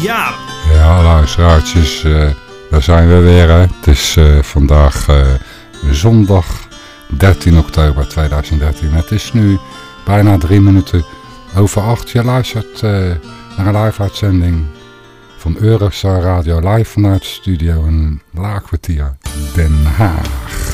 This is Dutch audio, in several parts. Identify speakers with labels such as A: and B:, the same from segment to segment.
A: Jaap.
B: Ja, luisteraartjes, uh, daar zijn we weer. Hè. Het is uh, vandaag uh, zondag 13 oktober 2013. Het is nu bijna drie minuten over acht. Je luistert naar een live uitzending van Eurostar Radio live vanuit studio in Laagkwartier Den Haag.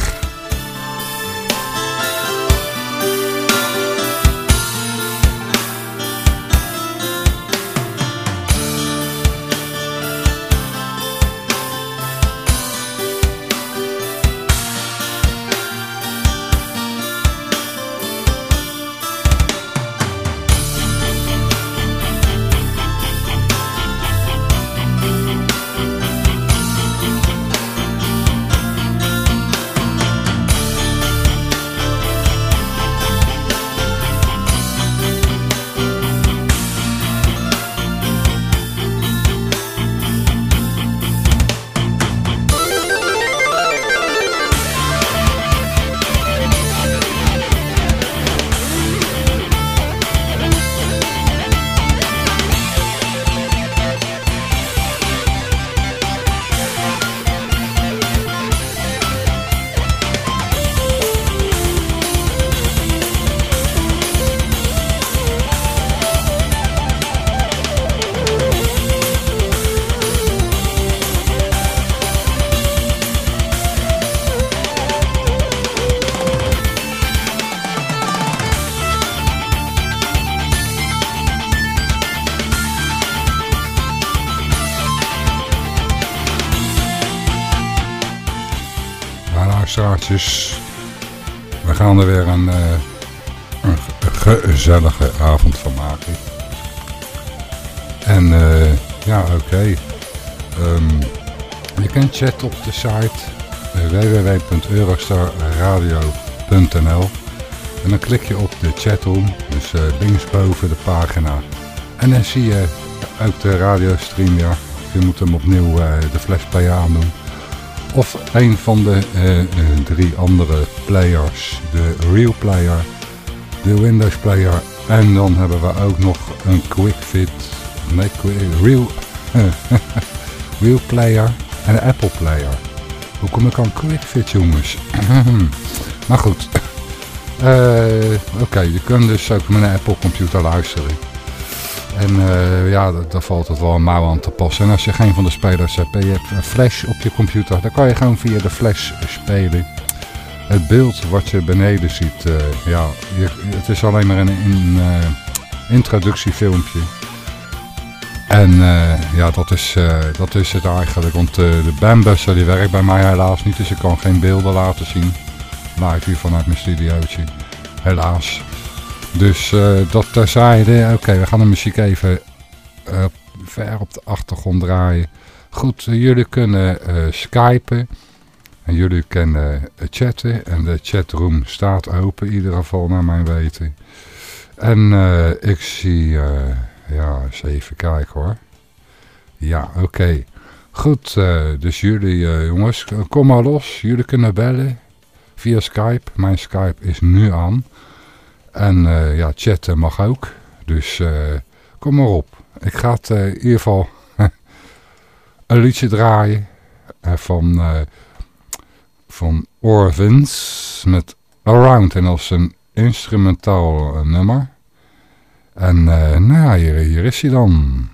B: Chatten op de site www.eurostarradio.nl En dan klik je op de chatroom, dus linksboven de pagina. En dan zie je ook de radiostream, ja. Je moet hem opnieuw de flashplayer aandoen. Of een van de uh, drie andere players. De Real Player, de Windows Player en dan hebben we ook nog een Quick Fit. Nee, Real, Real Player en een Apple Player. Hoe kom ik aan Quick Fit jongens? maar goed. Uh, Oké, je kunt dus ook met een Apple computer luisteren. En uh, ja, daar valt het wel een mouw aan te passen. En als je geen van de spelers hebt en je hebt een flash op je computer, dan kan je gewoon via de flash spelen. Het beeld wat je beneden ziet, uh, ja, het is alleen maar een, een introductiefilmpje. En ja, dat is, dat is het eigenlijk. Want de bandbuster die werkt bij mij helaas niet, dus ik kan geen beelden laten zien. Live hier vanuit mijn studiootje. Helaas. Dus dat terzijde. Oké, we gaan de muziek even ver op de achtergrond draaien. Goed, jullie kunnen skypen. En jullie kunnen chatten. En de chatroom staat open, in ieder geval naar mijn weten. En ik zie... ja, eens even kijken hoor. Ja, oké. Goed, dus jullie jongens, kom maar los. Jullie kunnen bellen via Skype. Mijn Skype is nu aan. En uh, ja, chatten mag ook. Dus kom maar op. Ik ga het in ieder geval een liedje draaien van, van Orvins met Around. En als een instrumentaal nummer. En nou, hier, hier is hij dan.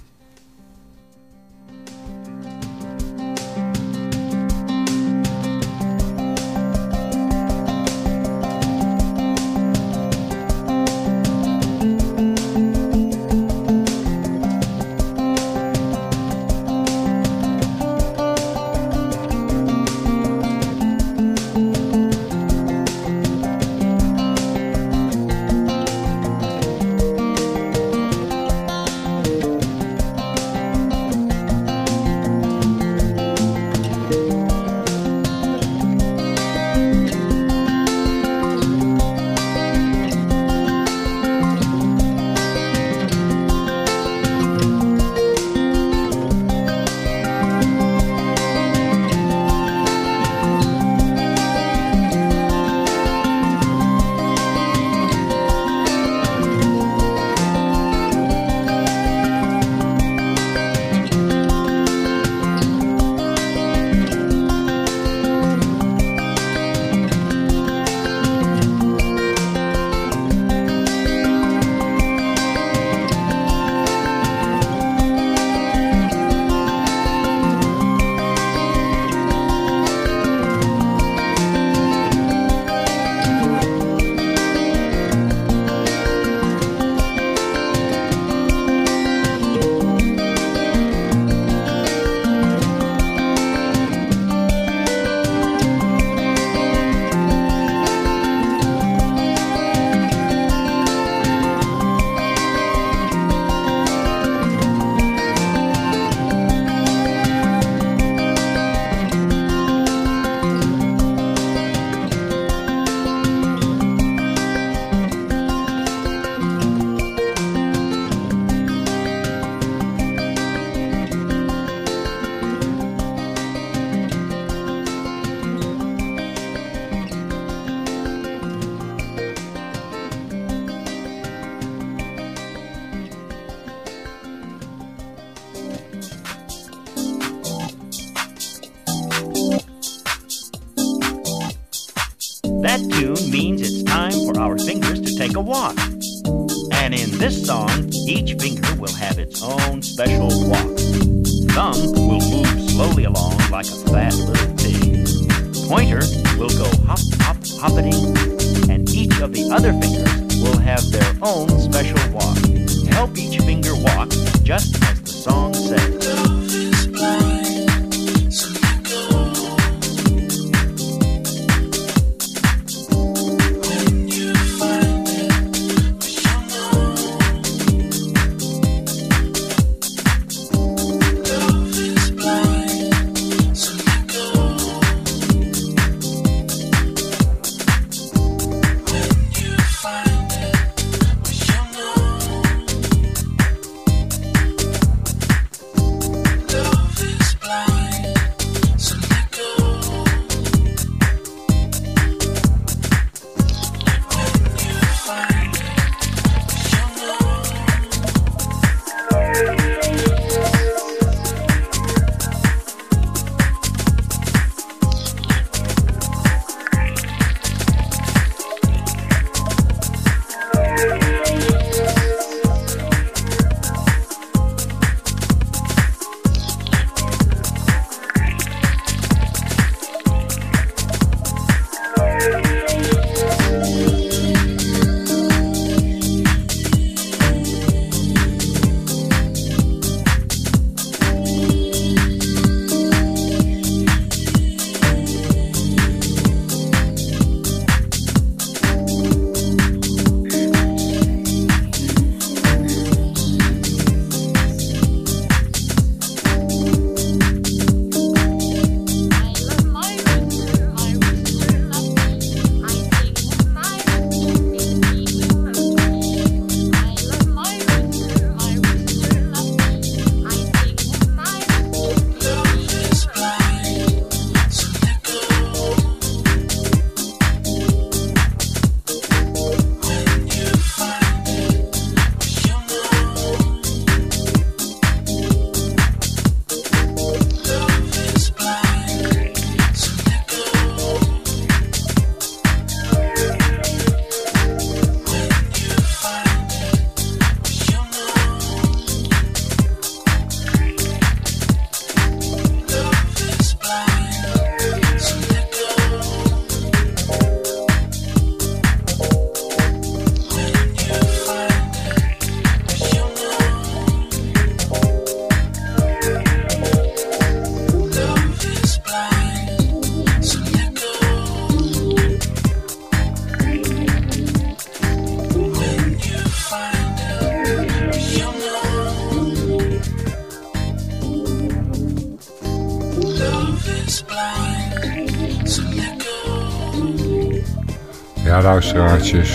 B: Luisteraartjes.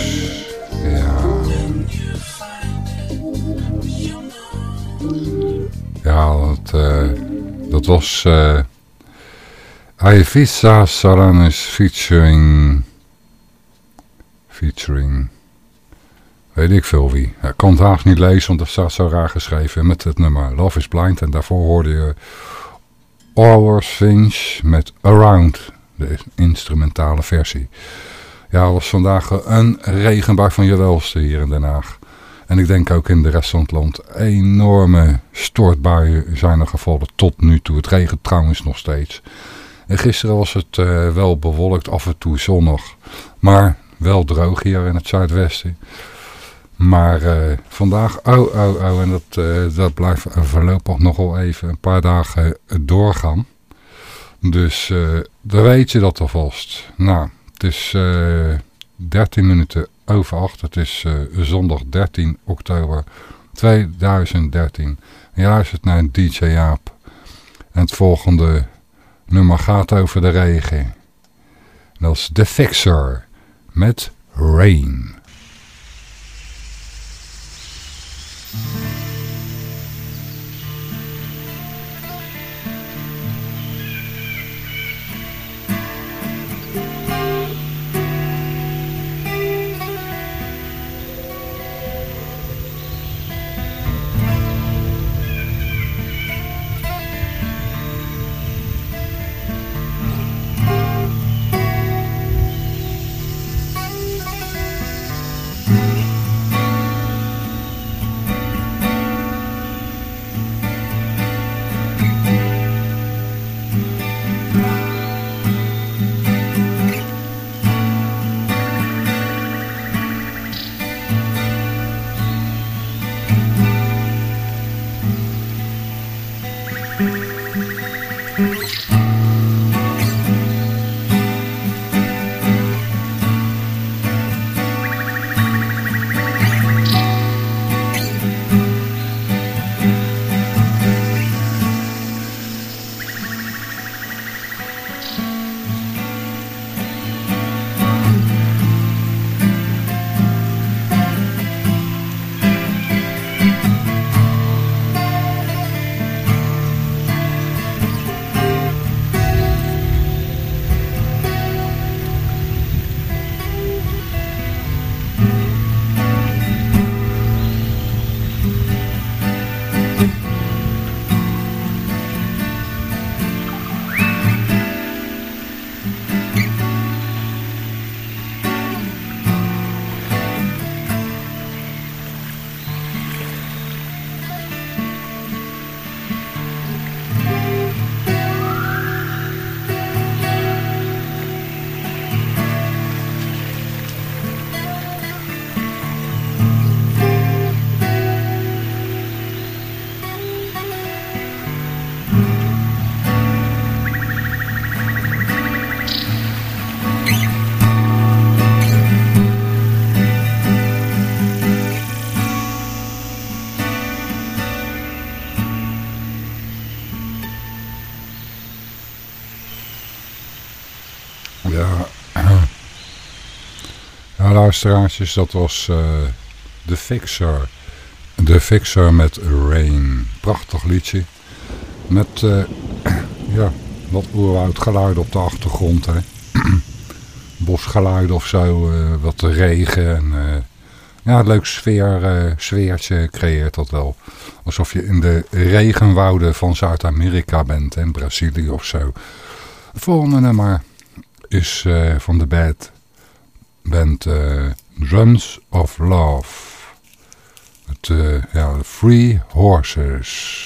B: Ja. Ja, dat, eh, dat was uh, Ayevisa Saranis featuring... Featuring... Weet ik veel wie. Ik kan het haast niet lezen, want er staat zo raar geschreven met het nummer Love is Blind. En daarvoor hoorde je Hours Finch met Around, de instrumentale versie. Ja, was vandaag een regenbui van je welste hier in Den Haag. En ik denk ook in de rest van het land. Enorme stortbuien zijn er gevallen tot nu toe. Het regent trouwens nog steeds. En gisteren was het uh, wel bewolkt, af en toe zonnig. Maar wel droog hier in het zuidwesten. Maar uh, vandaag, oh, oh, oh, en dat, uh, dat blijft voorlopig nogal even een paar dagen doorgaan. Dus dan weet je dat alvast. Nou, het is uh, 13 minuten over 8. Het is uh, zondag 13 oktober 2013. En je luistert naar DJ Jaap. En het volgende nummer gaat over de regen. Dat is The Fixer met Rain. Luisteraartjes, dat was uh, The Fixer. The Fixer met Rain. Prachtig liedje. Met, uh, ja, wat oerwoudgeluiden op de achtergrond, hè. Bosgeluiden of zo, uh, wat regen en... ja, een leuk sfeer, sfeertje creëert dat wel. Alsof je in de regenwouden van Zuid-Amerika bent, in Brazilië of zo. Het volgende nummer is van de band, band uh, Drums of Love. Het, uh, ja, Free Horses.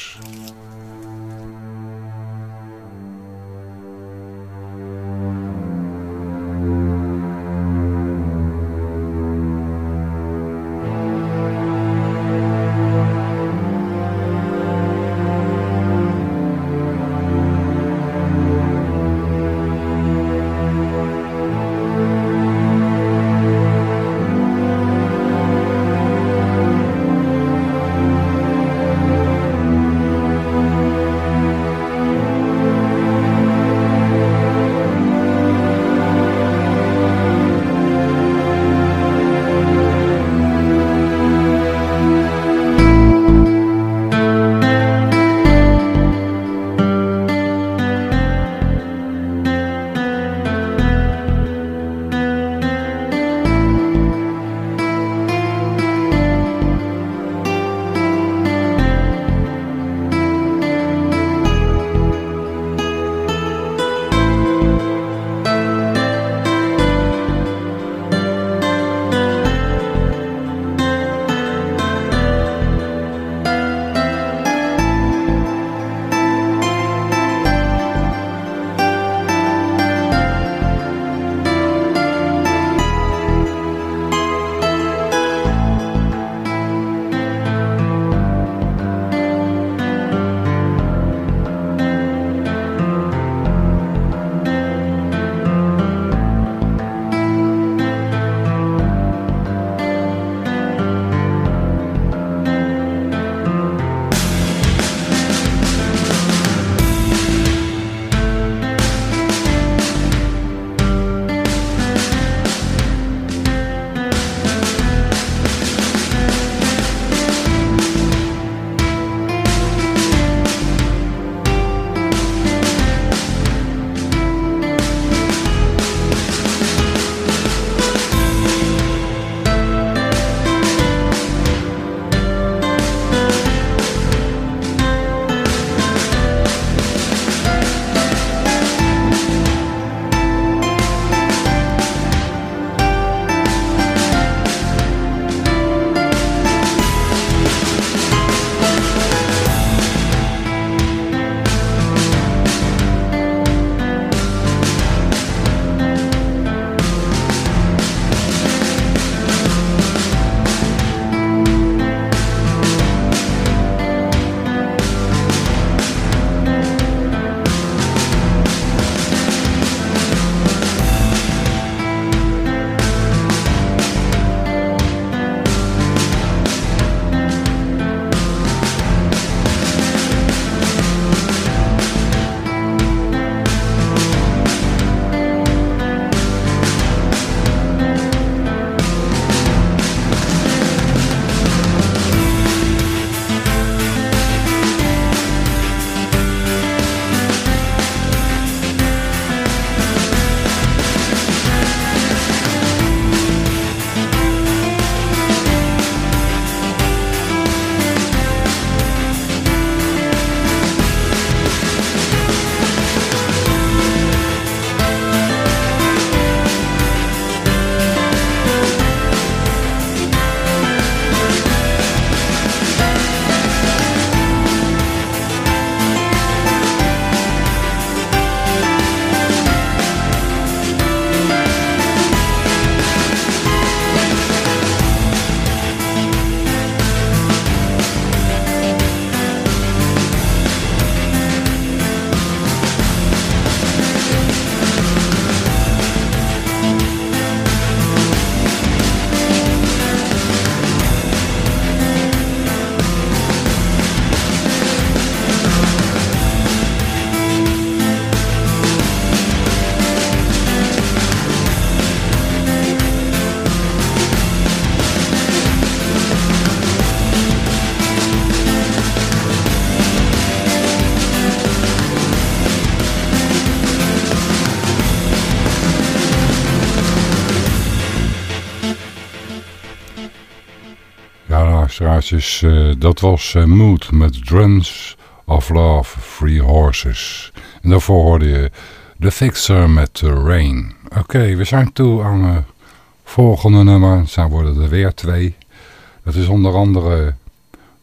B: Uh, dat was uh, Mood met Drums of Love, Free Horses. En daarvoor hoorde je The Fixer met Rain. Oké, we zijn toe aan het volgende nummer. Zijn worden er weer twee. Dat is onder andere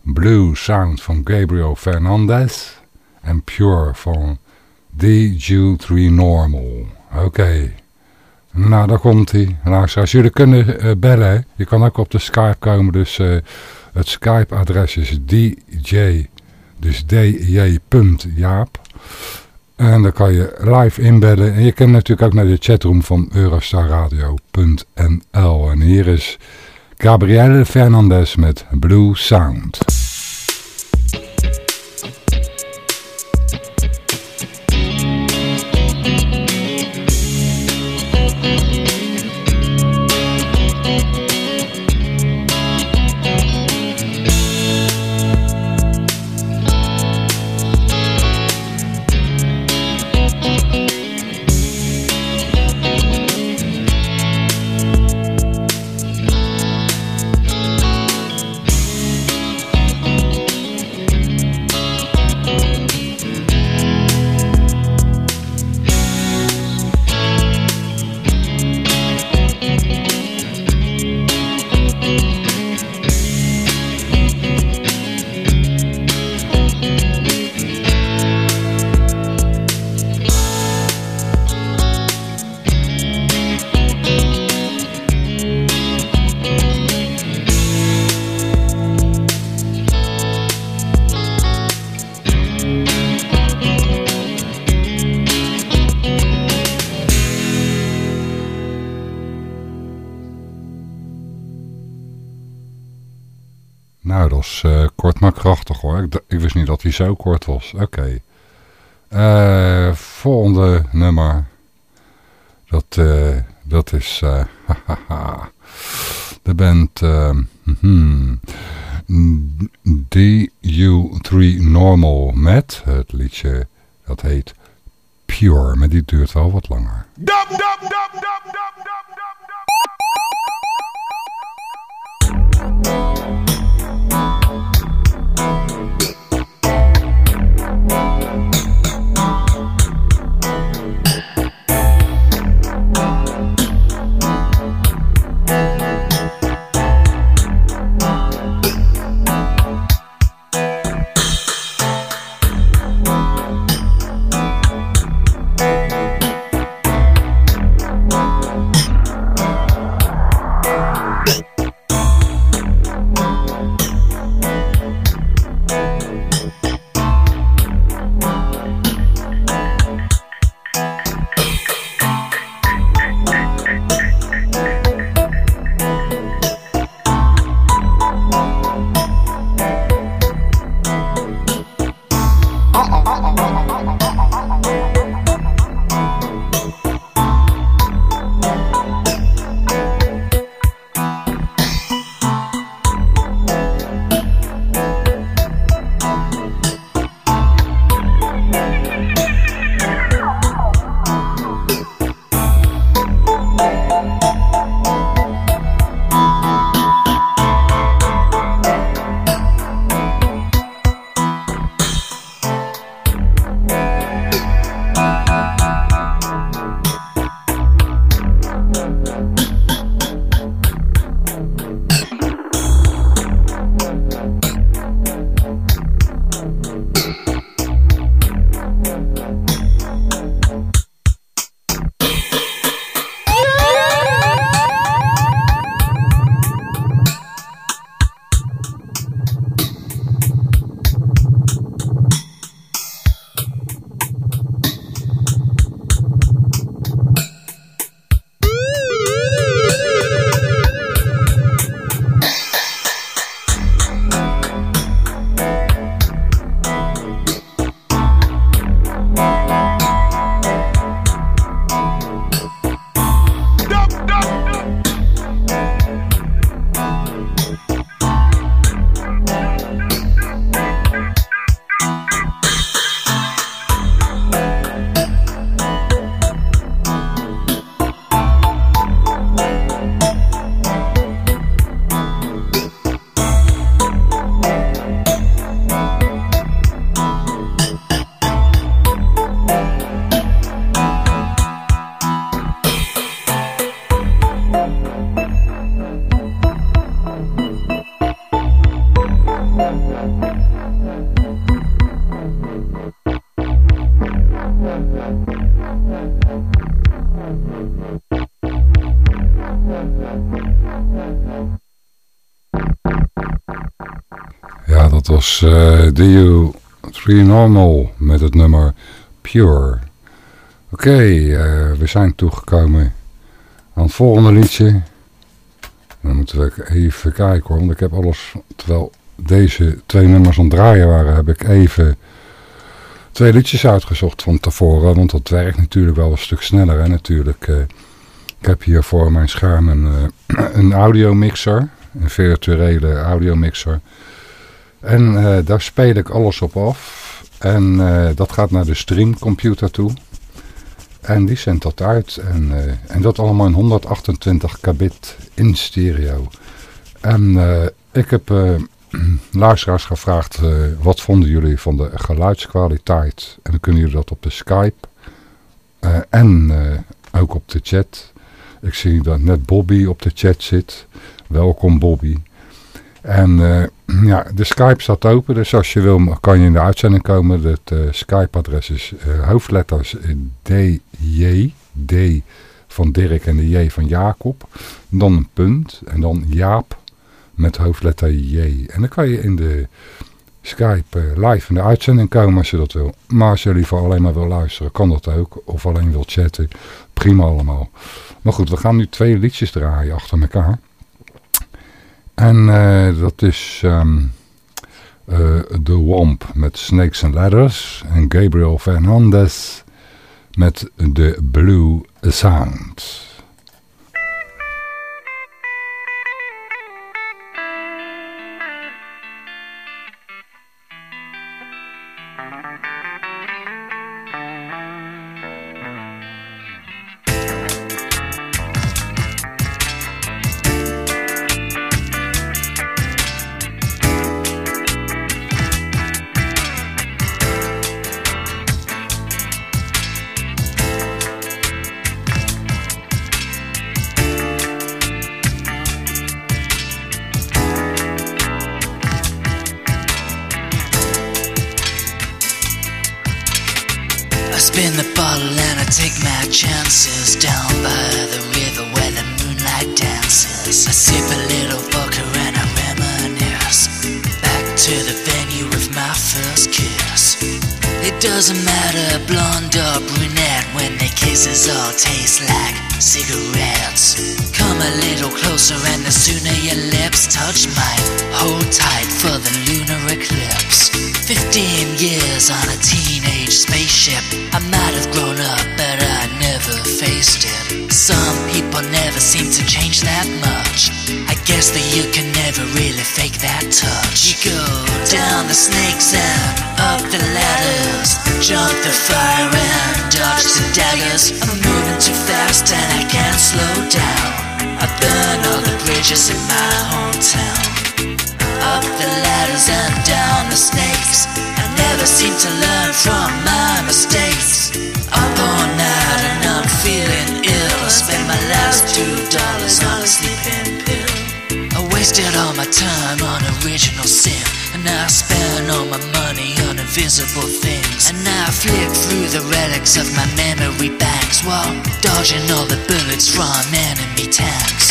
B: Blue Sound van Gabriel Fernandez. En Pure van DG3 Normal. Oké. Nou, daar komt hij. Als jullie kunnen uh, bellen, je kan ook op de Skype komen. Dus het Skype-adres is dj, dus dj.jaap. En dan kan je live inbellen. En je kunt natuurlijk ook naar de chatroom van eurostarradio.nl. En hier is Gabrielle Fernandez met Blue Sound. Zo kort was. Oké. Eh, volgende nummer. Dat, uh, dat is uh, de band hmm, DU3 Normal met het liedje dat heet Pure. Maar die duurt wel wat langer. Was uh, eh, DU3 Normal met het nummer Pure. Oké, eh, we zijn toegekomen aan het volgende liedje. Dan moeten we even kijken hoor, want ik heb alles, terwijl deze twee nummers aan het draaien waren, heb ik even twee liedjes uitgezocht van tevoren. Want dat werkt natuurlijk wel een stuk sneller hè, natuurlijk. Uh, ik heb hier voor mijn scherm een, een audiomixer, een virtuele audiomixer. En uh, daar speel ik alles op af. En dat gaat naar de streamcomputer toe. En die zendt dat uit. En, en dat allemaal in 128 kbit in stereo. En ik heb luisteraars gevraagd... wat vonden jullie van de geluidskwaliteit? En dan kunnen jullie dat op de Skype... en ook op de chat ik zie dat net Bobby op de chat zit. Welkom Bobby. En uh, ja, de Skype staat open, dus als je wil kan je in de uitzending komen. Het uh, Skype-adres is uh, hoofdletters DJ, D van Dirk en de J van Jacob. Dan een punt en dan Jaap met hoofdletter J. En dan kan je in de Skype live in de uitzending komen als je dat wil. Maar als je liever alleen maar wil luisteren, kan dat ook. Of alleen wil chatten, prima allemaal. Maar goed, we gaan nu twee liedjes draaien achter elkaar. En uh, dat is um, uh, The Womp met Snakes and Ladders. En Gabriel Fernandez met The Blue Sound.
C: dance. Come a little closer and the sooner your lips touch mine Hold tight for the lunar eclipse. Fifteen years on a teenage spaceship. I might have grown up but I never faced it. Some people never seem to change that much. I guess that you can never really fake that touch. You go down the snake's and up the ladders Jump the fire and dodge the daggers. I'm moving too fast and I can't slow down burn all the bridges in my hometown. Up the ladders and down the snakes. I never seem to learn from my mistakes. Up all night and I'm feeling ill. I spent my last two dollars on a sleeping pill. I wasted all my time on original sin. And now I spend all my money on invisible things. And now I flip through the relics of my memory banks while dodging all the bullets from enemy tanks.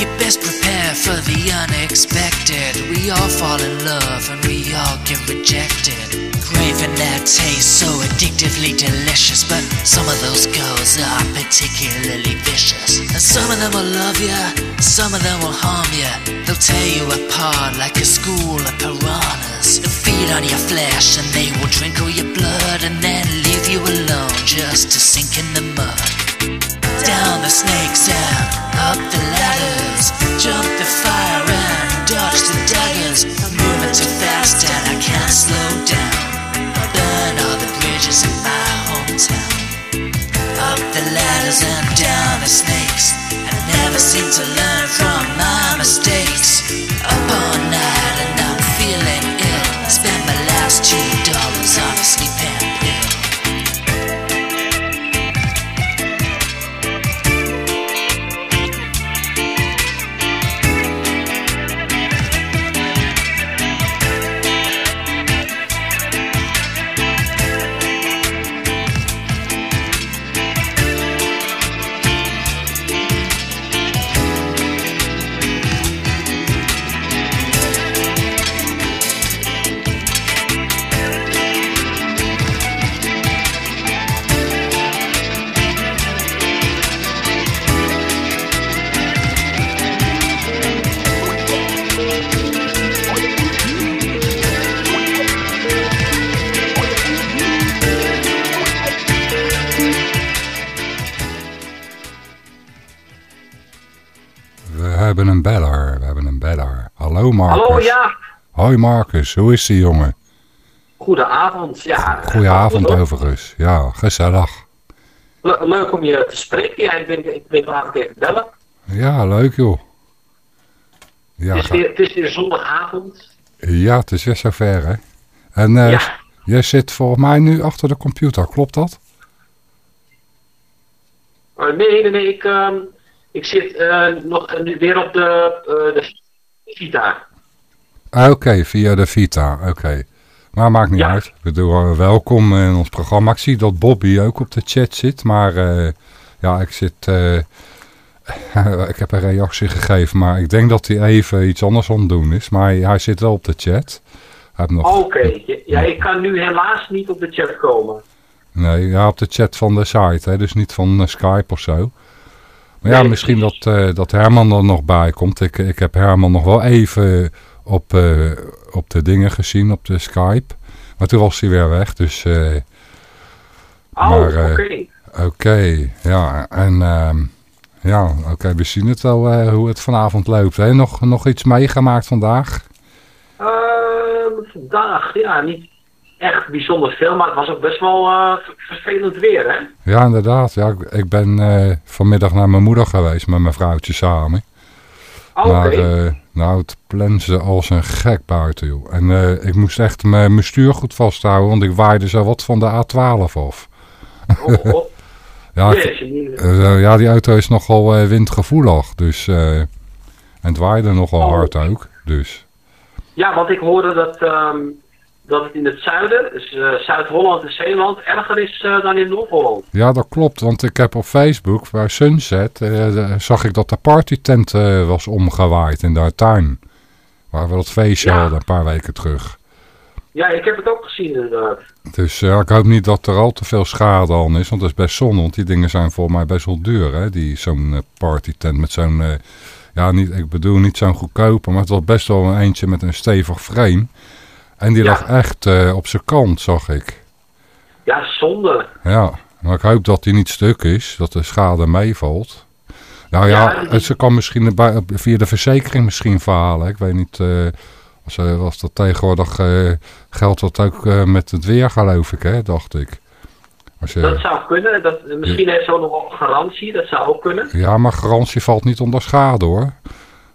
C: You best prepare for the unexpected. We all fall in love and we all get rejected. Craving that taste so addictively delicious, but some of those girls are particularly vicious. And some of them will love you, some of them will harm you. They'll tear you apart like a school of piranhas. They'll feed on your flesh and they will drink all your blood and then leave you alone just to sink in the mud. Down the snakes and up the ladders, jump the fire and dodge the daggers. I'm moving too fast and I can't slow down. Burn all the bridges in my hometown. Up the ladders and down the snakes I never seem to learn from my mistakes.
B: Hebben een beller. We hebben een beller. Hallo Marcus.
D: Hallo, ja.
B: Hoi Marcus, hoe is die jongen?
D: Goedenavond. Ja,
B: Goedenavond
D: goed,
B: overigens. Ja, gezellig.
D: Le- leuk om je te spreken. Ja, ik ben, ik ben laat even bellen.
B: Ja, leuk joh. Ja,
D: het, is weer, het is weer zondagavond.
B: ja het is weer zover hè. En eh,
D: Ja.
B: jij zit volgens mij nu achter de computer, klopt dat?
D: Maar nee, nee, nee. Ik, ehm, ik zit eh, nog eh, nu weer op de, eh de Vita.
B: Ah, Oké, via de Vita, oké. Maar maakt niet
D: Ja.
B: uit. Ik bedoel, eh, welkom in ons programma. Ik zie dat Bobby ook op de chat zit, maar eh, ja, ik zit... ik heb een reactie gegeven, maar ik denk dat hij even iets anders aan het doen is. Maar hij, zit wel op de chat.
D: Oké. Ja, ik kan nu helaas niet op de chat komen.
B: Nee, ja, op de chat van de site, hè, dus niet van Skype of zo. Maar ja, misschien dat, eh, dat Herman er nog bij komt. Ik, ik heb Herman nog wel even op, eh, op de dingen gezien, op de Skype. Maar toen was hij weer weg, dus eh,
D: Oh, oké.
B: oké. ja, en ehm, ja, oké, we zien het wel hoe het vanavond loopt. Hè? Nog, nog iets meegemaakt vandaag?
D: Ehm, vandaag, ja, niet echt bijzonder veel, maar het was ook best wel eh, ver- vervelend weer, hè?
B: Ja, inderdaad. Ja, ik, ik ben eh, vanmiddag naar mijn moeder geweest met mijn vrouwtje samen. Maar eh, nou, het plenste als een gek buiten, joh. En ik moest echt mijn stuur goed vasthouden, want ik waaide zo wat van de A12 af.
D: Oh, oh.
B: Ja, ja die auto is nogal windgevoelig, dus... en het waaide nogal
D: Oh.
B: hard ook, dus...
D: Ja, want ik hoorde dat, ehm, dat het in het zuiden, dus eh, Zuid-Holland en Zeeland, erger is eh, dan in Noord-Holland.
B: Ja, dat klopt, want ik heb op Facebook, bij Sunset, eh, zag ik dat de partytent was omgewaaid in de tuin. Waar we dat feestje
D: Ja.
B: hadden een paar weken terug.
D: Ja, ik heb het ook gezien inderdaad.
B: Dus ja, ik hoop niet dat er al te veel schade aan is, want dat is best zonde, want die dingen zijn volgens mij best wel duur, hè? Die, zo'n partytent met zo'n, ja, niet, ik bedoel niet zo'n goedkope, maar het was best wel een eentje met een stevig frame. En die
D: Ja.
B: lag echt eh, op zijn kant, zag ik.
D: Ja, zonde.
B: Ja, maar ik hoop dat die niet stuk is, dat de schade meevalt. Nou ja,
D: Ja, die-
B: het- ze kan misschien via de verzekering misschien verhalen. Ik weet niet, eh, als, als dat tegenwoordig eh, geldt dat ook eh, met het weer geloof ik, hè, dacht ik. Als je,
D: Dat zou kunnen. Dat, misschien heeft ze ook nog wel garantie, dat zou ook kunnen.
B: ja, maar garantie valt niet onder schade hoor.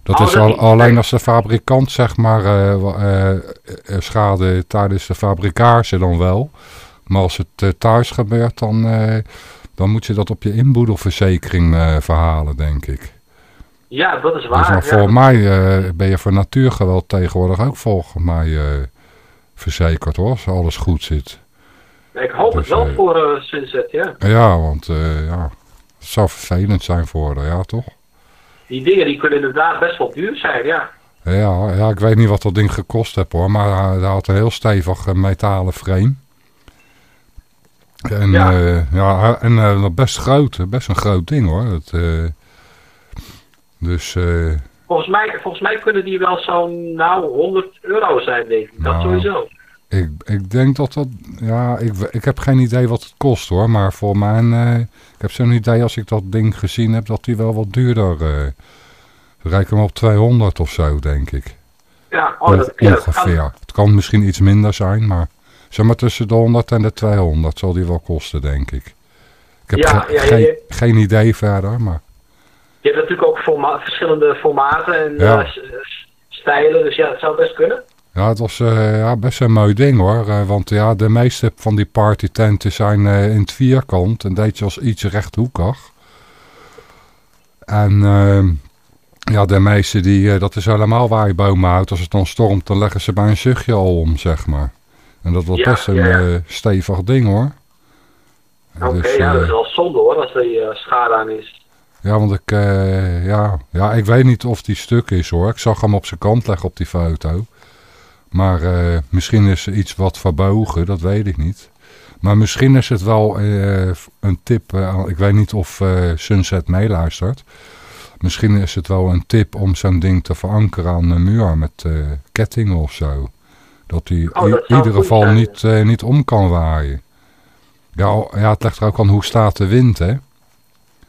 B: Dat
D: Oh,
B: is
D: dat
B: al, alleen als de fabrikant zeg maar eh, eh, eh, schade tijdens de fabrikage dan wel. Maar als het thuis gebeurt dan, dan moet je dat op je inboedelverzekering verhalen denk ik.
D: Ja, dat is
B: Dus
D: waar.
B: maar
D: ja.
B: voor mij ben je voor natuurgeweld tegenwoordig ook volgens mij verzekerd hoor, als alles goed zit.
D: Ik hoop het
B: Dus,
D: wel voor eh, Sunset, ja.
B: Ja, want ja, het zou vervelend zijn voor haar, ja toch?
D: Die dingen die kunnen inderdaad best wel duur zijn, ja.
B: Ja, ja, ik weet niet wat dat ding gekost heeft hoor, maar hij had een heel stevig eh, metalen frame. En
D: Ja.
B: ja, ja en eh, best groot, eh, best een groot ding hoor. Eh, dus eh,
D: Volgens mij, volgens mij kunnen die wel zo'n, nou, 100 euro zijn, denk ik. Dat
B: Nou.
D: sowieso.
B: Ik, ik denk dat dat, ja, ik, ik heb geen idee wat het kost hoor, maar voor mijn, eh, ik heb zo'n idee als ik dat ding gezien heb dat die wel wat duurder, eh reken hem op 200 of zo denk ik.
D: Ja, oh, dat, ja, dat kan.
B: Ongeveer. Het kan misschien iets minder zijn, maar zeg maar tussen de 100 en de 200 zal die wel kosten, denk ik. Ik heb
D: Ja,
B: ge-
D: ja,
B: geen, idee verder, maar
D: Je hebt natuurlijk ook forma- verschillende formaten en eh, stijlen, dus ja, dat zou best kunnen.
B: Ja, het was eh, ja, best een mooi ding hoor. eh, want ja, de meeste van die partytenten zijn eh, in het vierkant en deed je als iets rechthoekig. En ehm, ja, de meeste die, dat is helemaal waaibomen uit. Als het dan stormt, dan leggen ze bij een zuchtje al om, zeg maar. En dat was
D: Ja,
B: best een
D: ja,
B: stevig ding hoor.
D: Oké,
B: Dus,
D: ja, dat is wel zonde hoor, als er schade aan is.
B: Ja, want ik, ja, ja, ik weet niet of die stuk is hoor. Ik zag hem op zijn kant leggen op die foto. Maar eh, misschien is er iets wat verbogen, dat weet ik niet. Maar misschien is het wel eh, een tip, eh, ik weet niet of Sunset meeluistert. Misschien is het wel een tip om zo'n ding te verankeren aan de muur met kettingen of zo. Dat die
D: Oh,
B: in ieder geval
D: zijn.
B: niet, niet om kan waaien. Ja, ja, het legt er ook aan hoe staat de wind hè.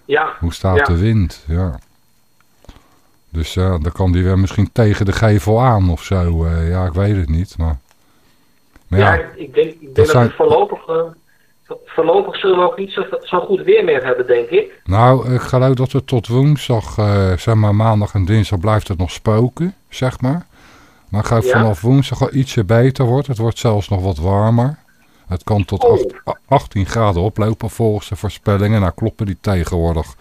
D: Ja,
B: Hoe staat
D: Ja.
B: de wind? Ja. Dus ja, dan kan die weer misschien tegen de gevel aan of zo. eh, ja, ik weet het niet. Maar, maar
D: Ja,
B: ja,
D: ik- denk, ik denk
B: dat
D: dat,
B: zijn-
D: we voorlopig, eh, voorlopig zullen we ook niet zo, zo goed weer meer hebben, denk ik.
B: nou, ik geloof dat het tot woensdag, eh, zeg maar maandag en dinsdag blijft het nog spoken, zeg maar. Maar ik geloof
D: Ja.
B: vanaf woensdag al ietsje beter wordt. Het wordt zelfs nog wat warmer. Het kan tot
D: Oh.
B: acht- a- 18 graden oplopen volgens de voorspellingen. Nou kloppen die tegenwoordig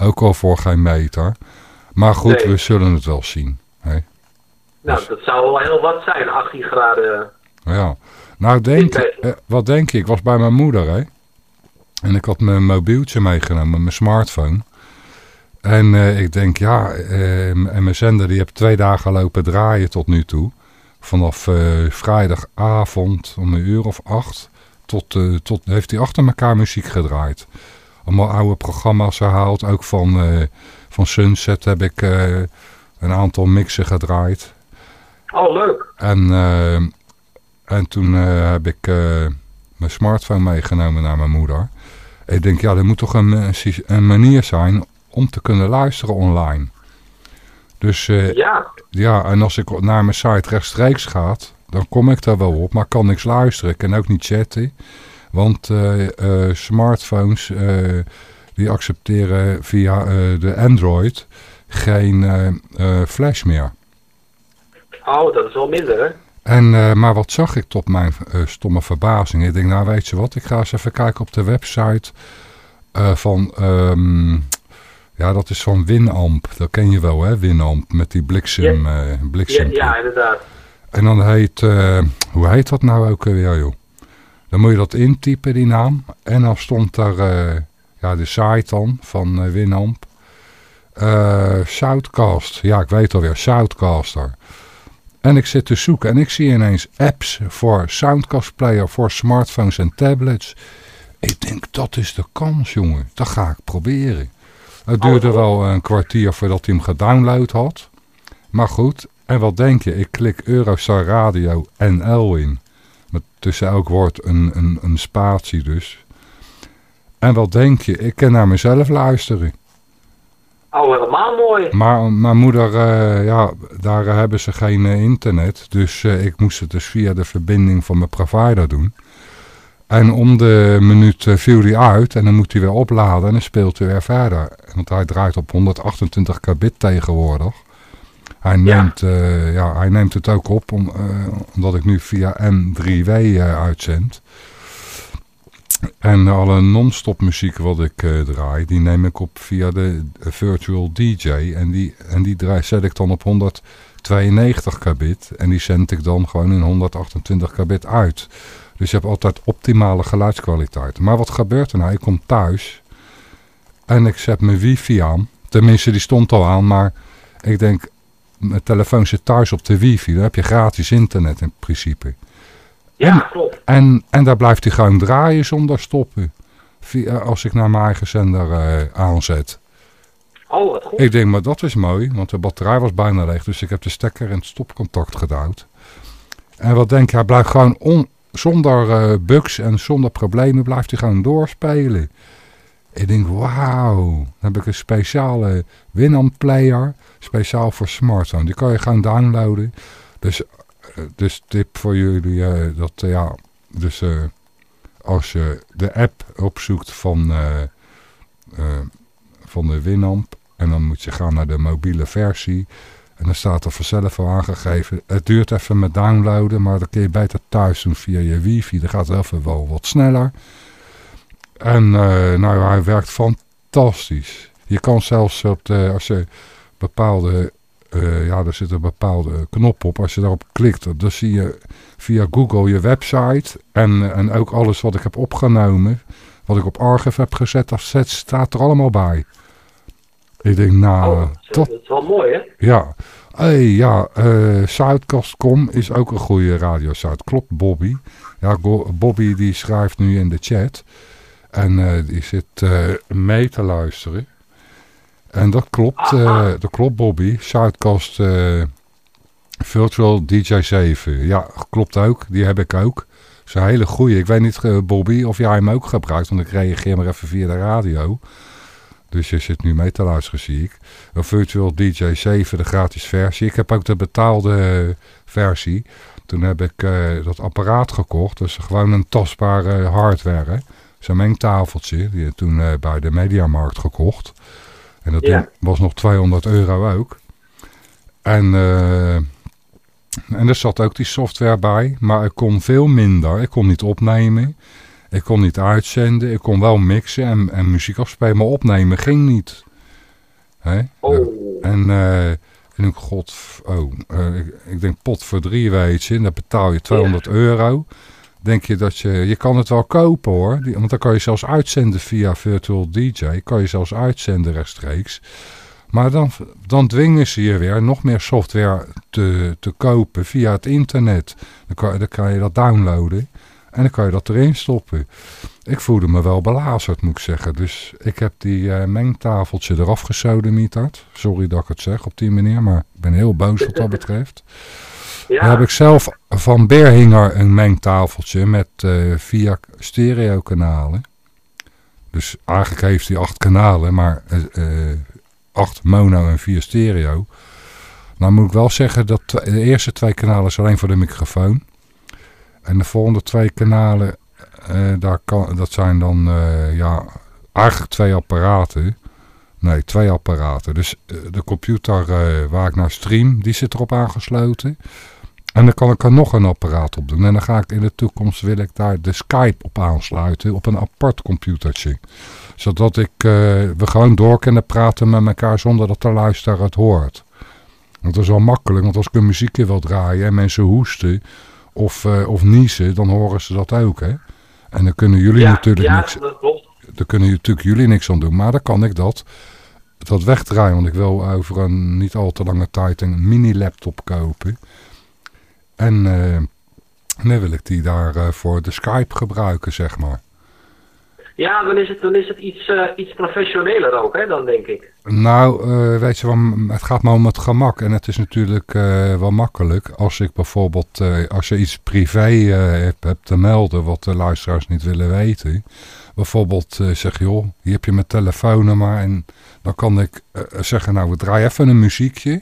B: ook al voor geen meter. Maar goed,
D: Nee.
B: we zullen het wel zien. hè.
D: Nou,
B: Dus-
D: dat zou wel heel wat zijn, 18 graden.
B: Ja. Nou, denk, eh, wat denk je? Ik was bij mijn moeder, hè. En ik had mijn mobieltje meegenomen, mijn smartphone. En eh, ik denk, ja, eh, en mijn zender die heb twee dagen lopen draaien tot nu toe. Vanaf eh, vrijdagavond om een uur of acht tot, tot heeft hij achter elkaar muziek gedraaid. Allemaal oude programma's herhaald. Ook van, van Sunset heb ik eh, een aantal mixen gedraaid.
D: Oh, leuk.
B: En, eh, en toen eh, heb ik mijn smartphone meegenomen naar mijn moeder. Ik denk, ja, er moet toch een, manier zijn om te kunnen luisteren online. Dus
D: Ja,
B: ja, en als ik naar mijn site rechtstreeks ga, dan kom ik daar wel op, maar kan niks luisteren. Ik kan ook niet chatten, want smartphones die accepteren via eh, de Android geen eh, eh, flash meer.
D: oh, dat is wel minder, hè?
B: En, maar wat zag ik tot mijn eh, stomme verbazing? Ik denk, nou weet je wat, ik ga eens even kijken op de website van, ehm, ja dat is van Winamp. Dat ken je wel hè, Winamp, met die bliksem, eh
D: Ja,
B: bliksem.
D: ja inderdaad.
B: En dan heet, hoe heet dat nou ook weer joh? Dan moet je dat intypen, die naam. En dan stond daar, ja de site dan, van eh, Winamp. Eh Shoutcast, ja ik weet alweer, Shoutcaster. En ik zit te zoeken en ik zie ineens apps voor Soundcast Player voor smartphones en tablets. Ik denk, dat is de kans jongen, dat ga ik proberen. Het duurde wel een kwartier voordat hij hem gedownload had. Maar goed, en wat denk je? Ik klik Eurostar Radio NL in. Met tussen elk woord een, een, een spatie dus. En wat denk je? Ik kan naar mezelf luisteren.
D: Oh, helemaal mooi.
B: Maar mijn moeder, eh, ja, daar hebben ze geen eh, internet. Dus eh, ik moest het dus via de verbinding van mijn provider doen. En om de minuut viel hij uit en dan moet hij weer opladen en dan speelt hij weer verder. Want hij draait op 128 kbit tegenwoordig. Hij neemt, eh, ja, hij neemt het ook op om, omdat ik nu via M3W eh, uitzend. En alle non-stop muziek wat ik eh, draai, die neem ik op via de virtual DJ. En die, en die draai, zet ik dan op 192 kbit. En die zend ik dan gewoon in 128 kbit uit. Dus je hebt altijd optimale geluidskwaliteit. Maar wat gebeurt er nou? Ik kom thuis en ik zet mijn wifi aan. Tenminste, die stond al aan, maar ik denk, mijn telefoon zit thuis op de wifi. Dan heb je gratis internet in principe.
D: Ja, klopt.
B: En, en daar blijft hij gewoon draaien zonder stoppen. Via, als ik naar mijn eigen zender eh, aanzet.
D: Oh, wat goed.
B: Ik denk, maar dat is mooi, want de batterij was bijna leeg. Dus ik heb de stekker in het stopcontact gedouwd. En wat denk je, hij blijft gewoon on, zonder eh, bugs en zonder problemen blijft hij gewoon doorspelen. Ik denk, wauw. Dan heb ik een speciale Winamp player, speciaal voor smartphone. Die kan je gewoon downloaden. Dus, dus tip voor jullie, eh, dat eh, ja, dus eh, als je de app opzoekt van, van de Winamp en dan moet je gaan naar de mobiele versie. En dan staat er vanzelf al aangegeven. Het duurt even met downloaden, maar dan kun je beter thuis doen via je wifi. Dan gaat het even wel wat sneller. En nou, hij werkt fantastisch. Je kan zelfs op de, als je bepaalde, eh, ja, er zit een bepaalde knop op. Als je daarop klikt, dan zie je via Google je website. En, en ook alles wat ik heb opgenomen, wat ik op Archive heb gezet, dat staat er allemaal bij. Ik denk, nou,
D: Oh, dat is-
B: tot
D: dat is wel mooi, hè?
B: ja, hey, ja, Zuidkast.com is ook een goede radiosite. Klopt, Bobby. Ja, Bobby die schrijft nu in de chat. En eh, die zit mee te luisteren. En dat klopt, eh, dat klopt Bobby. Zuidkast eh, Virtual DJ 7. Ja, klopt ook. Die heb ik ook. Dat is een hele goeie. Ik weet niet, eh, Bobby, of jij hem ook gebruikt. Want ik reageer maar even via de radio. Dus je zit nu mee te luisteren, zie ik. Een Virtual DJ 7, de gratis versie. Ik heb ook de betaalde versie. Toen heb ik dat apparaat gekocht. Dus gewoon een tastbare hardware. Zo'n mengtafeltje. Die toen uh, bij de Mediamarkt gekocht. En dat
D: Ja.
B: was nog 200 euro ook. En, eh, en er zat ook die software bij. Maar ik kon veel minder. Ik kon niet opnemen. Ik kon niet uitzenden. Ik kon wel mixen en, en muziek afspelen. Maar opnemen ging niet. Hè?
D: Oh,
B: En, eh, en ik, god, oh, eh, ik, ik denk pot voor drie, weet je. En dan betaal je 200 euro. Denk je dat je, je kan het wel kopen hoor. Die, want dan kan je zelfs uitzenden via Virtual DJ. Kan je zelfs uitzenden rechtstreeks. Maar dan, dan dwingen ze je weer nog meer software te, te kopen via het internet. Dan kan, dan kan je dat downloaden. En dan kan je dat erin stoppen. Ik voelde me wel belazerd, moet ik zeggen. Dus ik heb die eh, mengtafeltje eraf gesodemieterd. Sorry dat ik het zeg op die manier, maar ik ben heel boos wat dat betreft.
D: Ja.
B: Heb ik zelf van Berhinger een mengtafeltje met eh vier stereokanalen. Dus eigenlijk heeft hij acht kanalen, maar eh, eh, acht mono en vier stereo. Nou moet ik wel zeggen dat de eerste twee kanalen is alleen voor de microfoon. En de volgende twee kanalen, daar kan, dat zijn dan ja, eigenlijk twee apparaten. Nee, twee apparaten. Dus de computer waar ik naar stream, die zit erop aangesloten. En dan kan ik er nog een apparaat op doen. En dan ga ik in de toekomst, wil ik daar de Skype op aansluiten, op een apart computertje. Zodat ik, eh, we gewoon door kunnen praten met elkaar zonder dat de luisteraar het hoort. Want dat is wel makkelijk, want als ik een muziekje wil draaien en mensen hoesten of, eh, of niezen, dan horen ze dat ook, hè. En dan kunnen jullie
D: ja,
B: natuurlijk
D: ja,
B: niks,
D: dat klopt.
B: daar kunnen natuurlijk jullie niks aan doen. Maar dan kan ik dat, dat wegdraaien. Want ik wil over een niet al te lange tijd een mini-laptop kopen. En eh, dan wil ik die daar eh, voor de Skype gebruiken, zeg maar.
D: Ja, dan is het, dan is het iets, eh, iets professioneler ook, hè, dan denk ik.
B: Nou, weet je, wel, het gaat maar om het gemak. En het is natuurlijk wel makkelijk als ik bijvoorbeeld, als je iets privé hebt, hebt te melden wat de luisteraars niet willen weten. Bijvoorbeeld zeg, joh, hier heb je mijn telefoonnummer en dan kan ik zeggen, nou, we draaien even een muziekje.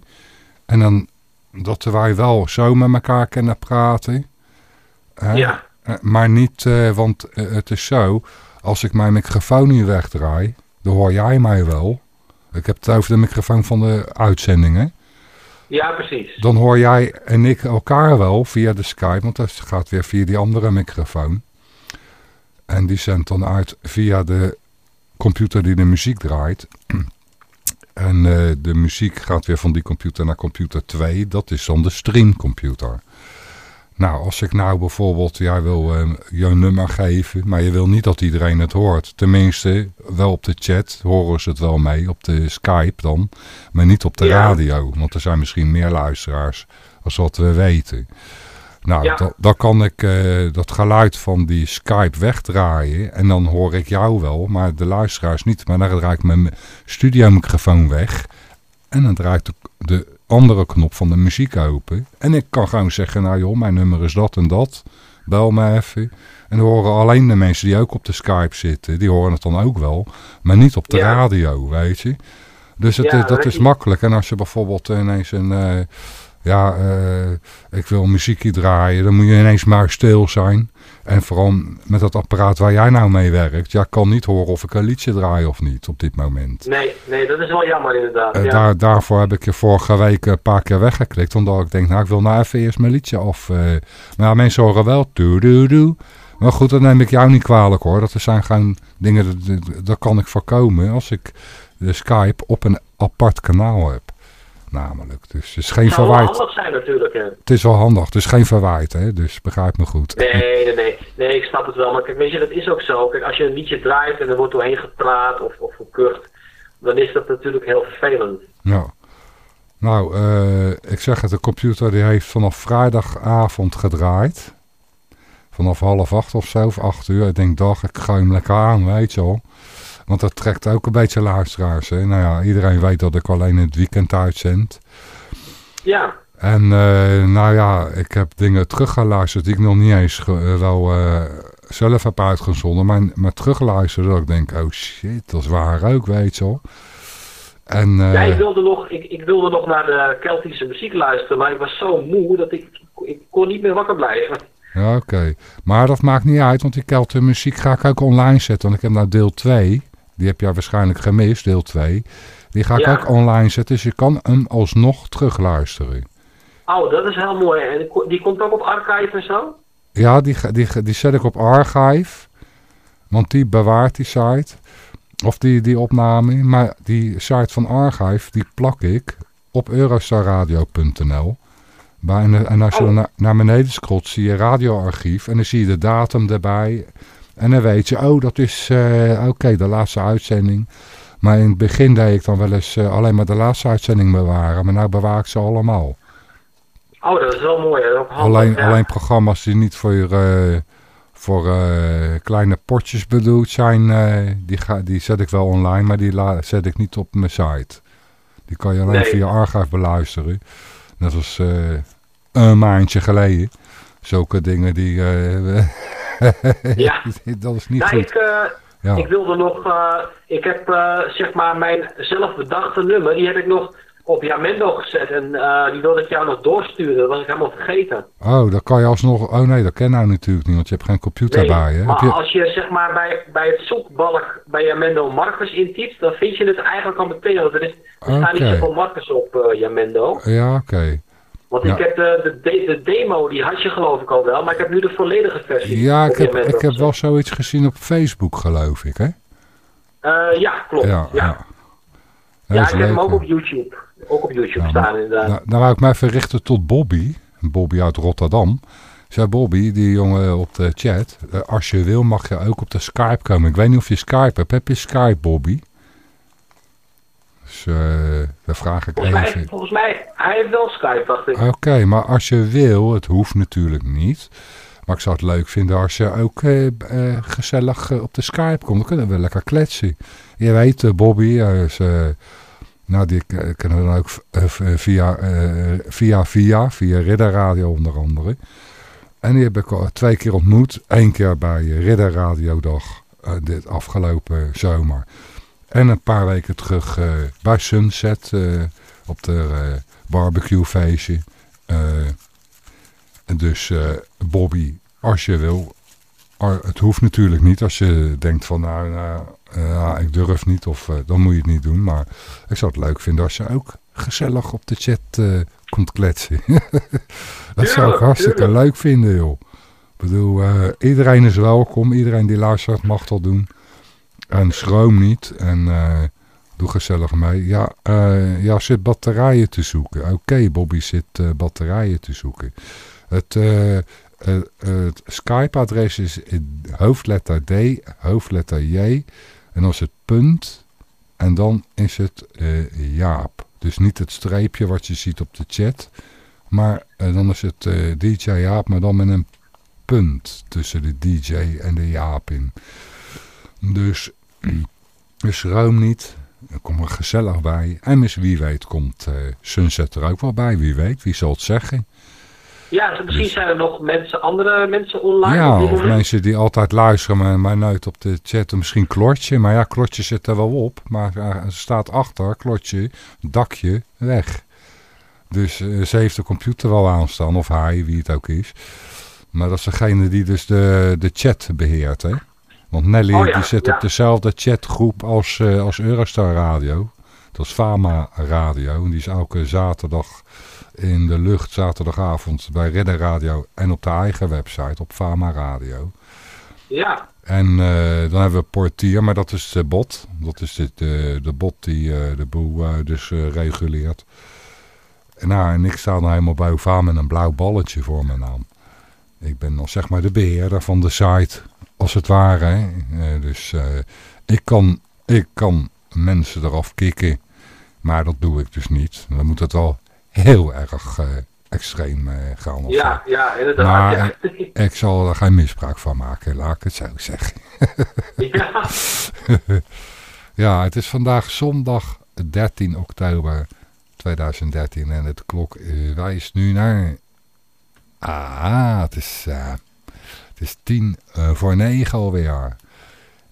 B: En dan, dat wij wel zo met elkaar kunnen praten. Hè?
D: Ja.
B: Eh, maar niet, eh, want eh, het is zo, als ik mijn microfoon nu wegdraai, dan hoor jij mij wel. Ik heb het over de microfoon van de uitzendingen.
D: Ja, precies.
B: Dan hoor jij en ik elkaar wel via de Skype, want dat gaat weer via die andere microfoon. En die zendt dan uit via de computer die de muziek draait. En eh, de muziek gaat weer van die computer naar computer 2. Dat is dan de streamcomputer. Nou, als ik nou bijvoorbeeld, jij wil eh, je nummer geven, maar je wil niet dat iedereen het hoort. Tenminste, wel op de chat horen ze het wel mee, op de Skype dan, maar niet op de
D: Ja.
B: radio. Want er zijn misschien meer luisteraars als wat we weten. Nou,
D: Ja.
B: dan, kan ik eh, dat geluid van die Skype wegdraaien en dan hoor ik jou wel, maar de luisteraars niet. Maar dan draai ik mijn studiomicrofoon weg en dan draai ik de, de andere knop van de muziek open. En ik kan gewoon zeggen, nou joh, mijn nummer is dat en dat. Bel me even. En dan horen alleen de mensen die ook op de Skype zitten, die horen het dan ook wel. Maar niet op de
D: Ja.
B: radio, weet je. Dus het,
D: Ja,
B: is- dat is makkelijk. En als je bijvoorbeeld ineens een... eh, ja, eh, ik wil muziekje draaien, dan moet je ineens maar stil zijn. En vooral met dat apparaat waar jij nou mee werkt, ja, ik kan niet horen of ik een liedje draai of niet op dit moment.
D: Nee, nee, dat is wel jammer inderdaad.
B: Eh,
D: ja.
B: daar, daarvoor heb ik je vorige week een paar keer weggeklikt. Omdat ik denk, nou ik wil nou even eerst mijn liedje af. eh. maar ja, mensen horen wel doe doe doe. Maar goed, dat neem ik jou niet kwalijk hoor. Dat zijn gewoon dingen, dat- dat kan ik voorkomen als ik de Skype op een apart kanaal heb. Namelijk, dus het is geen
D: Het zou wel
B: verwijt.
D: handig zijn natuurlijk. Hè.
B: Het is wel handig, het is geen verwijt hè. Dus begrijp me goed.
D: Nee, nee, nee, nee, ik snap het wel. Maar kijk, weet je, dat is ook zo. Kijk, als je een liedje draait en er wordt doorheen gepraat of, of gekucht, dan is dat natuurlijk heel vervelend.
B: Ja. Nou, eh, ik zeg het, de computer die heeft vanaf vrijdagavond gedraaid. Vanaf half acht of zo, of acht uur. Ik denk, dag, ik ga hem lekker aan, weet je wel. Want dat trekt ook een beetje luisteraars. Hè? Nou ja, iedereen weet dat ik alleen in het weekend uitzend.
D: Ja,
B: En eh, nou ja, ik heb dingen teruggeluisterd die ik nog niet eens eh, wel eh, zelf heb uitgezonden, maar, maar terugluisteren dat ik denk, oh shit, dat is waar ook, weet je wel. En,
D: Ja, ik wilde, nog, ik, ik wilde nog naar de Keltische muziek luisteren, maar ik was zo moe dat ik, ik kon niet meer wakker blijven.
B: ja, oké. Maar dat maakt niet uit, want die Kelten muziek ga ik ook online zetten. Want ik heb nou deel 2, die heb jij waarschijnlijk gemist, deel 2. Die ga ik
D: Ja.
B: ook online zetten, dus je kan hem alsnog terugluisteren.
D: Oh, dat is heel mooi. En die ko- die komt ook op archive en zo?
B: Ja, die, die, die zet ik op Archive. Want die bewaart die site. Of die, die opname. Maar die site van Archive, die plak ik op eurostarradio.nl. En, en als je
D: Oh.
B: naar, naar beneden scrolt, zie je radioarchief. En dan zie je de datum erbij. En dan weet je, oh, dat is eh, oké, de laatste uitzending. Maar in het begin deed ik dan wel eens eh, alleen maar de laatste uitzending bewaren. Maar nu bewaar ik ze allemaal.
D: Oh, dat is wel mooi. hè. Handig,
B: Alleen,
D: ja.
B: alleen programma's die niet voor, eh, voor kleine potjes bedoeld zijn, die, ga, die zet ik wel online, maar die la- zet ik niet op mijn site. Die kan je alleen
D: Nee.
B: via Archive beluisteren. Net als een maandje geleden. Zulke dingen die...
D: Ja.
B: dat is niet
D: Nou,
B: goed.
D: ik, eh,
B: Ja.
D: ik wilde nog, eh, ik heb eh, zeg maar mijn zelfbedachte nummer, die heb ik nog op Jamendo gezet en die wilde ik jou nog doorsturen, dat was ik helemaal vergeten.
B: Oh, dat kan je alsnog... Oh nee, dat ken nou natuurlijk niet, want je hebt geen computer
D: Nee,
B: bij je.
D: maar
B: Heb je...
D: als je zeg maar bij, bij het zoekbalk bij Jamendo Marcus intypt, dan vind je het eigenlijk al meteen, want er, is, er staan
B: Oké.
D: niet zoveel Marcus op Jamendo.
B: Ja, oké.
D: Want ik heb de, de, de, de demo, die had je geloof ik al wel, maar ik heb nu de volledige versie.
B: Ja, ik heb, ik heb wel zoiets gezien op Facebook, geloof ik, hè?
D: Eh, ja, klopt.
B: Ja,
D: Ja,
B: ja.
D: Ik heb hem ook op YouTube. Ook op YouTube staan inderdaad.
B: Nou, dan wou ik mij even richten tot Bobby. Bobby uit Rotterdam. Zei Bobby, die jongen op de chat. eh, als je wil mag je ook op de Skype komen. Ik weet niet of je Skype hebt. Heb je Skype, Bobby? Dus dan vraag ik
D: volgens, mij,
B: even.
D: volgens mij, hij heeft wel Skype, dacht ik.
B: Oké, maar als je wil, het hoeft natuurlijk niet. Maar ik zou het leuk vinden als je ook eh, eh, gezellig op de Skype komt. Dan kunnen we lekker kletsen. Je weet, Bobby is... eh, nou, die kennen we dan ook via, eh, via via, via Ridder Radio onder andere. En die heb ik al twee keer ontmoet. Eén keer bij Ridder Radiodag, eh, dit afgelopen zomer. En een paar weken terug eh, bij Sunset eh, op de barbecuefeestje. Eh, en dus Bobby, als je wil, ah, het hoeft natuurlijk niet als je denkt van nou, nou ja, ik durf niet of dan moet je het niet doen. Maar ik zou het leuk vinden als je ook gezellig op de chat komt kletsen. dat zou ik hartstikke leuk vinden joh. Ik bedoel, iedereen is welkom. Iedereen die luistert mag dat doen. En schroom niet. En eh, doe gezellig mee. Ja, eh, ja, zit batterijen te zoeken. Oké, Bobby zit eh, batterijen te zoeken. Het, het Skype-adres is hoofdletter D, hoofdletter J. En dan is het punt. En dan is het Jaap. Dus niet het streepje wat je ziet op de chat. Maar dan is het DJ Jaap, maar dan met een punt tussen de DJ en de Jaap in. Dus, dus ruim niet. Er komt er gezellig bij. En wie weet komt eh, Sunset er ook wel bij. Wie weet, wie zal het zeggen.
D: Ja, dus misschien zijn er nog mensen, andere mensen online.
B: Ja, of mensen die altijd luisteren, maar, maar nooit op de chat. Misschien Klotje. Maar ja, Klotje zit er wel op. Maar eh, er staat achter, Klotje, dakje, weg. Dus eh, ze heeft de computer wel aanstaan. Of hij, wie het ook is. Maar dat is degene die dus de, de chat beheert, hè. Want Nelly
D: Oh ja,
B: die zit
D: ja.
B: op dezelfde chatgroep als, eh, als Eurostar Radio. Dat is Fama Radio. En die is elke zaterdag in de lucht, zaterdagavond bij Redder Radio. En op de eigen website op Fama Radio.
D: Ja,
B: En eh, dan hebben we Portier, maar dat is de bot. Dat is de, de, de bot die eh, de boel dus reguleert. En, nou, en ik sta dan helemaal bovenaan met een blauw balletje voor mijn naam. Ik ben dan zeg maar de beheerder van de site, als het ware. Hè. Eh, dus eh, ik, kan, ik kan mensen eraf kicken, maar dat doe ik dus niet. Dan moet het wel heel erg eh, extreem gaan. of
D: ja, ja, inderdaad.
B: Maar
D: ja.
B: ik zal er geen misbruik van maken, laat ik het zo zeggen.
D: ja.
B: Ja, het is vandaag zondag 13 oktober 2013 en het klok wijst nu naar... Ah, het is, Het is tien uh, voor negen alweer.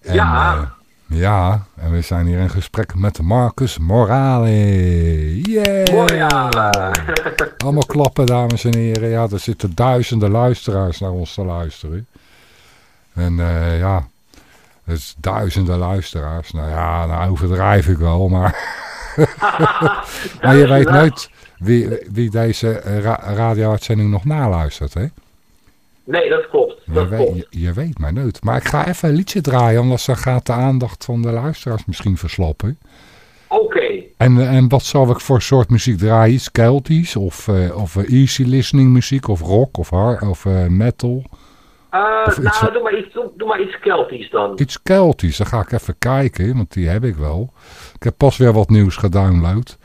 B: En,
D: Ja.
B: eh, ja, en we zijn hier in gesprek met Marcus Morale. Yeah!
D: Ja.
B: Allemaal klappen, dames en heren. Ja, er zitten duizenden luisteraars naar ons te luisteren. En eh, ja, dus duizenden luisteraars. Nou ja, nou overdrijf ik wel, maar... maar je weet nooit wie, wie deze eh, ra radio-uitzending nog naluistert, hè?
D: Nee, dat klopt.
B: Je
D: Dat
B: weet,
D: klopt.
B: je, je weet maar nooit. Maar ik ga even een liedje draaien, anders dan gaat de aandacht van de luisteraars misschien verslappen.
D: Oké.
B: En, en wat zal ik voor soort muziek draaien? Iets Keltisch of, eh, of eh, easy listening muziek of rock of, hard, of eh, metal? Of
D: nou, doe maar, iets, doe, doe maar iets Keltisch dan.
B: Iets Keltisch, dan ga ik even kijken, want die heb ik wel. Ik heb pas weer wat nieuws gedownload.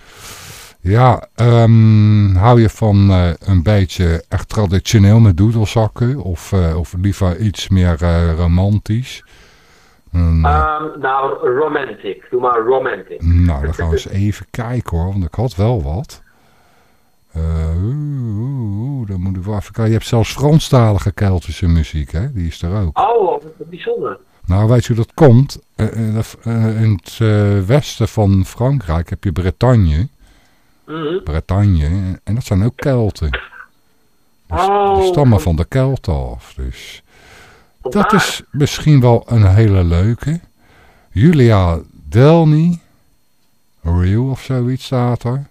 B: Ja, ehm, hou je van eh, een beetje echt traditioneel met doedelzakken? Of, eh, of liever iets meer eh, romantisch? Eh,
D: Ehm, nou, romantic. Doe maar romantic.
B: nou, dan gaan we eens even kijken hoor, want ik had wel wat. Eh, oeh, oeh, dan moet ik wel even kijken. Je hebt zelfs Franstalige Keltische muziek, hè? Die is er ook.
D: Oh, wat bijzonder.
B: Nou, weet je hoe dat komt? In het westen van Frankrijk heb je Bretagne.
D: Mhm.
B: Bretagne. En dat zijn ook Kelten. Dus
D: Oh,
B: stammen van de Kelten af. Dus dat is misschien wel een hele leuke. Julia Delny. Real of zoiets staat er.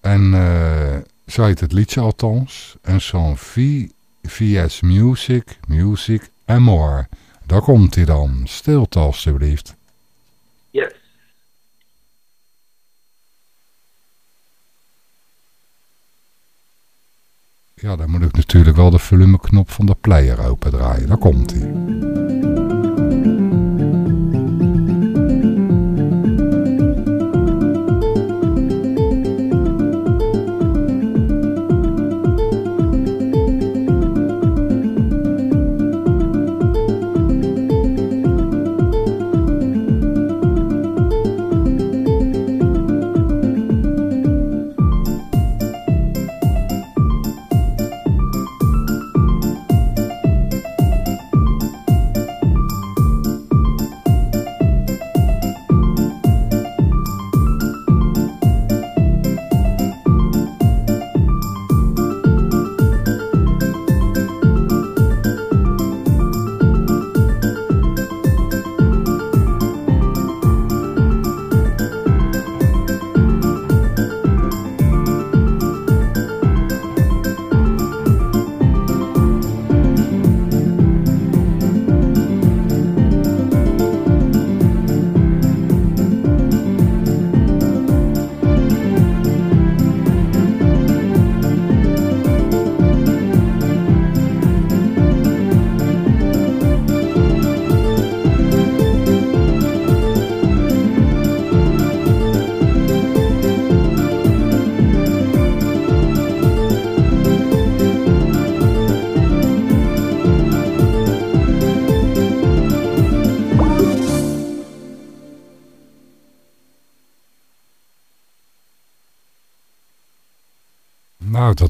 B: En eh zo heet het liedje althans. En zo'n VS Music, Music en More. Daar komt hij dan. Stilte alstublieft.
D: Yes.
B: Ja, dan moet ik natuurlijk wel de volumeknop van de player opendraaien. Daar komt hij.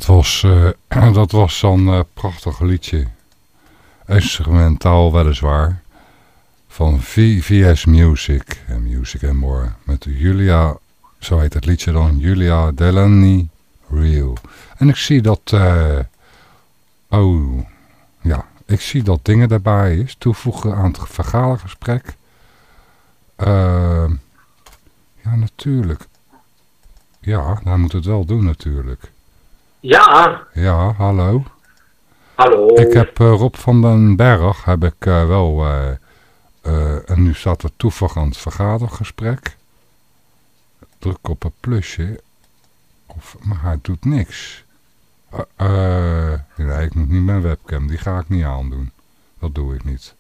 B: Dat was, eh, dat was zo'n eh, prachtig liedje. Instrumentaal weliswaar. Van VVS Music. En Music and More. Met Julia, zo heet het liedje dan. Julia Delaney Real. En ik zie dat... eh, oh, ja. Ik zie dat dingen daarbij is. Toevoegen aan het vergadergesprek. Ja, natuurlijk. Ja, hij moet het wel doen natuurlijk.
D: Ja,
B: Ja, hallo.
D: hallo.
B: Ik heb eh, Rob van den Berg, heb ik eh, wel, eh, en nu staat er toevallig aan het vergadergesprek. Druk op het plusje, of, maar hij doet niks. Nee, ik moet niet mijn webcam, die ga ik niet aandoen. Dat doe ik niet.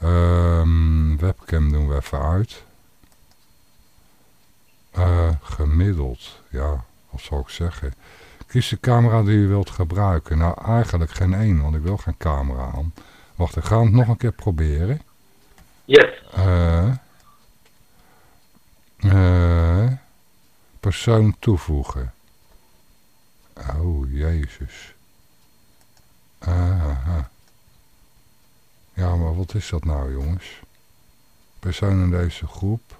B: Ehm, webcam doen we even uit. Gemiddeld, ja, wat zal ik zeggen. Kies de camera die u wilt gebruiken. Nou, eigenlijk geen één, want ik wil geen camera aan. Wacht, ik ga het nog een keer proberen.
D: Yes.
B: Eh, eh, persoon toevoegen. Oh, jezus. Ja, maar wat is dat nou, jongens? Persoon in deze groep.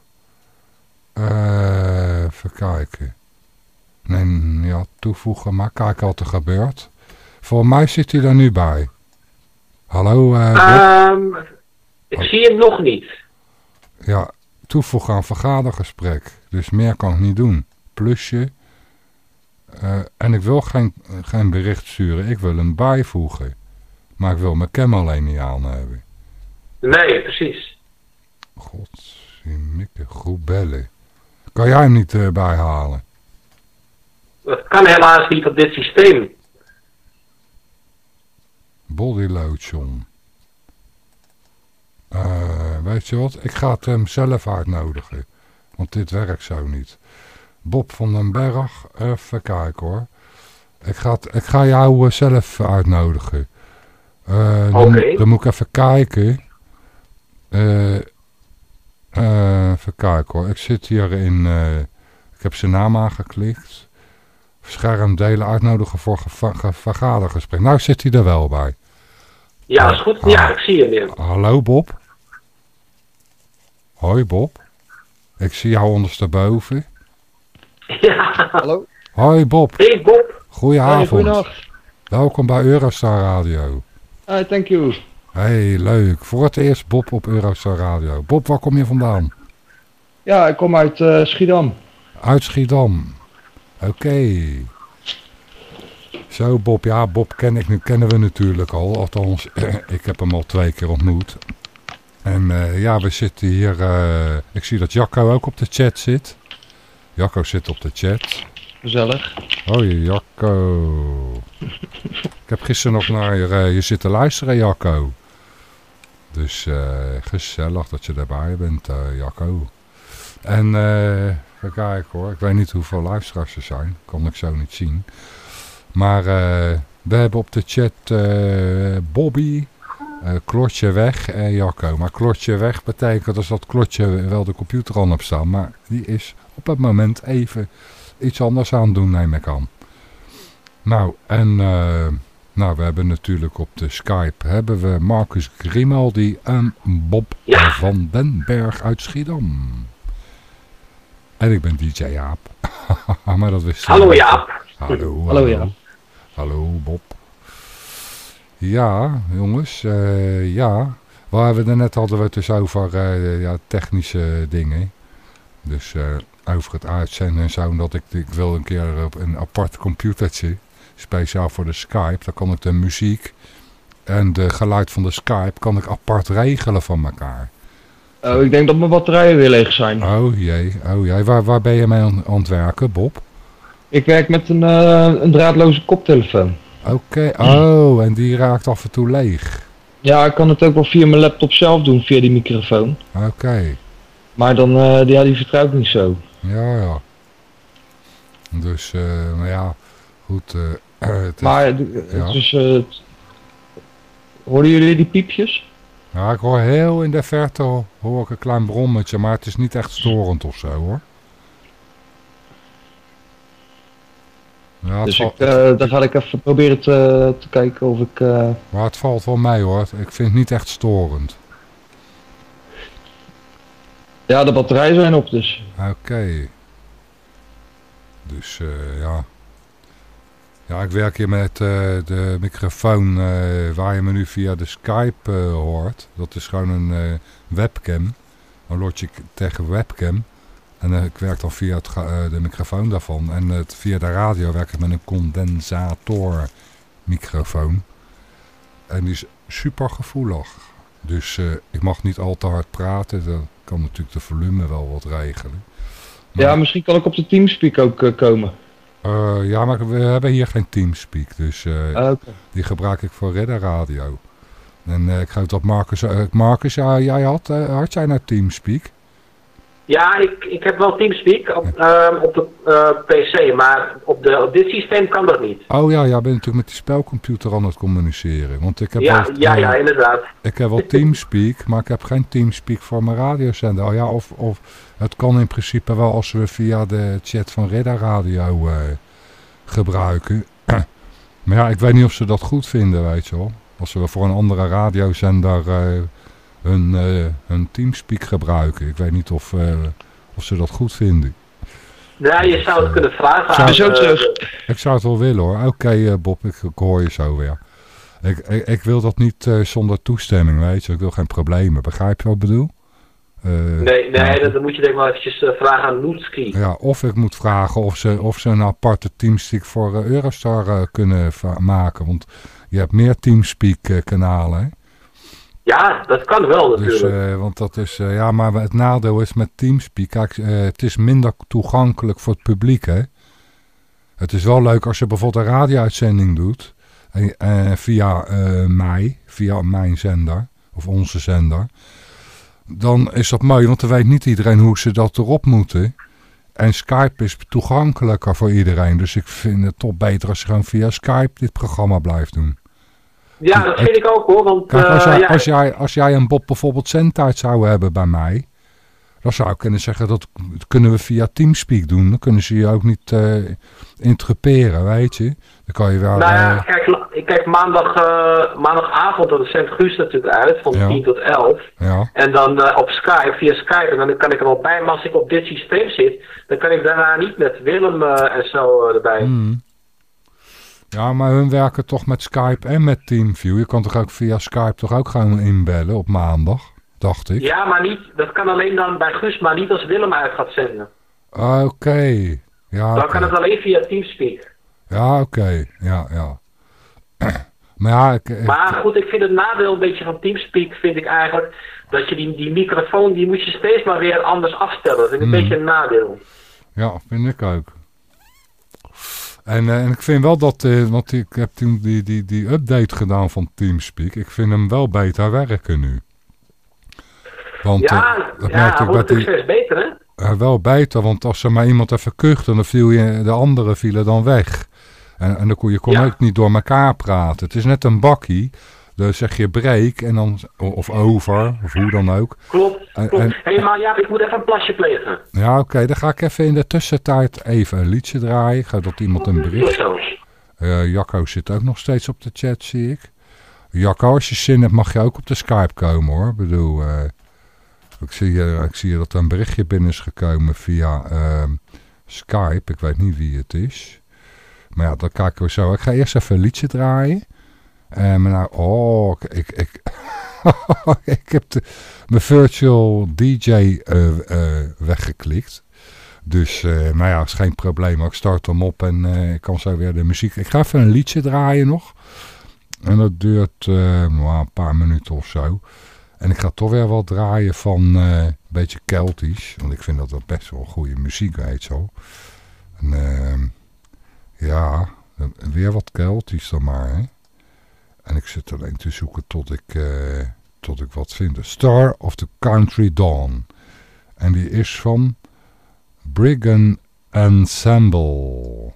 B: Eh, even kijken. Nee, ja, toevoegen, maar kijken wat er gebeurt. Voor mij zit hij er nu bij. Hallo, eh?
D: Ehm, ik zie hem nog niet.
B: Ja, toevoegen aan vergadergesprek. Dus meer kan ik niet doen. Plusje. Eh, en ik wil geen, geen bericht sturen. Ik wil hem bijvoegen. Maar ik wil mijn cam alleen niet aan hebben.
D: Nee, precies.
B: God, mikke goed bellen. Kan jij hem niet eh, bijhalen?
D: Dat kan helaas niet op dit systeem.
B: Body lotion. Eh, weet je wat? Ik ga het hem zelf uitnodigen. Want dit werkt zo niet. Bob van den Berg, even kijken hoor. Ik ga, het- ik ga jou eh, zelf uitnodigen. Eh, dan, dan moet ik even kijken. Even kijken hoor. Ik zit hier in... ik heb zijn naam aangeklikt. Scherm delen uitnodigen voor vergadergesprek. Nou zit hij er wel bij.
D: Ja, is goed. Ja, ik zie hem weer.
B: Hallo Bob. Hoi Bob. Ik zie jou ondersteboven.
D: Ja.
E: Hallo?
B: Hoi Bob.
D: Hey Bob.
B: Goedenavond.
E: Hey, goeiedag.
B: Welkom bij Eurostar Radio.
E: Hi, thank you.
B: Hey, leuk. Voor het eerst Bob op Eurostar Radio. Bob, waar kom je vandaan?
E: Ja, ik kom uit eh, Schiedam.
B: Uit Schiedam. Oké. Zo Bob, ja Bob ken ik nu, kennen we natuurlijk al. Althans, ik heb hem al twee keer ontmoet. En eh, ja, we zitten hier... eh, ik zie dat Jacco ook op de chat zit. Jacco zit op de chat.
E: Gezellig.
B: Hoi Jacco. ik heb gisteren nog naar je, eh, je zitten luisteren Jacco. Dus gezellig dat je erbij bent Jacco. En eh even kijken hoor. Ik weet niet hoeveel luisteraars er zijn. Kan ik zo niet zien. Maar eh, we hebben op de chat eh, Bobby, eh, klotje weg en Jacco. Maar klotje weg betekent dus dat klotje wel de computer aan op staan. Maar die is op het moment even iets anders aan doen, neem ik aan. Nou, en nou, we hebben natuurlijk op de Skype hebben we Marcus Grimaldi en Bob
D: Ja.
B: van den Berg uit Schiedam. En ik ben DJ Jaap. maar dat wist
D: Hallo
B: niet.
D: Jaap.
B: Hallo,
E: Hallo, Jaap.
B: Hallo Bob. Ja, jongens, eh, ja. Waar we het net hadden we het dus over eh, ja, technische dingen. Dus eh, over het uitzenden en zo. Omdat ik, ik wil een keer op een apart computertje. Speciaal voor de Skype. Dan kan ik de muziek en de geluid van de Skype kan ik apart regelen van elkaar.
E: Oh, ik denk dat mijn batterijen weer leeg zijn.
B: Oh jee, oh jee. Waar, waar ben je mee aan, aan het werken, Bob?
E: Ik werk met een, eh, een draadloze koptelefoon.
B: Oké, oh, en die raakt af en toe leeg.
E: Ja, ik kan het ook wel via mijn laptop zelf doen, via die microfoon.
B: Oké.
E: Maar dan, eh, ja, die vertrouw ik niet zo.
B: Ja, ja. Dus, eh, maar ja, goed. eh, het
E: Maar,
B: ja.
E: is, het- hoorden jullie die piepjes?
B: Ja, ik hoor heel in de verte hoor ik een klein brommetje, maar het is niet echt storend of zo hoor. Ja,
E: Dus ik, eh, dan ga ik even proberen te, te kijken of ik... eh,
B: maar het valt wel mee hoor. Ik vind het niet echt storend.
E: ja, de batterijen zijn op dus.
B: Oké. Dus eh, ja. Ja, ik werk hier met eh, de microfoon eh, waar je me nu via de Skype eh, hoort. Dat is gewoon een webcam. Een Logic tegen webcam. En ik werk dan via het, de microfoon daarvan. En het, via de radio werk ik met een condensator microfoon. En die is super gevoelig. Dus ik mag niet al te hard praten. Dan kan natuurlijk de volume wel wat regelen. Maar-
E: Ja, misschien kan ik op de Teamspeak ook komen.
B: Eh, ja, maar we hebben hier geen Teamspeak, dus eh,
E: Ah,
B: die gebruik ik voor Redder Radio. En eh, ik geloof dat Marcus, Marcus ja, jij had, had jij nou Teamspeak?
D: Ja, ik, ik heb wel Teamspeak op, ehm, op de eh, PC, maar op, de, op dit systeem kan dat niet.
B: Oh ja, jij bent natuurlijk met die spelcomputer aan het communiceren. Want ik heb,
D: Ja,
B: wel,
D: ja,
B: eh,
D: ja, inderdaad.
B: ik heb wel Teamspeak, maar ik heb geen Teamspeak voor mijn radiozender. Oh ja, of, of het kan in principe wel als we via de chat van Redder Radio eh, gebruiken. Maar ja, ik weet niet of ze dat goed vinden, weet je wel. Als ze voor een andere radiozender uh, hun, uh, hun Teamspeak gebruiken. Ik weet niet of, uh, of ze dat goed vinden.
D: Ja, je zou het kunnen vragen.
E: Zou, aan, terug.
B: ik zou het wel willen hoor. Oké okay, Bob, ik, ik, hoor je zo weer. Ik, ik, ik wil dat niet zonder toestemming, weet je. Ik wil geen problemen. Begrijp je wat ik bedoel?
D: Uh, nee, nee dat, dan moet je denk ik wel eventjes uh, vragen aan Noetski.
B: Ja, of ik moet vragen of ze, of ze een aparte Teamspeak voor uh, Eurostar kunnen maken. Want je hebt meer Teamspeak kanalen.
D: Ja, dat kan wel natuurlijk.
B: Dus, want dat is, ja, maar het nadeel is met Teamspeak, kijk, het is minder toegankelijk voor het publiek, hè. Het is wel leuk als je bijvoorbeeld een radio-uitzending doet, via mij, via mijn zender, of onze zender dan is dat mooi, want dan weet niet iedereen hoe ze dat erop moeten. En Skype is toegankelijker voor iedereen. Dus ik vind het toch beter als je gewoon via Skype dit programma blijft doen.
D: Ja, dat vind ik ook hoor. Want,
B: Kijk, als, jij, ja. als, jij, als jij een Bob bijvoorbeeld zendtijd zou hebben bij mij... dan zou ik kunnen zeggen, dat kunnen we via Teamspeak doen. Dan kunnen ze je ook niet uh, weet je. Dan kan je wel...
D: Nou ja, kijk, ik kijk maandag, uh, maandagavond, dat zendt Guus natuurlijk uit, van ja. 10 tot 11.
B: Ja.
D: En dan uh, op Skype, via Skype, en dan kan ik er wel bij. Maar als ik op dit systeem zit, dan kan ik daarna niet met Willem uh, en zo erbij.
B: Mm. Ja, maar hun werken toch met Skype en met TeamView. Je kan toch ook via Skype toch ook gewoon inbellen op maandag, dacht ik.
D: Ja, maar niet, dat kan alleen dan bij Guus, maar niet als Willem uit gaat zenden.
B: Oké. Okay. Ja,
D: dan okay. kan het alleen via Teamspeak.
B: Ja, oké. Okay. Ja, ja. maar ja, ik, ik,
D: maar goed, ik vind het nadeel een beetje van Teamspeak, vind ik eigenlijk, dat je die, die microfoon, die moet je steeds maar weer anders afstellen. Dat vind ik een
B: Mm.
D: beetje een nadeel.
B: Ja, vind ik ook. En, uh, en ik vind wel dat, uh, want ik heb toen die, die, die update gedaan van Teamspeak. Ik vind hem wel beter werken nu. Want,
D: ja,
B: uh, dat
D: ja
B: merkte ik bij die,
D: beter hè?
B: wel beter, want als er maar iemand even kuchte, dan viel je, de andere vielen dan weg. En, en dan kon je kon
D: Ja.
B: ook niet door elkaar praten. Het is net een bakkie. Dan zeg je break en dan, of over, of hoe dan ook.
D: Klopt, klopt.
B: en-
D: maar ja, ik moet even een plasje plegen.
B: Ja, oké, dan ga ik even in de tussentijd even een liedje draaien. Ga dat iemand een bericht. Eh, Jacco zit ook nog steeds op de chat, zie ik. Jacco, als je zin hebt, mag je ook op de Skype komen, hoor. Ik bedoel, eh, ik, zie, eh, ik zie dat er een berichtje binnen is gekomen via ehm, Skype. Ik weet niet wie het is. Maar ja, dat kijken we zo. Ik ga eerst even een liedje draaien. En maar nou, oh, ik, ik, ik heb de, mijn virtual DJ eh, eh, weggeklikt. Dus, eh nou ja, is geen probleem. Ik start hem op en eh, ik kan zo weer de muziek... Ik ga even een liedje draaien nog. En dat duurt eh, nou, een paar minuten of zo. En ik ga toch weer wat draaien van eh, een beetje Keltisch. Want ik vind dat wel best wel goede muziek, weet je wel. En ehm, ja, weer wat Keltisch dan maar, hè. En ik zit alleen te zoeken tot ik, eh, tot ik wat vind. Star of the Country Dawn. En die is van Brigand Ensemble.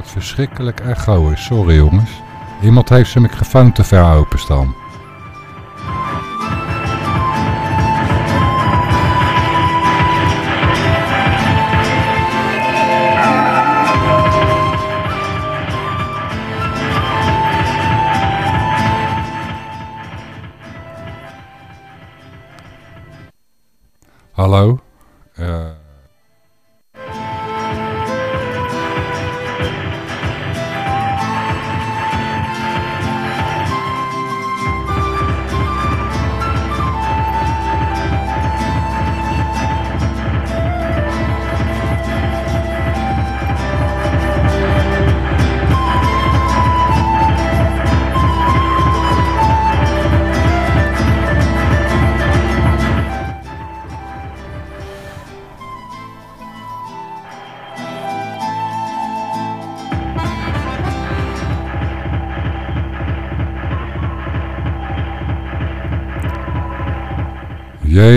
B: Word verschrikkelijk echoisch. Sorry jongens. Iemand heeft zijn microfoon te ver openstaan.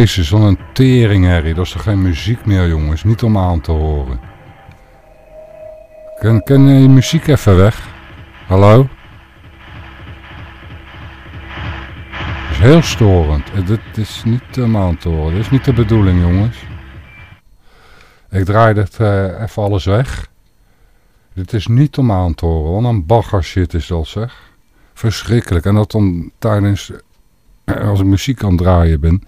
B: Jezus, wat een tering, Harry. Dat is toch geen muziek meer, jongens? Niet om aan te horen. Ken, ken je muziek even weg? Hallo? Het is heel storend. Eh, Dit is niet om aan te horen. Dit is niet de bedoeling, jongens. Ik draai dit eh, even alles weg. Dit is niet om aan te horen. Wat een bagger shit is dat, zeg. Verschrikkelijk. En dat dan tijdens... eh, Als ik muziek aan het draaien ben...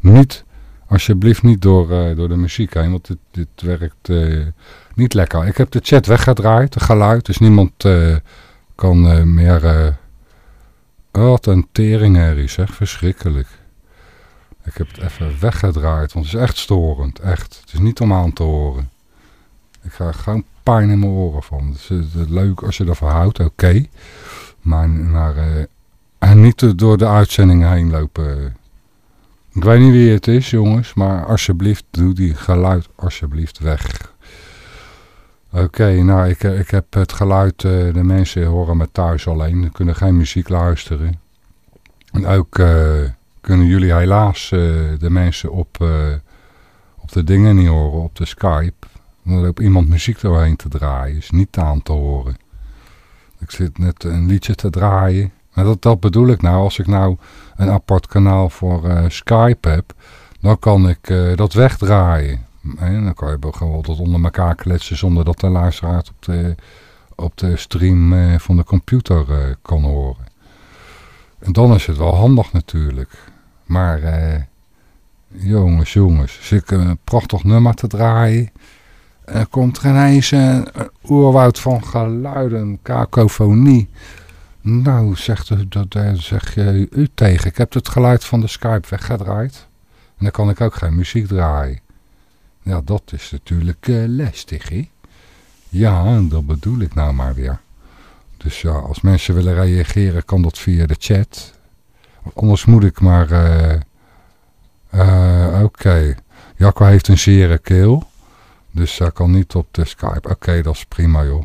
B: Niet... Alsjeblieft niet door, eh, door de muziek heen. Want dit, dit werkt... eh, niet lekker. Ik heb de chat weggedraaid, het geluid, dus niemand eh, kan meer... wat een teringherrie zeg, verschrikkelijk. Ik heb het even weggedraaid, want het is echt storend, echt. Het is niet om aan te horen. Ik krijg gewoon pijn in mijn oren van. Het is, eh, leuk als je ervan houdt, oké. Maar, maar en niet door de uitzendingen heen lopen. Ik weet niet wie het is, jongens, maar alsjeblieft, doe die geluid alsjeblieft weg. Oké, nou, ik, ik heb het geluid, eh, de mensen horen me thuis alleen, Ze kunnen geen muziek luisteren. En ook eh, kunnen jullie helaas eh, de mensen op, eh, op de dingen niet horen, op de Skype. Dan loopt iemand muziek doorheen te draaien, is niet aan te horen. Ik zit net een liedje te draaien. Maar dat, dat bedoel ik nou, als ik nou een apart kanaal voor eh, Skype heb, dan kan ik eh, dat wegdraaien. En dan kan je gewoon tot onder elkaar kletsen zonder dat de luisteraar op de, op de stream eh, van de computer kan horen. En dan is het wel handig natuurlijk. Maar jongens, jongens, zit ik een prachtig nummer te draaien. En er komt er ineens een, een oerwoud van geluiden, kakofonie. Nou, zegt u, dat, zeg je u tegen. Ik heb het geluid van de Skype weggedraaid. En dan kan ik ook geen muziek draaien. Ja, dat is natuurlijk eh, lastig, hè? Ja, dat bedoel ik nou maar weer. Dus ja, als mensen willen reageren, kan dat via de chat. Anders moet ik maar... eh eh, Oké. Jacco heeft een zere keel. Dus hij kan niet op de Skype. Oké, dat is prima, joh.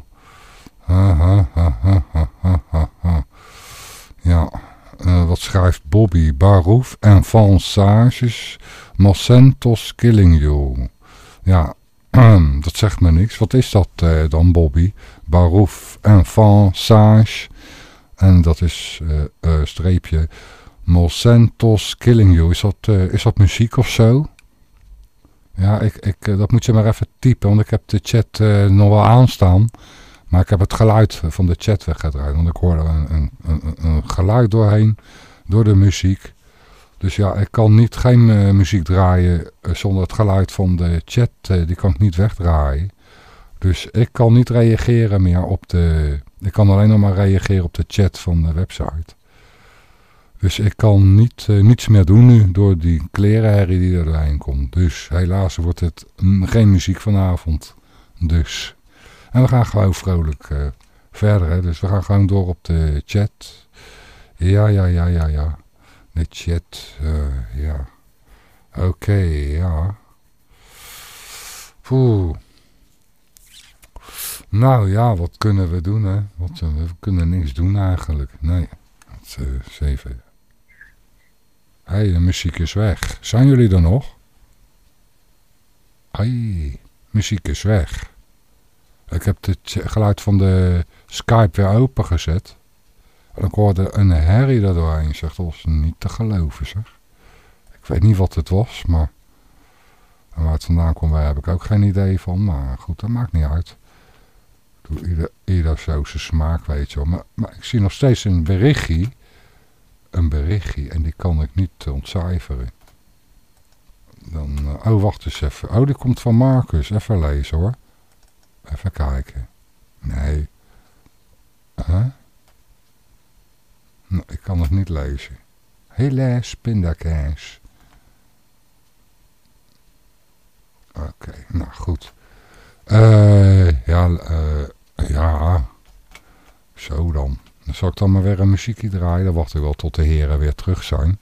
B: Ja, eh, wat schrijft Bobby? Barouf en Vansages Mocentos Killing You. Ja, dat zegt me niks. Wat is dat eh, dan, Bobby? Barouf en Vansage. En dat is eh, eh, streepje Mocentos Killing You. Is dat, eh, is dat muziek of zo? Ja, ik, ik, eh, dat moet je maar even typen, want ik heb de chat eh, nog wel aanstaan. Maar ik heb het geluid van de chat weggedraaid. Want ik hoorde een, een, een, geluid doorheen, door de muziek. Dus ja, ik kan niet geen eh, muziek draaien eh, zonder het geluid van de chat. eh, die kan ik niet wegdraaien. Dus ik kan niet reageren meer op de... Ik kan alleen nog maar reageren op de chat van de website. Dus ik kan niet, niets meer doen nu door die klerenherrie die er doorheen komt. Dus helaas wordt het mm, geen muziek vanavond. Dus. En we gaan gewoon vrolijk eh, verder. Hè. Dus we gaan gewoon door op de chat. Ja, ja, ja, ja, ja. De chat, eh, ja. Oké, ja. Poeh. Nou ja, wat kunnen we doen, hè? Wat, we kunnen niks doen eigenlijk. Nee. Dat, eh, eens even. Hé, hey, de muziek is weg. Zijn jullie er nog? Ai, muziek is weg. Ik heb het geluid van de Skype weer opengezet. En ik hoorde een herrie daardoorheen. Zeg, dat was niet te geloven, zeg. Ik weet niet wat het was, maar... Waar het vandaan komt, daar heb ik ook geen idee van. Maar goed, dat maakt niet uit. Ieder, ieder zo smaak, weet je wel. Maar, maar ik zie nog steeds een berichtje. Een berichtje. En die kan ik niet ontcijferen. Dan, eh, oh, wacht eens even. Oh, die komt van Marcus. Even lezen hoor. Even kijken. Nee. Huh? Nou, ik kan het niet lezen. Helaas, pindakaas. Oké, nou goed. Eh, ja, eh, ja. Zo dan. Dan zal ik dan maar weer een muziekje draaien. Dan wacht ik wel tot de heren weer terug zijn.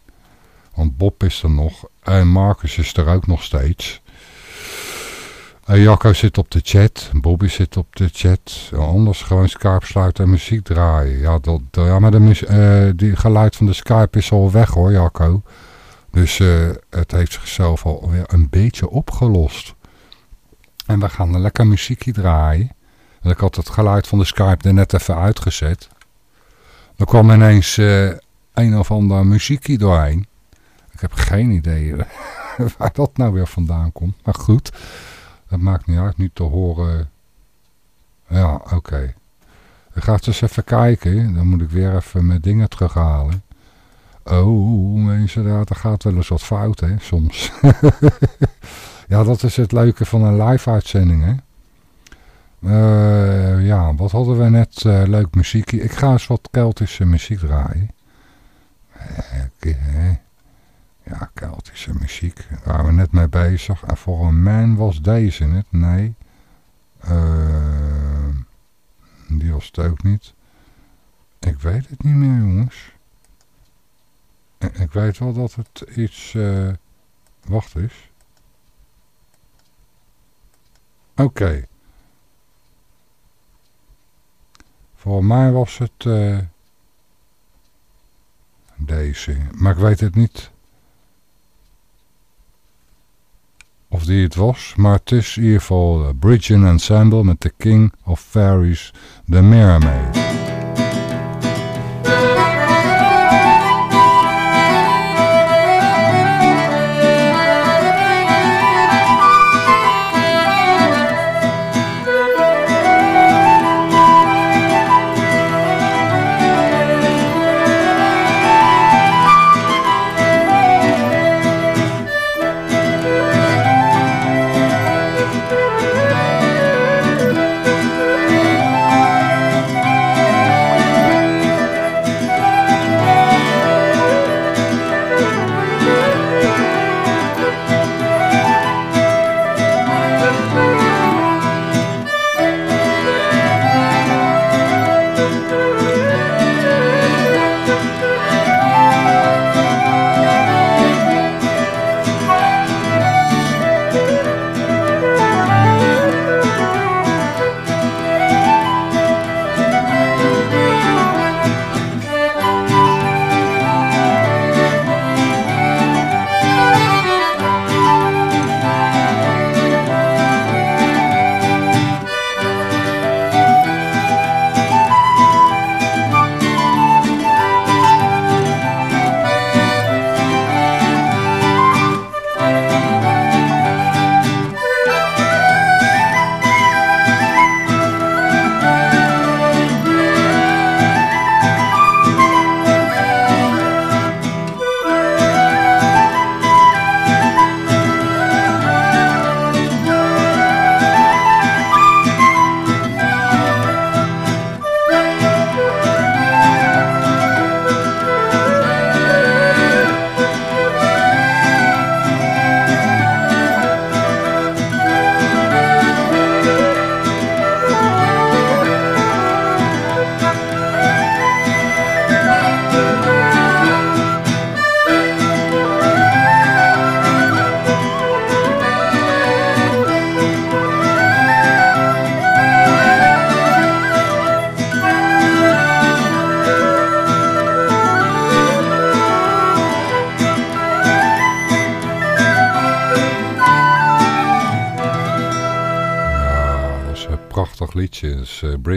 B: Want Bob is er nog. En Marcus is er ook nog steeds. En Jacco zit op de chat. Bobby zit op de chat. Anders gewoon Skype sluiten en muziek draaien. Ja, dat, ja maar de eh, die geluid van de Skype is al weg hoor, Jacco. Dus uh, het heeft zichzelf alweer een beetje opgelost. En we gaan lekker muziekje draaien. En ik had het geluid van de Skype er net even uitgezet. Er kwam ineens uh, een of ander muziekje doorheen. Ik heb geen idee waar dat nou weer vandaan komt. Maar goed, dat maakt niet uit. Nu te horen... Ja, oké. Okay. Ik ga eens even kijken. Dan moet ik weer even mijn dingen terughalen. Oh, mensen, daar gaat wel eens wat fout, hè, soms. ja, dat is het leuke van een live-uitzending, hè. Uh, ja, wat hadden we net? Uh, leuk muziekje. Ik ga eens wat Keltische muziek draaien. Uh, ja, Keltische muziek. Daar waren we net mee bezig. En voor een man was deze het. Nee. die was het ook niet. Ik weet het niet meer, jongens. Ik weet wel dat het iets... Uh, wacht eens. Oké. Voor mij was het... Uh, deze. Maar ik weet het niet. Of die het was. Maar het is in ieder geval Bridge Ensemble met The King of Fairies, The Mermaid.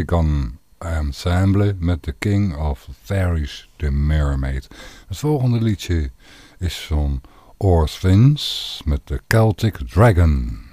B: Brigham Ensemble met The King of Fairies, The Mermaid. Het volgende liedje is van Orphans met The Celtic Dragon.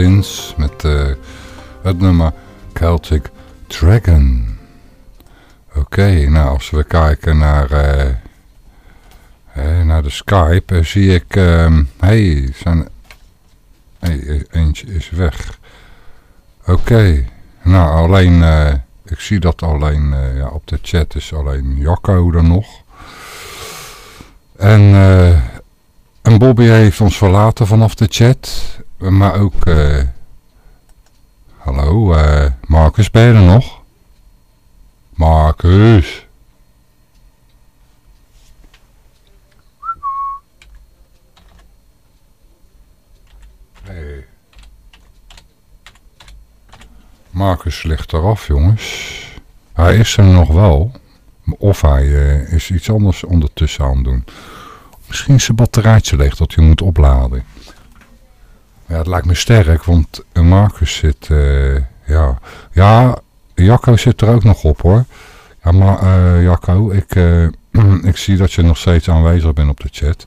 B: Met uh, het nummer Celtic Dragon. Oké, nou als we kijken naar, uh, naar de Skype, zie ik, um, hey, zijn, hey, eentje is weg. Oké, nou alleen, ik zie dat alleen ja, op de chat is alleen Jacco er nog. En en Bobby heeft ons verlaten vanaf de chat. Maar ook... Uh, hallo, uh, Marcus, ben je er nog? Marcus. Hey. Marcus ligt eraf, jongens. Hij is er nog wel. Of hij uh, is iets anders ondertussen aan het doen. Misschien is zijn batterijtje leeg dat je moet opladen. Het lijkt me sterk, want Marcus zit... Uh, ja, ja, Jacco zit er ook nog op hoor. Ja, maar uh, Jacco, ik, uh, ik zie dat je nog steeds aanwezig bent op de chat.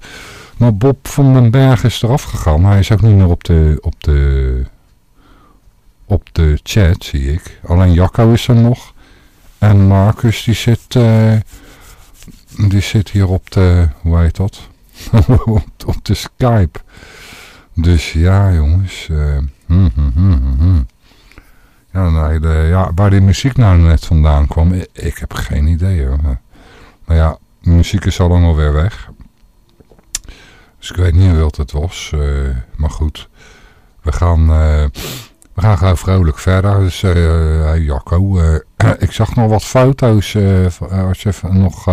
B: Maar Bob van den Berg is eraf gegaan. Hij is ook niet meer op de, op de, op de chat, zie ik. Alleen Jacco is er nog. En Marcus, die zit, die zit hier op de, hoe heet dat? op de Skype. Dus ja, jongens. Uh, hm, hm, hm, ja, de, ja, waar die muziek nou net vandaan kwam, ik, heb geen idee hoor. Maar ja, muziek is al lang alweer weg. Dus ik weet niet wat het was. Uh, maar goed, we gaan, uh, we gaan gewoon vrolijk verder. Dus Jacco, ik zag nog wat foto's. als je nog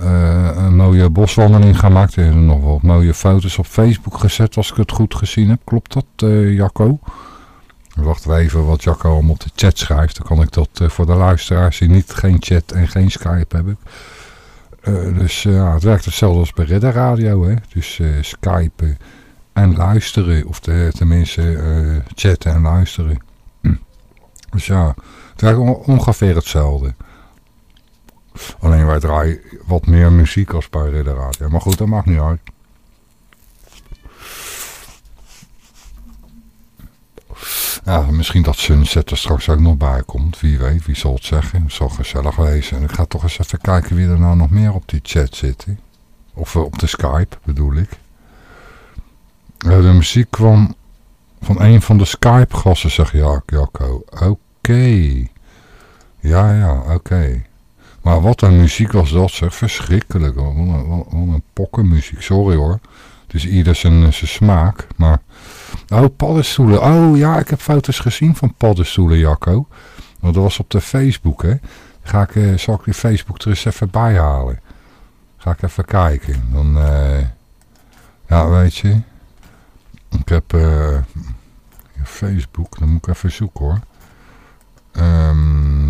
B: een mooie boswandeling gemaakt. En nog wat mooie foto's op Facebook gezet als ik het goed gezien heb. Klopt dat, uh, Jacco? Wachten we even wat Jacco allemaal op de chat schrijft. Dan kan ik dat uh, voor de luisteraars die niet geen chat en geen Skype hebben. dus ja, het werkt hetzelfde als bij Redder Radio. Hè? Dus Skype en luisteren. Of tenminste chatten en luisteren. Dus ja, het werkt ongeveer hetzelfde. Alleen wij draaien wat meer muziek als bij Ridder. Maar goed, dat maakt niet uit. Ja, misschien dat Sunset er straks ook nog bij komt. Wie weet, wie zal het zeggen. Het zal gezellig wezen. En ik ga toch eens even kijken wie er nou nog meer op die chat zit. Of eh, op de Skype, bedoel ik. de muziek kwam van een van de Skype-gasten, zegt Jacco. Oké. Ja, ja, oké. Maar wat een muziek was dat, zeg. Verschrikkelijk. Wat een, wat een pokkenmuziek. Sorry hoor. Het is ieder zijn, zijn smaak. Maar... Oh, paddenstoelen. Oh ja, ik heb foto's gezien van paddenstoelen, Jacco. Want dat was op de Facebook, hè. Ga ik, uh, zal ik die Facebook er eens even bijhalen. Ga ik even kijken. Dan, uh, ja, weet je. Ik heb uh, Facebook, dan moet ik even zoeken hoor. Ehm...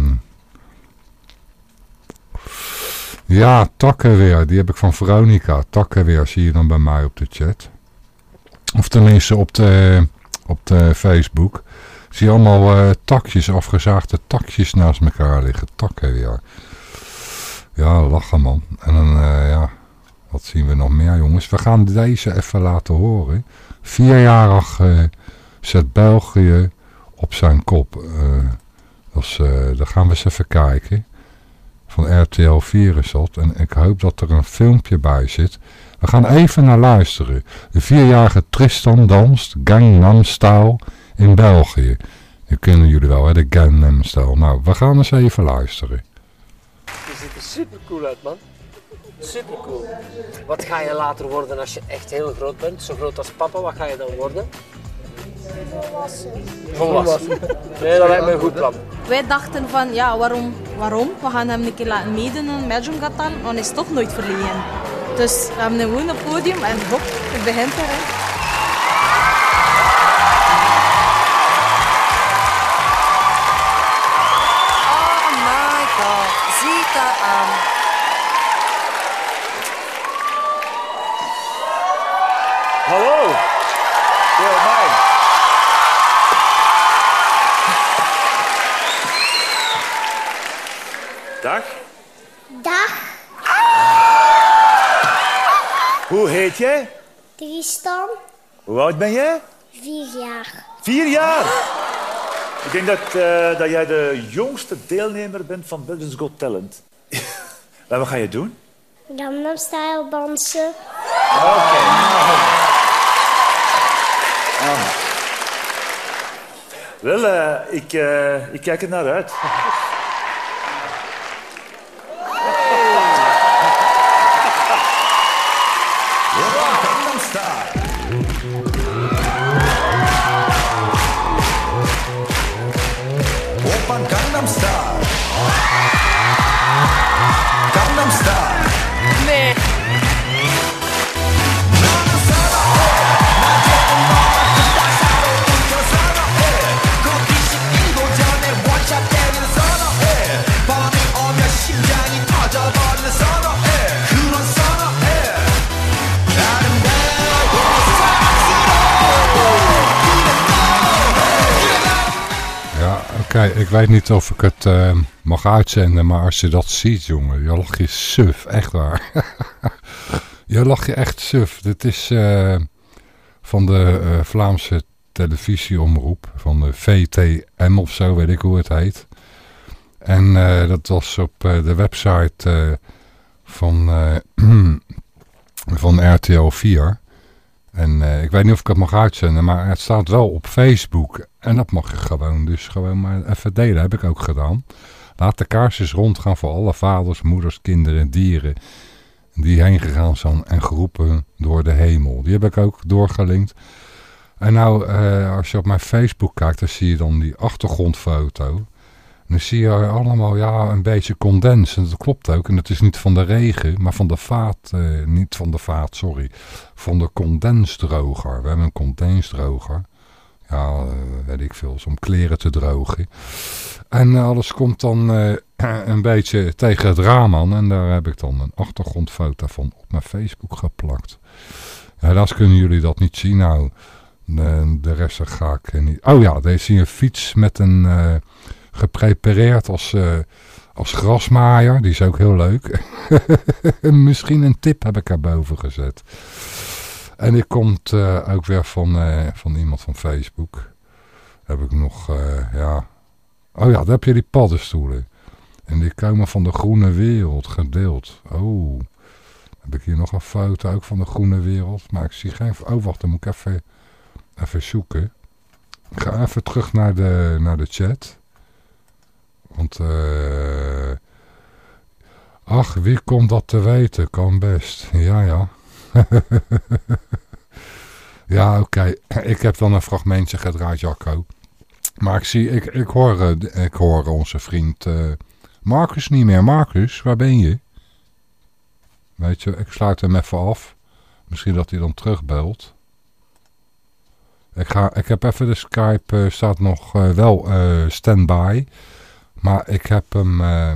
B: Ja, takkenweer. Die heb ik van Veronica. Takkenweer zie je dan bij mij op de chat. Of tenminste op de, op de Facebook. Zie je allemaal uh, takjes, afgezaagde takjes naast elkaar liggen. Takkenweer. Ja, lachen man. En dan, uh, ja, wat zien we nog meer jongens? We gaan deze even laten horen. Vierjarig uh, zet België op zijn kop. daar gaan we eens even kijken van RTL 4 is dat. En ik hoop dat er een filmpje bij zit. We gaan even naar luisteren. De vierjarige Tristan danst Gangnam Style in België. Die kennen jullie wel, hè? de Gangnam Style. Nou, we gaan eens even luisteren.
F: Je ziet er super cool uit, man. Super cool. Wat ga je later worden als je echt heel groot bent? Zo groot als papa, wat ga je dan worden?
G: Volwassen.
F: Volwassen. Nee, dat lijkt me een goed plan.
G: Wij dachten van, ja, waarom? waarom? We gaan hem een keer laten meedoen in Magic Gatan, want hij is toch nooit verlegen. Dus we hebben een gewoon podium en hop, het begint er. Hè.
H: Oh my god, zie dat aan.
F: Dag.
I: Dag,
F: Hoe heet jij?
I: Tristan,
F: Hoe oud ben jij?
I: Vier jaar.
J: Vier jaar? Ik denk dat, eh, dat jij de jongste deelnemer bent van Belgians Got Talent. en wat ga je doen?
I: Gangnam Style dansen.
J: Oké. Ah. Wel, eh, ik, eh, ik kijk er naar uit.
B: Ik weet niet of ik het eh, mag uitzenden, maar als je dat ziet, jongen, je lach je suf, echt waar. je lach je echt suf. Dit is eh, van de eh, Vlaamse televisieomroep, van de VTM of zo, weet ik hoe het heet. En dat was op de website van, van RTL 4. En eh, ik weet niet of ik het mag uitzenden, maar het staat wel op Facebook. En dat mag je gewoon, dus gewoon maar even delen, heb ik ook gedaan. Laat de kaarsjes rondgaan voor alle vaders, moeders, kinderen, dieren die heen gegaan zijn en geroepen door de hemel. Die heb ik ook doorgelinkt. En nou, eh, als je op mijn Facebook kijkt, dan zie je dan die achtergrondfoto. Dan zie je allemaal ja, een beetje condens. En dat klopt ook. En het is niet van de regen, maar van de vaat. eh, niet van de vaat, sorry. Van de condensdroger. We hebben een condensdroger. Ja, eh, weet ik veel. Om kleren te drogen. En alles komt dan eh, een beetje tegen het raam aan. En daar heb ik dan een achtergrondfoto van op mijn Facebook geplakt. Helaas kunnen jullie dat niet zien. Nou, de, de rest ga ik niet... Oh ja, deze zie je een fiets met een... eh, geprepareerd als, eh, als grasmaaier. Die is ook heel leuk. Misschien een tip heb ik erboven gezet. En die komt eh, ook weer van, eh, van iemand van Facebook. Heb ik nog, ja... Oh ja, daar heb je die paddenstoelen. En die komen van de groene wereld, gedeeld. Oh, heb ik hier nog een foto ook van de groene wereld. Maar ik zie geen... Oh, wacht, dan moet ik even, even zoeken. Ik ga even terug naar de, naar de chat. Want, eh... ach, wie komt dat te weten? Kan best. Ja, ja. ja, oké. Ik heb dan een fragmentje gedraaid, Jacco. Maar ik zie, ik, ik, hoor, eh, ik hoor onze vriend eh, Marcus niet meer. Marcus, waar ben je? Weet je, ik sluit hem even af. Misschien dat hij dan terugbelt. Ik, ga, ik heb even de Skype, eh, staat nog wel standby. Maar ik heb hem, eh,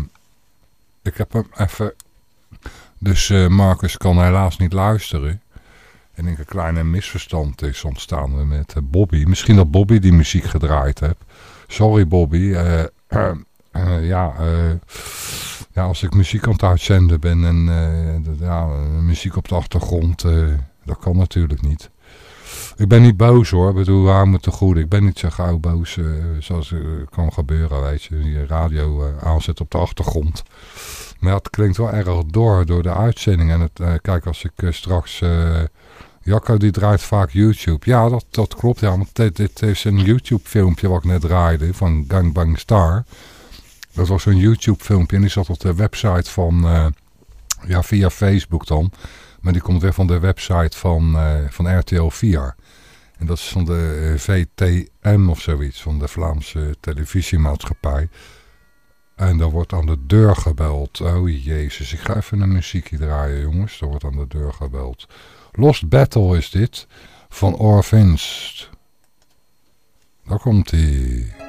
B: ik heb hem even... Dus eh, Marcus kan helaas niet luisteren. En ik een kleine misverstand is ontstaan met eh, Bobby. Misschien dat Bobby die muziek gedraaid heeft. Sorry Bobby. ja, ja, als ik muziek aan het uitzenden ben en ja, muziek op de achtergrond, dat kan natuurlijk niet. Ik ben niet boos hoor, ik bedoel, hou me te goed. Ik ben niet zo gauw boos eh, zoals eh, kan gebeuren, weet je. Je radio eh, aanzet op de achtergrond. Maar het klinkt wel erg door, door de uitzending. En het, kijk, als ik straks... Jacco die draait vaak YouTube. Ja, dat, dat klopt. Ja, want dit, dit is een YouTube filmpje wat ik net draaide van Gangbang Star. Dat was een YouTube filmpje en die zat op de website van... ja, via Facebook dan. Maar die komt weer van de website van, van RTL 4. En dat is van de eh, VTM of zoiets, van de Vlaamse televisiemaatschappij. En daar wordt aan de deur gebeld. Oh jezus, ik ga even een muziekje draaien jongens. Er wordt aan de deur gebeld. Lost Battle is dit, van Orvinst. Daar komt hij.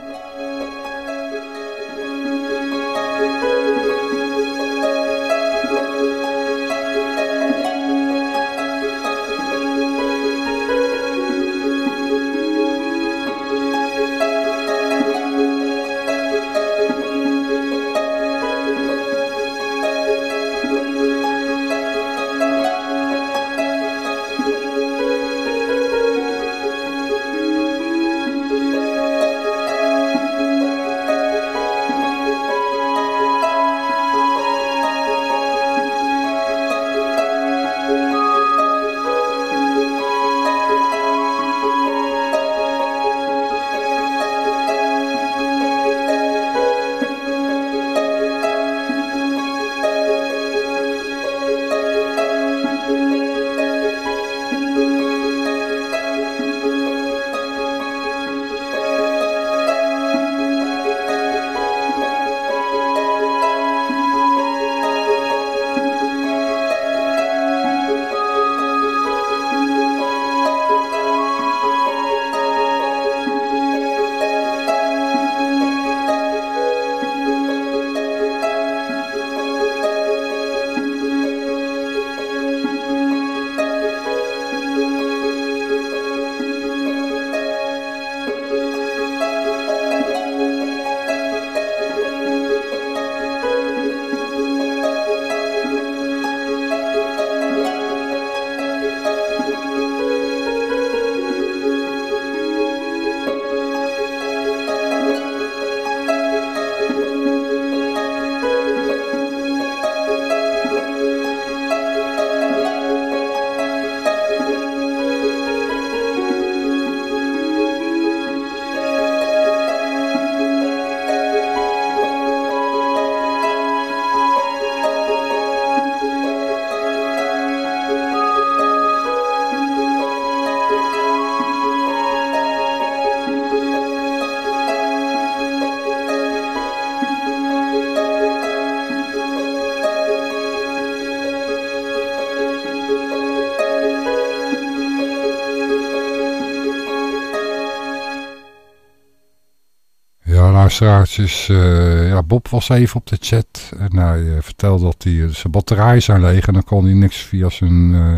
B: Luisteraartjes. eh, ja, Bob was even op de chat. En hij eh, vertelde dat hij, zijn batterij zijn leeg. En dan kon hij niks via zijn eh,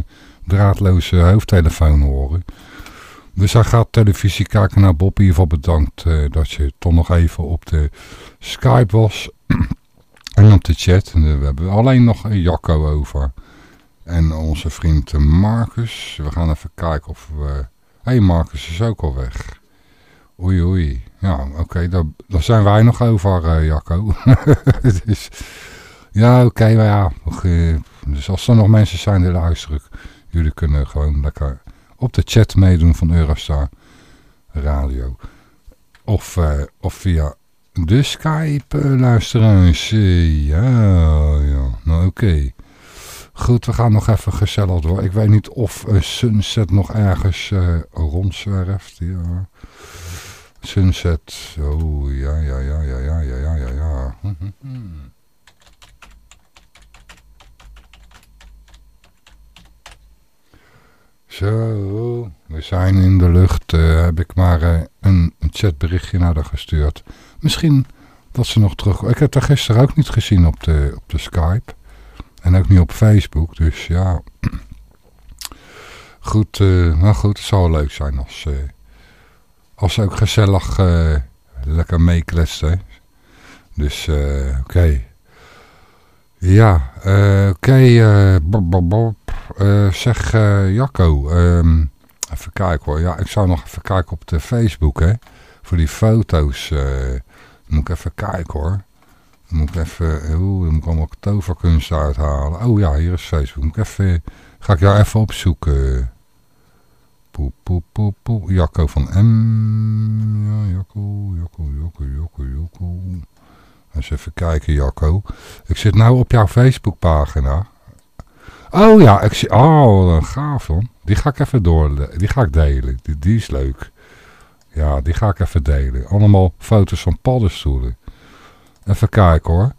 B: draadloze hoofdtelefoon horen. Dus hij gaat televisie kijken naar Bob. In ieder geval bedankt eh, dat je toch nog even op de Skype was. en op de chat. En, eh, we hebben alleen nog Jacco over. En onze vriend eh, Marcus. We gaan even kijken of we... Hé, hey, Marcus is ook al weg. Oei, oei. Ja, oké, daar, daar zijn wij nog over, eh, Jacco. ja, oké, maar ja. eh, dus als er nog mensen zijn die luisteren, jullie kunnen gewoon lekker op de chat meedoen van Eurostar Radio. Of, eh, of via de Skype uh, luisteraars. Eh, ja, ja, nou oké. Goed, we gaan nog even gezellig door. Ik weet niet of uh, Sunset nog ergens uh, rondzwerft. Ja. Sunset. Oh, ja, ja, ja, ja, ja, ja, ja, ja, ja. Hm, hm, hm. Zo, we zijn in de lucht. Uh, heb ik maar uh, een, chatberichtje naar haar gestuurd. Misschien dat ze nog terug... Ik heb haar gisteren ook niet gezien op de, op de Skype. En ook niet op Facebook. Dus ja... Goed, uh, goed, het zal wel leuk zijn als, als ze ook gezellig lekker meekletsen. Dus oké. Okay. Ja, oké. Okay, zeg Jacco, um, even kijken hoor. Ja, ik zou nog even kijken op de Facebook, hè. Voor die foto's. Moet ik even kijken hoor. Moet ik even, oeh, moet ik allemaal toverkunst uithalen. Oh ja, hier is Facebook. Moet ik even, ga ik jou even opzoeken. Poe, poe, poe, poe. Jacco van M. Ja, Jacco, Jacco, Jacco, Jacco, Jacco. Even kijken, Jacco. Ik zit nou op jouw Facebookpagina. Oh ja, ik zie... Oh, gaaf man. Die ga ik even door... Die ga ik delen. Die, is leuk. Ja, die ga ik even delen. Allemaal foto's van paddenstoelen. Even kijken hoor.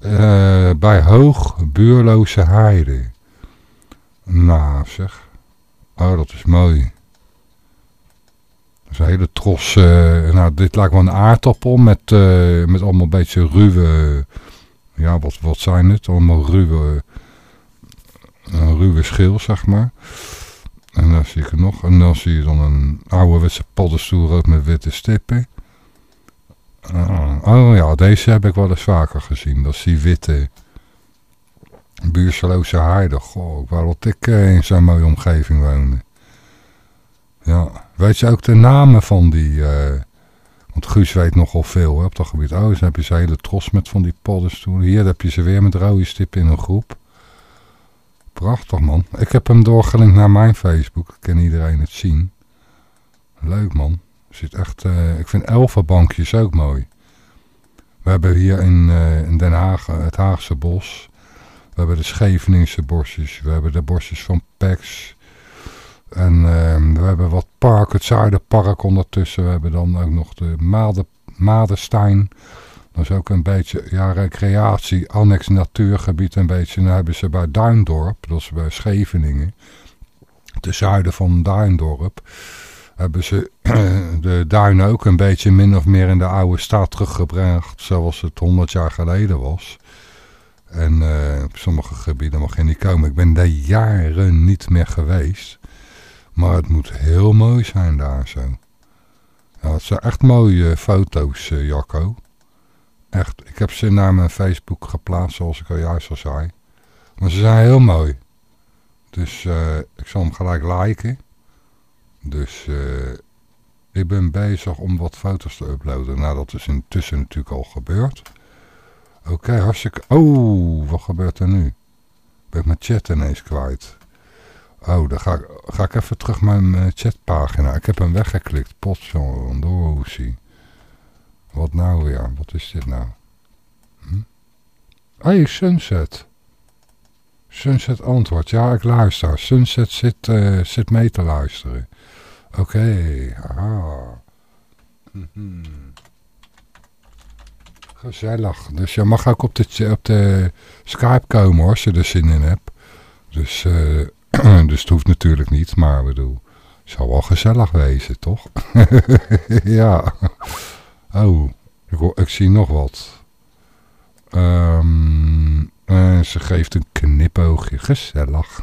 B: Uh, bij Hoog Buurloze Heide. Nou zeg. Oh, dat is mooi. Dat is een hele tros. Uh, nou, dit lijkt wel een aardappel met, uh, met allemaal een beetje ruwe... Ja, wat, wat zijn het? Allemaal ruwe een ruwe schil, zeg maar. En dan zie ik er nog. En dan zie je dan een ouderwetse paddenstoel ook met witte stippen. Uh, oh ja, deze heb ik wel eens vaker gezien. Dat is die witte buurseloze haarde. Goh, ik wou ik uh, in zo'n mooie omgeving woonde. Ja, weet je ook de namen van die... Uh, want Guus weet nogal veel hè, op dat gebied. Oh, dan heb je ze hele tros met van die paddenstoelen. Hier heb je ze weer met rode stippen in een groep. Prachtig man. Ik heb hem doorgelinkt naar mijn Facebook. Kan iedereen het zien. Leuk man. Zit echt, uh, ik vind elfenbankjes ook mooi. We hebben hier in, in Den Haag het Haagse bos. We hebben de Scheveningse bosjes. We hebben de bosjes van Pex. En uh, we hebben wat park, het Zuiderpark ondertussen. We hebben dan ook nog de Made, Madestein. Dat is ook een beetje ja, recreatie, annex natuurgebied een beetje. En dan hebben ze bij Duindorp, dat is bij Scheveningen, ten zuiden van Duindorp, hebben ze de duinen ook een beetje min of meer in de oude staat teruggebracht, zoals het 100 jaar geleden was. En uh, op sommige gebieden mag je niet komen. Ik ben daar jaren niet meer geweest. Maar het moet heel mooi zijn daar zo. Ja, het zijn echt mooie foto's, uh, Jacco. Echt, ik heb ze naar mijn Facebook geplaatst, zoals ik al juist al zei. Maar ze zijn heel mooi. Dus uh, ik zal hem gelijk liken. Dus ik ben bezig om wat foto's te uploaden. Nou, dat is intussen natuurlijk al gebeurd. Oké, okay, hartstikke... Oh, wat gebeurt er nu? Ben mijn chat ineens kwijt. Oh, dan ga ik, ga ik even terug naar mijn chatpagina. Ik heb hem weggeklikt. Potjandorosie. Wat nou weer? Wat is dit nou? Hm? Hey, Sunset. Sunset antwoord. Ja, ik luister. Sunset zit, uh, zit mee te luisteren. Oké, okay. aha. Hm -hm. Gezellig. Dus je mag ook op de, op de Skype komen hoor, als je er zin in hebt. Dus, uh, dus het hoeft natuurlijk niet, maar ik bedoel, het wel gezellig wezen, toch? ja. Oh, Ik, zie nog wat. Eh, ze geeft een knipoogje. Gezellig.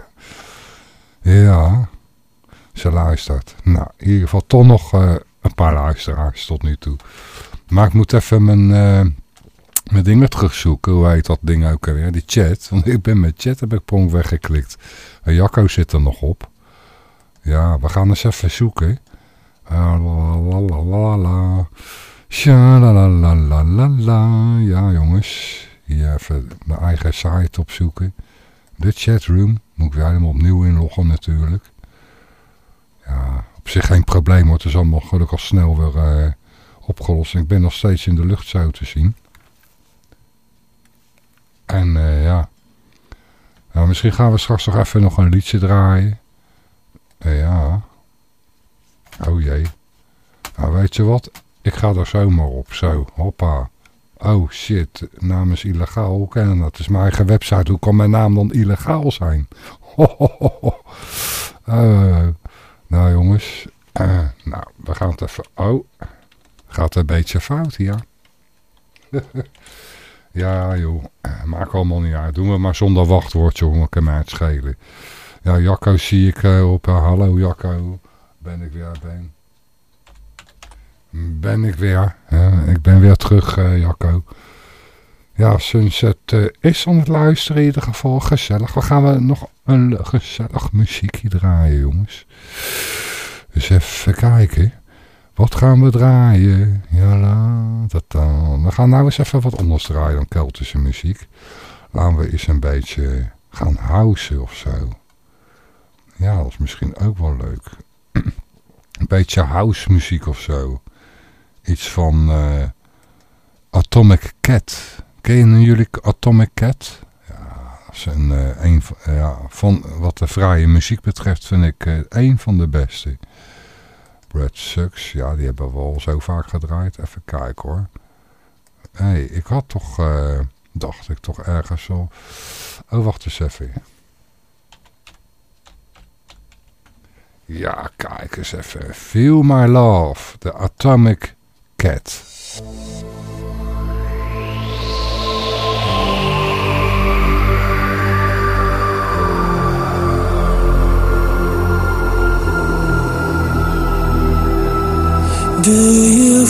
B: ja. Ze luistert. Nou, in ieder geval toch nog eh, een paar luisteraars tot nu toe. Maar ik moet even mijn, eh, mijn dingen terugzoeken. Hoe heet dat ding ook alweer? Die chat. Want ik ben met chat heb ik prong weggeklikt. En Jacco zit er nog op. Ja, we gaan eens even zoeken. Ah. Ja, jongens. Hier even mijn eigen site opzoeken. De chatroom. Moet ik weer helemaal opnieuw inloggen natuurlijk. Ja, op zich geen probleem hoor. Het is allemaal gelukkig snel weer eh, opgelost. Ik ben nog steeds in de lucht zo te zien. En eh, ja. Nou, misschien gaan we straks nog even nog een liedje draaien. Eh, ja. Oh jee. Nou, weet je wat? Ik ga er zomaar op. Zo, hoppa. Oh shit, naam is illegaal. Hoe kan dat? Het is mijn eigen website. Hoe kan mijn naam dan illegaal zijn? Eh, nou jongens. Nou, we gaan het even... Oh, gaat een beetje fout hier. ja joh, eh, maakt allemaal niet uit. Doen we maar zonder wachtwoordje, jongen. Kan mij het schelen. Ja, Jacco zie ik eh, op. eh, hallo Jacco. Ben ik weer, ben. Ben ik weer. ik ben weer terug, Jacco. Ja, Sunset eh, is aan het luisteren in ieder geval. Gezellig. We gaan we nog een gezellig muziekje draaien, jongens. Dus even kijken. Wat gaan we draaien? Ja, dat dan. We gaan nou eens even wat anders draaien dan Keltische muziek. Laten we eens een beetje gaan housen of zo. Ja, dat is misschien ook wel leuk. een beetje house muziek of zo. Iets van eh, Atomic Cat. Kennen jullie Atomic Cat? Ja, dat is een, eh, ja, van wat de fraaie muziek betreft vind ik eh, een van de beste. Brad Sucks, ja, die hebben we al zo vaak gedraaid. Even kijken hoor. Hé, hey, ik had toch, eh, dacht ik toch ergens zo. Oh, wacht eens even. Ja, kijk eens even. Feel My Love, de Atomic Cat.
K: Do you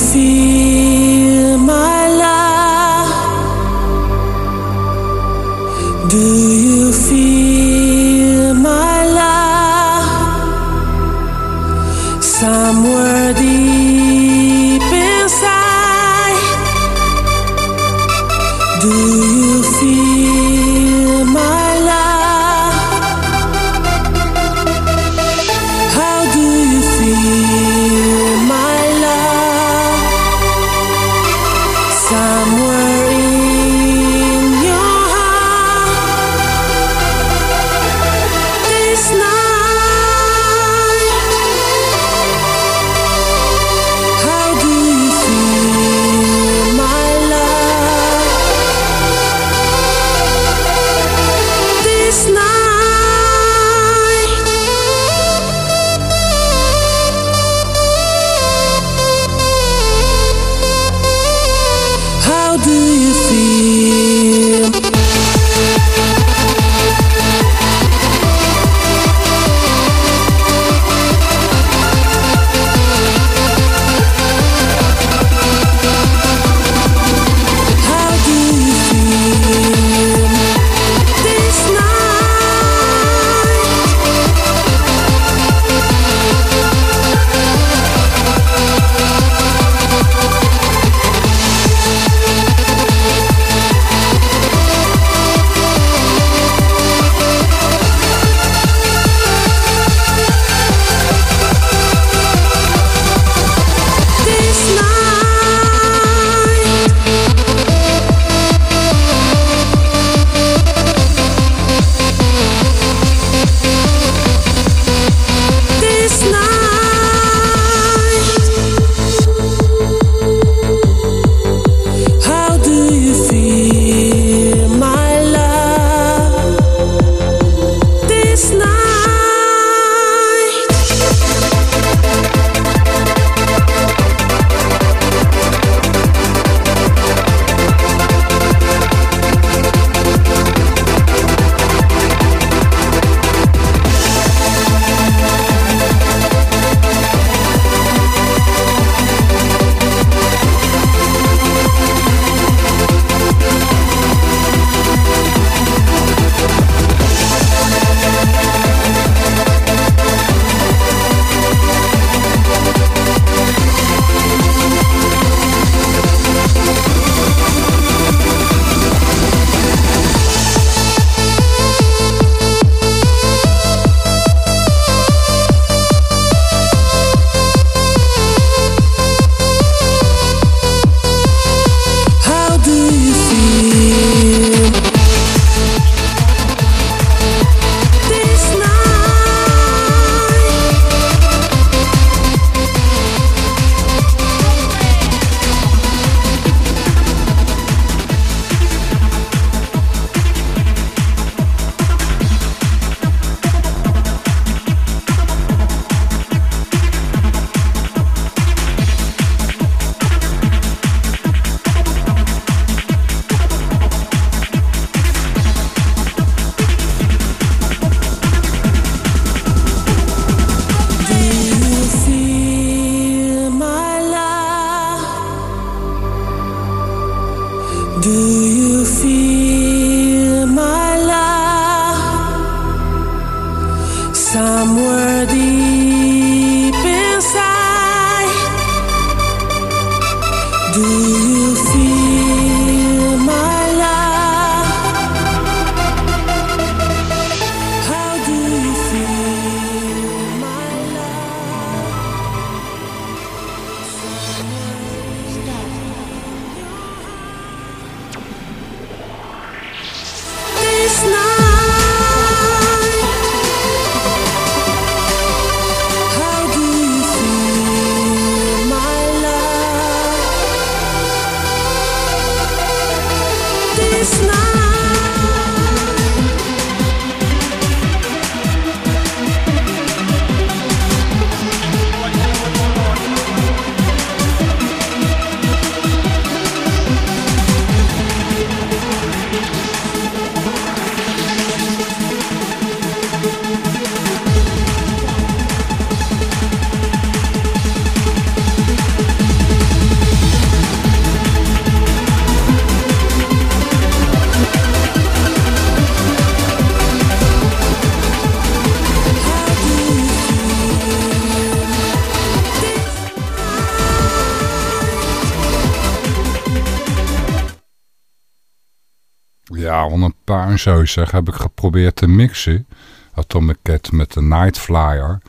B: zo zeg heb ik geprobeerd te mixen. Atomic Cat met de Night Flyer.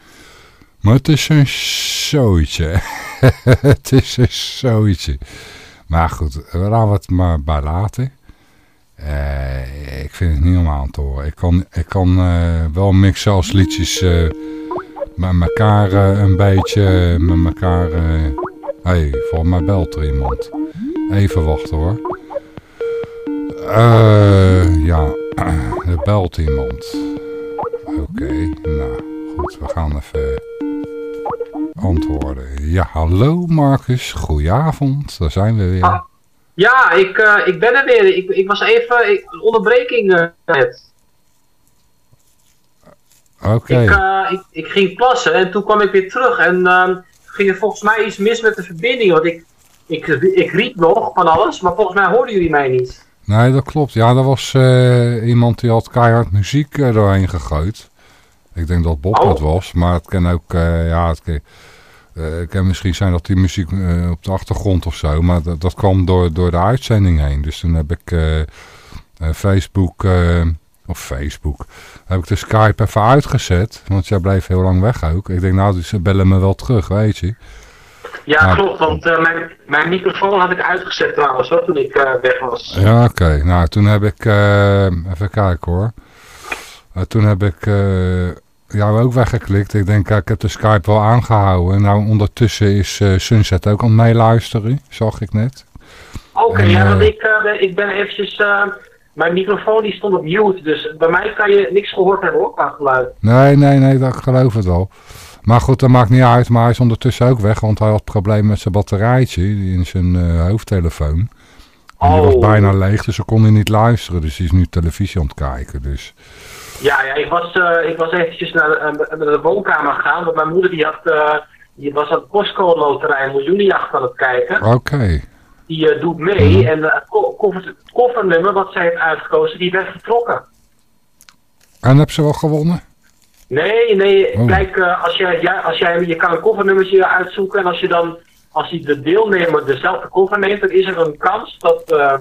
B: Maar het is een zootje. het is een zootje. Maar goed, we laten het maar bij laten. Eh, ik vind het niet om aan horen. Ik kan, ik kan eh, wel mixen als liedjes eh, met elkaar een beetje, met elkaar... Hé, hey, volgens mij belt er iemand. Even wachten hoor. Eh, ja, er belt iemand. Oké, nou goed, we gaan even antwoorden. Ja, hallo Marcus, goedenavond, daar zijn we weer.
D: Ja, ik, eh, ik ben er weer. Ik, ik was even ik, een onderbreking eh, net.
B: Oké,
D: Ik, ik, ik ging plassen en toen kwam ik weer terug en ehm, ging er volgens mij iets mis met de verbinding. Want ik, ik, ik riep nog van alles, maar volgens mij hoorden jullie mij niet.
B: Nee dat klopt. Ja, er was eh, iemand die had keihard muziek eh, doorheen gegooid. Ik denk dat Bob
D: Oh.
B: het was, maar het kan ook, eh, ja, het kan, kan misschien zijn dat die muziek op de achtergrond of zo, maar dat, dat kwam door, door de uitzending heen. Dus toen heb ik Facebook, of Facebook, heb ik de Skype even uitgezet, want jij bleef heel lang weg ook. Ik denk, nou, ze bellen me wel terug, weet je.
D: Ja, klopt, want eh, mijn, mijn microfoon had ik uitgezet trouwens hoor, toen ik eh, weg was.
B: Ja, oké. Nou, toen heb ik... eh, even kijken hoor. Toen heb ik jou ook weggeklikt. Ik denk, ik heb de Skype wel aangehouden. Nou, ondertussen is Sunset ook aan het meeluisteren. Zag ik net.
D: Oké, ja, want ik, ben, ik ben eventjes... mijn microfoon die stond op mute, dus bij mij kan je niks gehoord hebben hoor, qua geluid.
B: Nee, nee, nee, dat ik geloof het wel. Maar goed, dat maakt niet uit. Maar hij is ondertussen ook weg. Want hij had problemen met zijn batterijtje in zijn eh, hoofdtelefoon. En die was
D: Oh.
B: bijna leeg, dus dan kon hij niet luisteren. Dus hij is nu televisie aan het kijken. Dus
D: Ja, ja ik, was, eh, ik was eventjes naar de, eh, naar de woonkamer gegaan, want mijn moeder die had... die was aan het Costco loterij miljoenenjacht aan het kijken.
B: oké.
D: Die doet mee en eh, het ko- koffer, koffernummer wat zij heeft uitgekozen, die werd vertrokken.
B: En heb ze wel gewonnen?
D: Nee, nee,
B: Oh.
D: kijk, eh, als jij, ja, als jij, je kan een koffernummertje uitzoeken en als je dan, als die de deelnemer dezelfde koffer neemt, dan is er een kans dat, eh,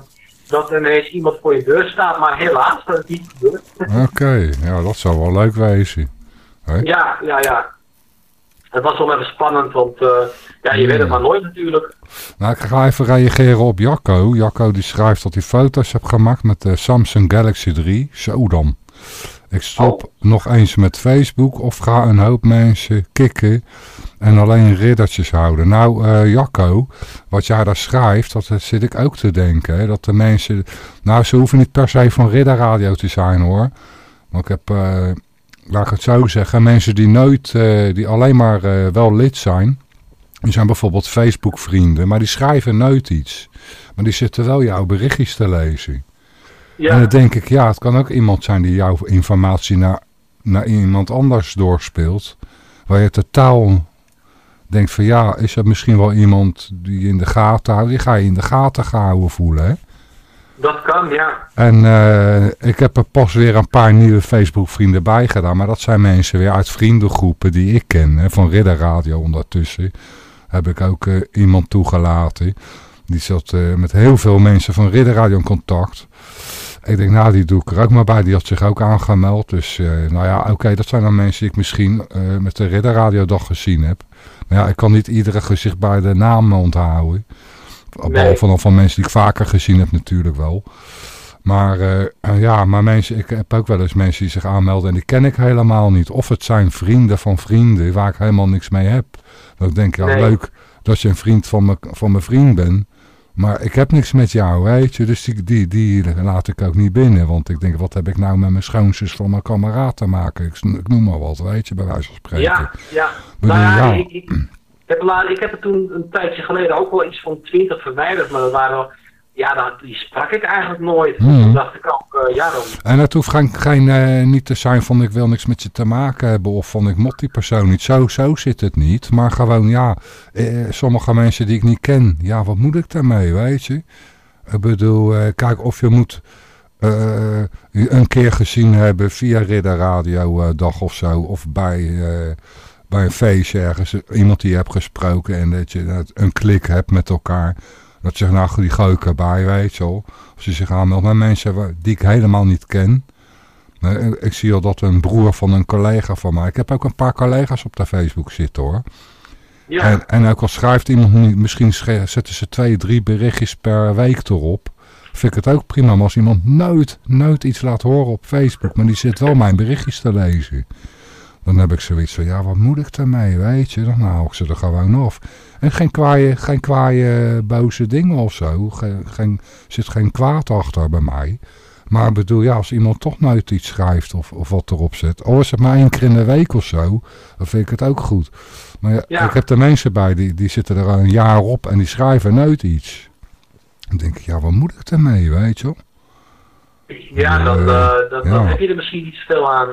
D: dat er ineens iemand voor je deur staat, maar helaas, dat is niet gebeurd.
B: Oké, ja, dat zou wel leuk wezen.
D: Ja, ja, ja. Het was wel even spannend, want eh, ja, je weet het maar nooit natuurlijk.
B: Nou, ik ga even reageren op Jacco. Jacco die schrijft dat hij foto's heeft gemaakt met de Samsung Galaxy 3. Zo dan. Ik stop nog eens met Facebook of ga een hoop mensen kicken en alleen riddertjes houden. Nou, eh Jacco, wat jij daar schrijft, dat zit ik ook te denken. Hè, dat de mensen, nou ze hoeven niet per se van ridderradio te zijn hoor. Maar ik heb, eh, laat ik het zo zeggen, mensen die nooit, eh, die alleen maar wel lid zijn. Die zijn bijvoorbeeld Facebook vrienden, maar die schrijven nooit iets. Maar die zitten wel jouw berichtjes te lezen.
D: Ja.
B: En dan denk ik, ja, het kan ook iemand zijn die jouw informatie naar, naar iemand anders doorspeelt. Waar je totaal denkt van ja, is er misschien wel iemand die je in de gaten houdt. Die ga je in de gaten houden voelen. Hè?
D: Dat kan, ja.
B: En eh, ik heb er pas weer een paar nieuwe Facebook vrienden bij gedaan. Maar dat zijn mensen weer uit vriendengroepen die ik ken. Hè, van Ridder Radio ondertussen. Heb ik ook eh, iemand toegelaten. Die zat eh, met heel veel mensen van Ridder Radio in contact. Ik denk, nou die doe ik er ook maar bij. Die had zich ook aangemeld. Dus eh, nou ja, oké, dat zijn dan mensen die ik misschien eh, met de Ridder Radio dag gezien heb. Maar ja, ik kan niet iedere gezicht bij de naam onthouden. Behalve dan van mensen die ik vaker gezien heb natuurlijk wel. Maar eh, ja, maar mensen, ik heb ook wel eens mensen die zich aanmelden en die ken ik helemaal niet. Of het zijn vrienden van vrienden waar ik helemaal niks mee heb. Dan denk ik, ja
D: Nee.
B: leuk dat je een vriend van, me, van mijn vriend bent. Maar ik heb niks met jou, weet je. Dus die, die, die laat ik ook niet binnen. Want ik denk, wat heb ik nou met mijn schoonzus van mijn kameraad te maken? Ik, ik noem maar wat, weet je, bij wijze van spreken.
D: Ja, ja.
B: Bedoel,
D: Nou ja,
B: ja.
D: Ik, ik, heb ik heb er toen een tijdje geleden ook wel iets van twintig verwijderd. Maar dat waren wel, ja, dat, die sprak ik eigenlijk nooit.
B: Hmm.
D: toen dacht ik ook, eh, ja dan.
B: En het hoeft geen, geen, eh, niet te zijn van ik wil niks met je te maken hebben of van ik mot die persoon niet. Zo, zo zit het niet. Maar gewoon ja, eh, sommige mensen die ik niet ken. Ja, wat moet ik daarmee, weet je? Ik bedoel, eh, kijk of je moet eh, een keer gezien hebben via Ridder Radio dag of zo. Of bij, bij een feestje ergens. Iemand die je hebt gesproken en dat je een klik hebt met elkaar. Dat zegt, nou die gooi ik erbij, weet je wel. Als je zich aanmeldt met mensen die ik helemaal niet ken. Ik- zie al dat een broer van een collega van mij. Ik heb ook een paar collega's op de Facebook zitten hoor.
D: Ja.
B: En, en ook al schrijft iemand niet, misschien zetten ze twee, drie berichtjes per week erop. Vind ik het ook prima. Maar als iemand nooit, nooit iets laat horen op Facebook, maar die zit wel mijn berichtjes te lezen. Dan heb ik zoiets van, ja wat moet ik daarmee, weet je. Dan haal ik ze er gewoon af. En geen kwaaie, geen kwaaie boze dingen of zo. Geen, geen, zit geen kwaad achter bij mij. Maar ik bedoel, ja, als iemand toch nooit iets schrijft of, of wat erop zet. Al is het maar één keer in de week of zo, dan vind ik het ook goed. Maar ja,
D: Ja.
B: ik heb er mensen bij, die, die zitten er een jaar op en die schrijven nooit iets. Dan denk ik, ja, wat moet ik ermee, weet je wel?
D: Ja, dan, eh, dan,
B: ja.
D: dan heb je er misschien niet veel aan.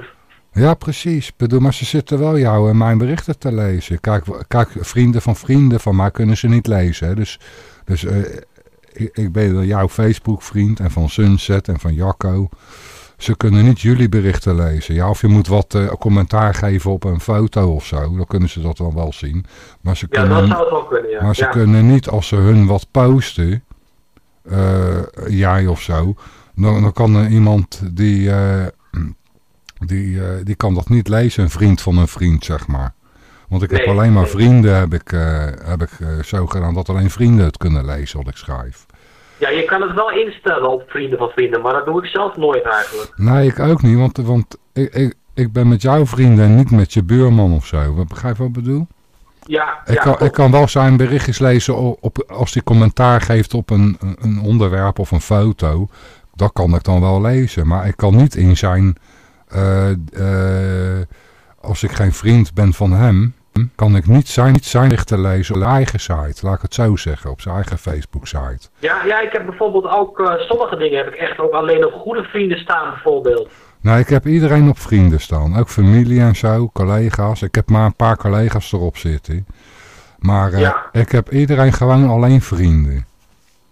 B: Ja, precies. Bedoel, maar ze zitten wel jou en mijn berichten te lezen. Kijk, kijk, vrienden van vrienden van mij kunnen ze niet lezen. Hè? Dus, dus eh, ik, ik ben wel jouw Facebook-vriend en van Sunset en van Jacco. Ze kunnen niet jullie berichten lezen. Ja, of je moet wat eh, commentaar geven op een foto of zo. Dan kunnen ze dat dan wel zien. Maar ze
D: Ja,
B: kunnen,
D: dat zou het wel kunnen, ja.
B: maar ze
D: Ja.
B: kunnen niet als ze hun wat posten, eh, jij of zo, dan, dan kan er iemand die, die, eh, die kan dat niet lezen, een vriend van een vriend, zeg maar. Want ik heb alleen maar vrienden, heb ik, eh, heb ik eh, zo gedaan dat alleen vrienden het kunnen lezen wat ik schrijf.
D: Ja, je kan het wel instellen op vrienden van vrienden, maar dat doe ik zelf nooit eigenlijk.
B: Nee, ik ook niet, want, want ik, ik, ik ben met jouw vrienden en niet met je buurman of zo. Wat begrijp je wat ik bedoel?
D: Ja,
B: Ik,
D: ja,
B: kan, ik kan wel zijn berichtjes lezen op, op- als hij commentaar geeft op een, een onderwerp of een foto. Dat kan ik dan wel lezen. Maar ik kan niet in zijn... eh, eh, als ik geen vriend ben van hem... kan ik niet zijn, niet zijn berichten lezen op zijn eigen site. Laat ik het zo zeggen. Op zijn eigen Facebook site.
D: Ja, ja, ik heb bijvoorbeeld ook, eh, sommige dingen heb ik echt ook alleen op goede vrienden staan bijvoorbeeld.
B: Nou, ik heb iedereen op vrienden staan. Ook familie en zo, collega's. Ik heb maar een paar collega's erop zitten. Maar
D: Ja.
B: ik heb iedereen gewoon alleen vrienden.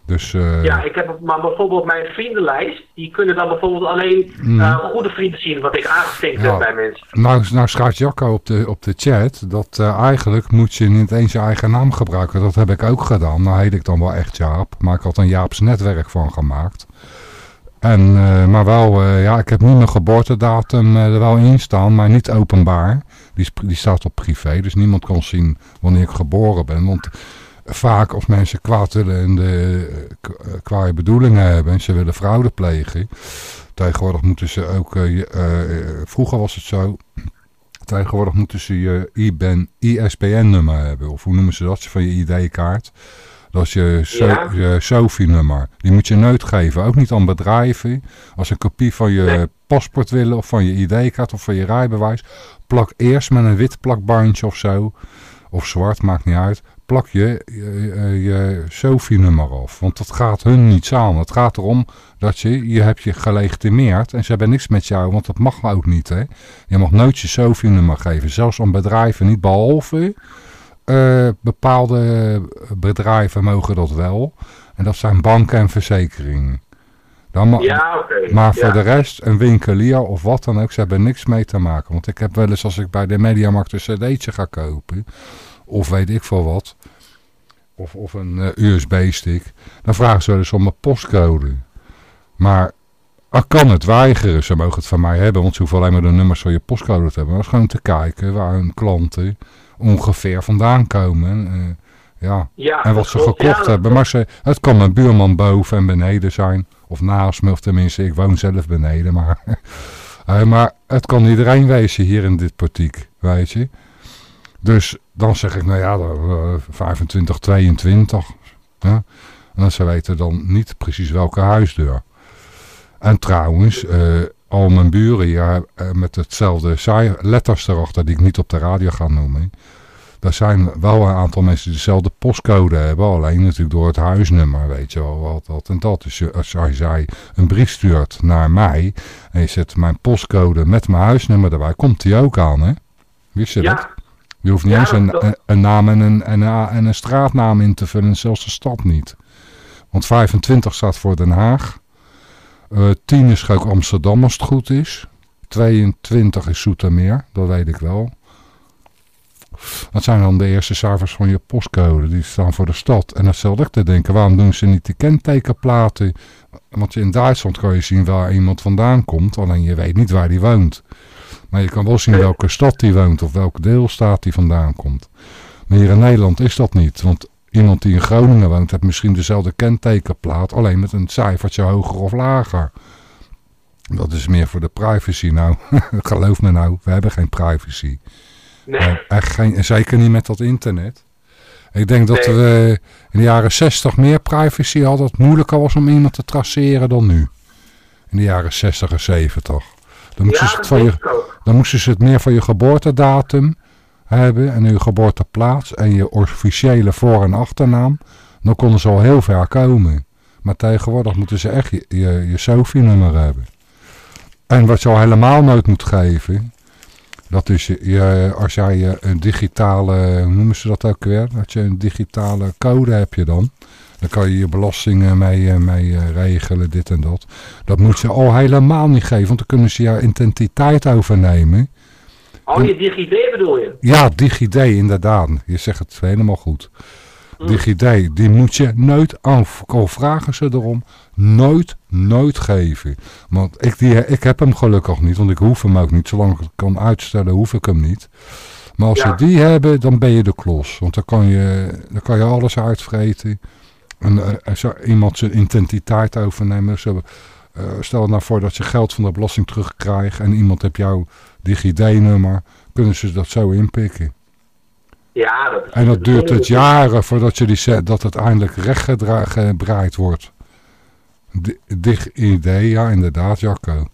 B: Dus eh,
D: Ja, ik heb maar bijvoorbeeld mijn vriendenlijst, die kunnen dan bijvoorbeeld alleen
B: Mm.
D: eh, goede vrienden zien wat ik aangevinkt
B: Ja.
D: heb bij mensen.
B: nou, nou schrijft Jacco op de, op de chat dat eh, eigenlijk moet je niet eens je eigen naam gebruiken. Dat heb ik ook gedaan. Nou heet ik dan wel echt Jaap, maar ik had een Jaaps netwerk van gemaakt. En, maar wel, ja, ik heb nu mijn geboortedatum er wel in staan, maar niet openbaar. Die, die staat op privé, dus niemand kan zien wanneer ik geboren ben. Want vaak als mensen kwaad willen en de eh, eh, kwaaie bedoelingen hebben en ze willen fraude plegen. Tegenwoordig moeten ze ook, eh, vroeger was het zo, tegenwoordig moeten ze je IBAN, ISBN-nummer hebben. Of hoe noemen ze dat, van je ID-kaart. Dat is je, so
D: Ja.
B: je SOFI-nummer. Die moet je nooit geven. Ook niet aan bedrijven. Als ze een kopie van je paspoort willen of van je ID-kaart of van je rijbewijs. Plak eerst met een wit plakbandje of zo. Of zwart, maakt niet uit. Plak je je, je, SOFI-nummer af. Want dat gaat hun niets aan. Het gaat erom dat je, je hebt je gelegitimeerd. En ze hebben niks met jou, want dat mag ook niet. Hè? Je mag nooit je SOFI-nummer geven. Zelfs aan bedrijven niet. Behalve eh, bepaalde bedrijven mogen dat wel. En dat zijn banken en verzekeringen. Dan ma-
D: Ja, oké.
B: Maar voor de rest, een winkelier of wat dan ook, ze hebben niks mee te maken. Want ik heb wel eens als ik bij de Mediamarkt een cd'tje ga kopen, of weet ik veel wat, of, of een eh, USB-stick, dan vragen ze wel eens om mijn postcode. Maar ik kan het weigeren, ze mogen het van mij hebben, want ze hoeven alleen maar de nummers van je postcode te hebben. Maar dat is gewoon te kijken waar hun klanten ongeveer vandaan komen. eh, ja.
D: Ja,
B: en wat ze
D: klopt.
B: gekocht
D: Ja,
B: hebben. Maar ze, het kan mijn buurman boven en beneden zijn. Of naast me, of tenminste, ik woon zelf beneden. Maar, Eh, maar het kan iedereen wezen hier in dit portiek, weet je. Dus dan zeg ik, nou ja, dan, eh, 25, 22. Ja? En ze weten dan niet precies welke huisdeur. En trouwens, eh, al mijn buren hier eh, met hetzelfde letters erachter die ik niet op de radio ga noemen. Er zijn wel een aantal mensen die dezelfde postcode hebben. Alleen natuurlijk door het huisnummer, weet je wel, wat dat en dat. Dus je- als jij een brief stuurt naar mij en je zet mijn postcode met mijn huisnummer erbij, komt die ook aan, hè? Wist je
D: Ja.
B: dat? Je hoeft niet
D: Ja,
B: eens een,
D: dat-
B: naam en een, en, een, en een straatnaam in te vullen, zelfs de stad niet. Want 25 staat voor Den Haag. Eh 10 is ook Amsterdam als het goed is. 22 is Zoetermeer, dat weet ik wel. Dat zijn dan de eerste cijfers van je postcode. Die staan voor de stad. En dan stel ik te denken, waarom doen ze niet die kentekenplaten? Want in Duitsland kan je zien waar iemand vandaan komt. Alleen je weet niet waar die woont. Maar je kan wel zien welke stad die woont of welke deelstaat die vandaan komt. Maar hier in Nederland is dat niet. Want iemand die in Groningen woont heeft misschien dezelfde kentekenplaat. Alleen met een cijfertje hoger of lager. Dat is meer voor de privacy. Nou, geloof me nou, we hebben geen privacy.
D: Nee.
B: Eh, echt geen, en zeker niet met dat internet. Ik denk dat
D: Nee.
B: we in de jaren 60 meer privacy hadden. Dat het moeilijker was om iemand te traceren dan nu. In de jaren 60 en 70. Dan moesten,
D: Ja,
B: ze het van je,
D: ik ook.
B: dan moesten ze het meer van je geboortedatum hebben. En je geboorteplaats. En je officiële voor- en achternaam. Dan konden ze al heel ver komen. Maar tegenwoordig moeten ze echt je, je, je SOFI-nummer hebben. En wat je al helemaal nooit moet geven. Dat is je, als jij een digitale, hoe noemen ze dat ook weer? Dat je een digitale code heb je dan. Dan kan je je belastingen mee, eh, mee eh, regelen, dit en dat. Dat moet je al helemaal niet geven, want dan kunnen ze jouw identiteit overnemen.
D: Oh, je DigiD bedoel je?
B: Ja, DigiD inderdaad. Je zegt het helemaal goed. DigiD, die moet je nooit af. Al vragen ze erom, nooit, nooit geven. Want ik, die, ik heb hem gelukkig niet, want ik hoef hem ook niet. Zolang ik het kan uitstellen, hoef ik hem niet. Maar als
D: Ja.
B: ze die hebben, dan ben je de klos. Want dan kan je, dan kan je alles uitvreten. En eh, er zou iemand zijn identiteit overnemen. Eh, stel nou voor dat je geld van de belasting terugkrijgt en iemand heeft jouw DigiD-nummer. Kunnen ze dat zo inpikken.
D: Ja, dat is
B: En dat duurt het jaren voordat je die zet, dat het eindelijk rechtgebreid wordt. Di- Dig idee, ja inderdaad, Jacco.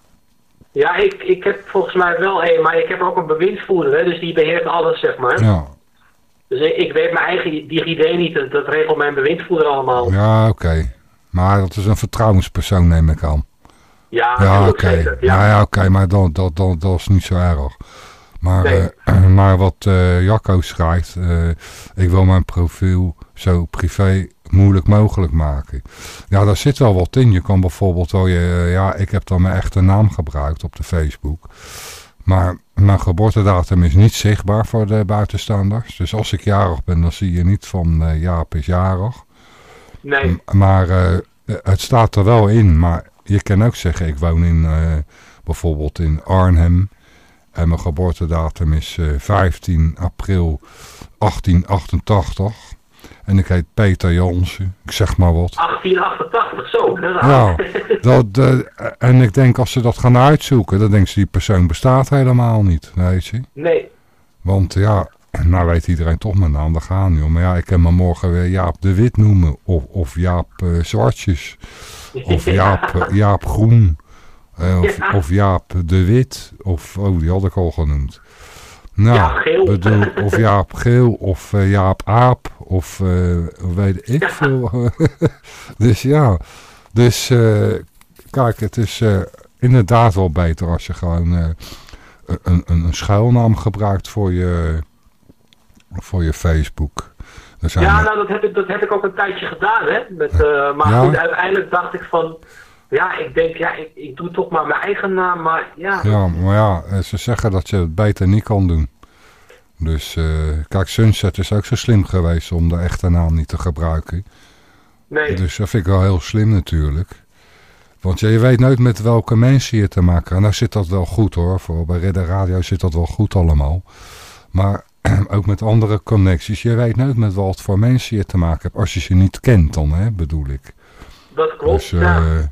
D: Ja, ik, ik heb volgens mij wel een, maar ik heb ook een bewindsvoerder, hè, dus die beheert alles, zeg maar.
B: Ja,
D: Dus ik, ik weet mijn eigen DigiD niet, dat, dat regelt mijn bewindsvoerder allemaal.
B: ja oké. Maar dat is een vertrouwenspersoon neem ik aan.
D: Ja,
B: Ja, oké. Ja,
D: Ja.
B: ja, oké, maar dan, dat, dat, dat is niet zo erg. Maar,
D: Nee.
B: eh, maar wat eh, Jacco schrijft, eh, ik wil mijn profiel zo privé moeilijk mogelijk maken. Ja, daar zit wel wat in. Je kan bijvoorbeeld wel je, ja, ik heb dan mijn echte naam gebruikt op de Facebook. Maar mijn geboortedatum is niet zichtbaar voor de buitenstaanders. Dus als ik jarig ben, dan zie je niet van eh, Jaap is jarig.
D: Nee,
B: M- Maar eh, het staat er wel in. Maar je kan ook zeggen, ik woon in, eh, bijvoorbeeld in Arnhem. En mijn geboortedatum is eh, 15 april 1888. En ik heet Peter Jansen. Ik zeg maar wat.
D: 1888, zo. Dat
B: Ja, dat, eh, en ik denk als ze dat gaan uitzoeken, dan denken ze die persoon bestaat helemaal niet, weet je.
D: Nee,
B: Want ja, nou weet iedereen toch mijn naam, daar gaan niet om. Maar ja, ik kan me morgen weer Jaap de Wit noemen. Of, of Jaap eh, Zwartjes. Of Jaap, eh, Jaap Groen. Of,
D: Ja.
B: of Jaap de Wit. Of, oh, die had ik al genoemd. Nou,
D: Ja,
B: bedoel, of Jaap Geel. Of Jaap Aap. Of eh, weet ik veel. dus ja, dus eh, kijk, het is eh, inderdaad wel beter als je gewoon... een, een, een schuilnaam gebruikt voor je, voor je Facebook.
D: Ja, nou dat heb, ik, dat heb ik ook een tijdje gedaan, hè. Met, maar
B: Ja.
D: goed, uiteindelijk dacht ik van... Ja, ik denk, ja, ik, ik doe toch maar mijn eigen naam, maar ja.
B: Ja, maar ja, ze zeggen dat je het beter niet kan doen. Dus eh, kijk, Sunset is ook zo slim geweest om de echte naam niet te gebruiken.
D: Nee.
B: Dus dat vind ik wel heel slim natuurlijk. Want ja, je weet nooit met welke mensen je te maken hebt. En nou zit dat wel goed hoor. Voor bij Ridder Radio zit dat wel goed allemaal. Maar ook met andere connecties. Je weet nooit met wat voor mensen je te maken hebt. Als je ze niet kent dan, hè, bedoel ik.
D: Dat klopt,
B: Dus, eh,
D: ja.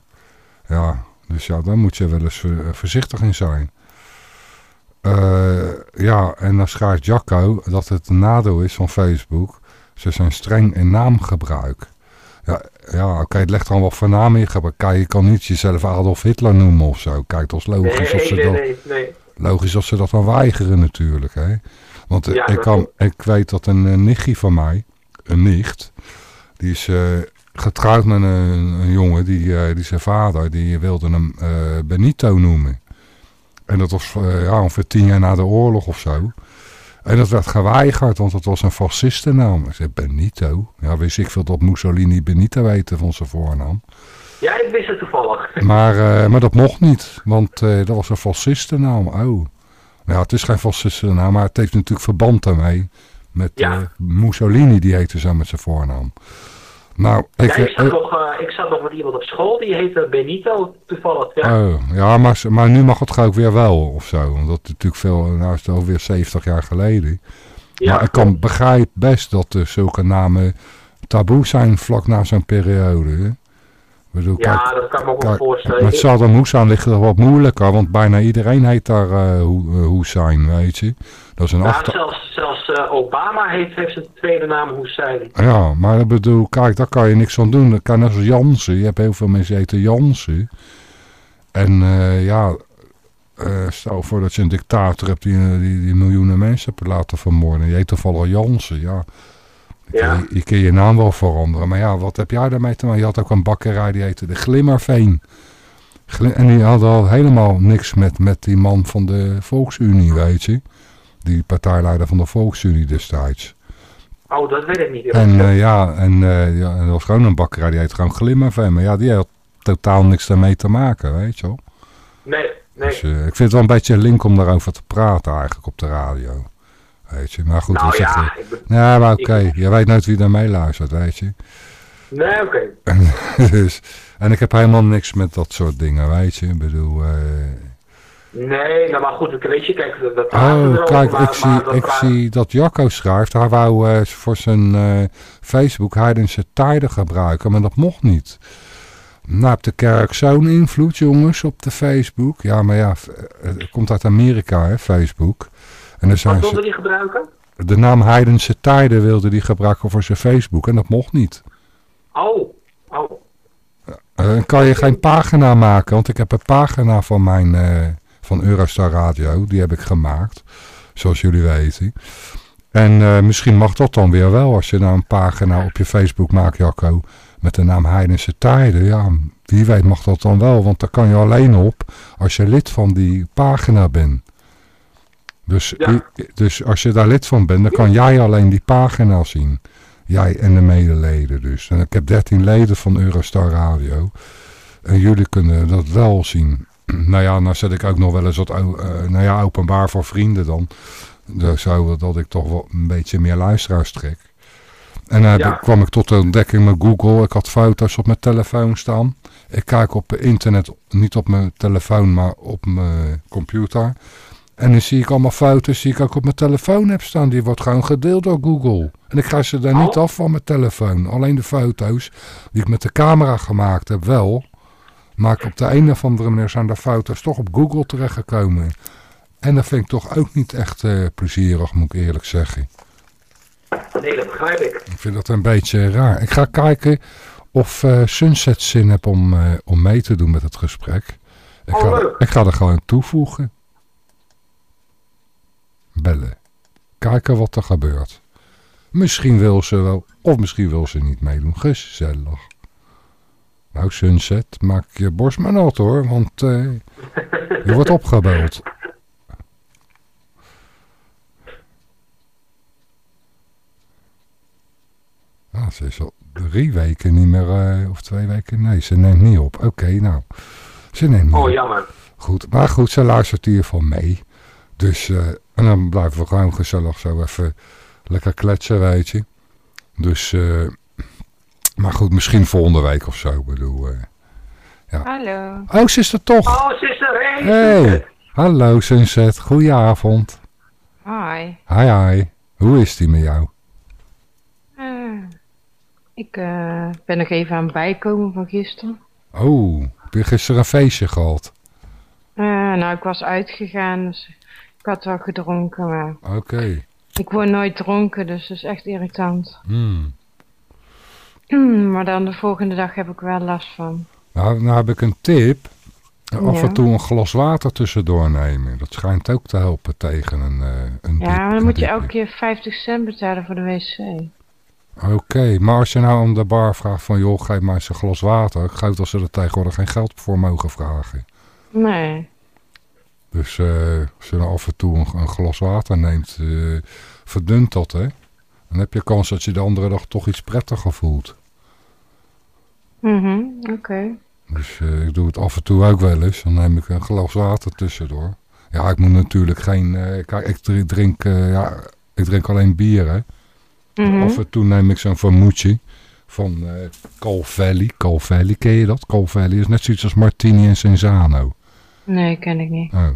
B: ja. Dus ja, daar moet je wel eens eh, voorzichtig in zijn. Eh, ja, en dan schrijft Jacco dat het een nadeel is van Facebook. Ze zijn streng in naamgebruik. Ja, ja oké, het legt er wel voor naam in gebruik. Kijk, je kan niet jezelf Adolf Hitler noemen of zo. Kijk, dat is logisch.
D: Nee,
B: of ze
D: nee,
B: dat,
D: nee.
B: Logisch dat ze dat dan weigeren natuurlijk. Hè? Want
D: Ja,
B: ik, kan, ik weet dat een, eh, nichtje van mij, een nicht, die is eh, getrouwd met een, een jongen, die, eh, die zijn vader, die wilde hem Benito noemen. En dat was eh, ja, ongeveer tien jaar na de oorlog of zo. En dat werd geweigerd, want het was een fascistennaam. Ik zei, Benito? Ja, wist ik veel dat Mussolini Benito heette van zijn voornaam.
D: Ja, ik wist het toevallig.
B: Maar, eh, maar dat mocht niet, want eh, dat was een fascistennaam. Oh. Ja, het is geen fascistennaam, maar het heeft natuurlijk verband daarmee. Met
D: Ja.
B: Mussolini, die heette zo met zijn voornaam. Nou, ik...
D: ja, ik, zat
B: eh,
D: nog, eh, ik zat nog met iemand op school, die heette Benito, toevallig. Ja.
B: Oh, ja, maar, maar nu mag het ik weer wel of zo. Want dat is natuurlijk veel, nou is het alweer 70 jaar geleden.
D: Ja,
B: maar ik kan begrijp best dat er zulke namen taboe zijn vlak na zo'n periode. hè. Ik bedoel,
D: Ja,
B: kijk,
D: dat kan ik me ook wel
B: kijk,
D: voorstellen.
B: Met Saddam Hussein ligt het wat moeilijker, want bijna iedereen heet daar eh eh, Hussein, weet je. Dat is een
D: Ja,
B: achter...
D: zelfs zelfs eh, Obama heeft, heeft zijn tweede naam Hussein.
B: Ja, maar ik bedoel, kijk, daar kan je niks aan doen. Dat kan net als Jansen. Je hebt heel veel mensen die heten Jansen. En eh, ja, eh, stel voor dat je een dictator hebt die, die, die miljoenen mensen hebt laten vermoorden. Je heet toevallig Jansen, ja. Je,
D: Ja.
B: je, je kun je naam wel veranderen. Maar ja, wat heb jij daarmee te maken? Je had ook een bakkerij die heette de Glimmerveen. Glim- En die hadden al helemaal niks met, met die man van de Volksunie, weet je. Die partijleider van de Volksunie destijds.
D: Oh, dat weet ik niet.
B: En eh, ja, en eh, ja, en er was gewoon een bakkerij, die heet gewoon Glimmerveen. Maar ja, die had totaal niks daarmee te maken, weet je wel.
D: Nee, nee.
B: Dus eh, ik vind het wel een beetje een link om daarover te praten eigenlijk op de radio. Weet je, maar goed.
D: Nou
B: zegt
D: ja,
B: hij?
D: ik
B: Ja, maar oké, je weet nooit wie daarmee luistert, weet je.
D: Nee, oké.
B: dus, en ik heb helemaal niks met dat soort dingen, weet je. Ik bedoel,
D: Nee, nou maar goed, weet je, kijk, dat
B: Oh, kijk,
D: maar-
B: ik,
D: maar
B: zie,
D: dat
B: ik zie dat Jacco schrijft. Hij wou eh, voor zijn eh, Facebook heidense tijden gebruiken, maar dat mocht niet. Nou, heeft de kerk zo'n invloed, jongens, op de Facebook. Ja, maar ja, eh, het komt uit Amerika, hè, Facebook. En dan zijn
D: Wat wilde
B: ze,
D: die gebruiken?
B: de naam heidense tijden wilde die gebruiken voor zijn Facebook en dat mocht niet.
D: Oh, oh.
B: Dan kan je geen pagina maken, want ik heb een pagina van mijn van Eurostar Radio, die heb ik gemaakt, zoals jullie weten. En eh, misschien mag dat dan weer wel, als je nou een pagina op je Facebook maakt, Jacco, met de naam Heidense Tijden. Ja, wie weet mag dat dan wel, want daar kan je alleen op als je lid van die pagina bent. Dus, dus als je daar lid van bent, dan kan jij alleen die pagina zien. Jij en de medeleden dus. En ik heb 13 leden van Eurostar Radio. En jullie kunnen dat wel zien. Nou ja, nou zet ik ook nog wel eens wat eh, nou ja, openbaar voor vrienden dan. Dus zo dat ik toch wel een beetje meer luisteraars trek. En dan
D: Ja.
B: kwam ik tot de ontdekking met Google. Ik had foto's op mijn telefoon staan. Ik kijk op internet, niet op mijn telefoon, maar op mijn computer. En dan zie ik allemaal foto's die ik ook op mijn telefoon heb staan. Die wordt gewoon gedeeld door Google. En ik krijg ze daar niet af van mijn telefoon. Alleen de foto's die ik met de camera gemaakt heb wel. Maar op de een of andere manier zijn de foto's toch op Google terechtgekomen. En dat vind ik toch ook niet echt eh, plezierig, moet ik eerlijk zeggen.
D: Nee, dat begrijp ik.
B: Ik vind dat een beetje raar. Ik ga kijken of eh, Sunset zin heb om, eh, om mee te doen met het gesprek. Ik,
D: Oh,
B: ga,
D: leuk.
B: ik ga er gewoon toevoegen. Bellen. Kijken wat er gebeurt. Misschien wil ze wel, of misschien wil ze niet meedoen. Gezellig. Nou, Sunset, maak je borst maar nat hoor, want eh, je wordt opgebeld. Ah, ze is al drie weken niet meer, eh, of twee weken. Nee, ze neemt niet op. Oké, nou. Ze neemt niet
D: Oh,
B: op.
D: jammer.
B: Goed, maar goed, ze luistert hier van mee. Dus, eh, en dan blijven we gewoon gezellig zo even lekker kletsen, weet je. Dus, eh, maar goed, misschien volgende week of zo, ik bedoel. eh, ja.
L: Hallo.
B: Oh, ze is er toch.
D: Oh, zuster, hé.
B: Hey, hallo Sunset, goedenavond.
L: Hoi.
B: Hi, hi. Hoe is die met jou?
L: Eh, ik eh, ben nog even aan het bijkomen van gisteren.
B: Oh, heb je gisteren een feestje gehad?
L: Eh, nou, ik was uitgegaan, dus ik had wel gedronken, maar
B: Oké.
L: ik word nooit dronken, dus dat is echt irritant.
B: Hmm.
L: Maar dan de volgende dag heb ik wel last van.
B: Nou, nou heb ik een tip. Af
L: Ja.
B: en toe een glas water tussendoor nemen. Dat schijnt ook te helpen tegen een, eh een
L: Ja,
B: diep-
L: maar dan moet je elke keer 50 cent betalen voor de wc.
B: Oké, maar als je nou aan de bar vraagt van... joh, geef maar eens een glas water. Ik geloof dat ze er tegenwoordig geen geld voor mogen vragen.
L: Nee.
B: Dus eh, als je nou af en toe een, een glas water neemt... eh, verdunt dat, hè? Dan heb je kans dat je de andere dag toch iets prettiger voelt.
L: Mhm, oké.
B: Dus eh, ik doe het af en toe ook wel eens. Dan neem ik een glas water tussendoor. Ja, ik moet natuurlijk geen... eh, kijk, ik drink, eh, ja, ik drink alleen bier, hè.
L: Mhm.
B: Af en toe neem ik zo'n vermoedje van eh Cal Valley. Cal Valley, ken je dat? Cal Valley is net zoiets als Martini en Senzano.
L: Nee, ken ik niet.
B: Oh.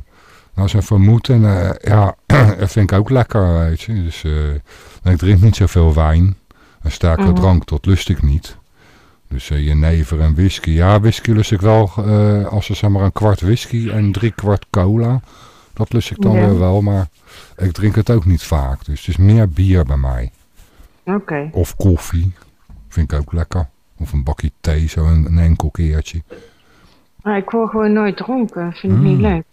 B: Nou, zo'n vermoed en eh, ja, dat vind ik ook lekker, weet je. Dus eh, ik drink niet zoveel wijn. Een sterke
L: Mhm.
B: drank, dat lust ik niet. Dus eh jenever en whisky. Ja, whisky lust ik wel als er zeg maar een kwart whisky en drie kwart cola. Dat lust ik dan
L: Ja.
B: weer wel, maar ik drink het ook niet vaak. Dus het is meer bier bij mij.
L: Oké.
B: Of koffie. Vind ik ook lekker. Of een bakje thee, zo een, een enkel keertje.
L: Maar ik word gewoon nooit dronken, vind ik niet
B: Mm.
L: leuk.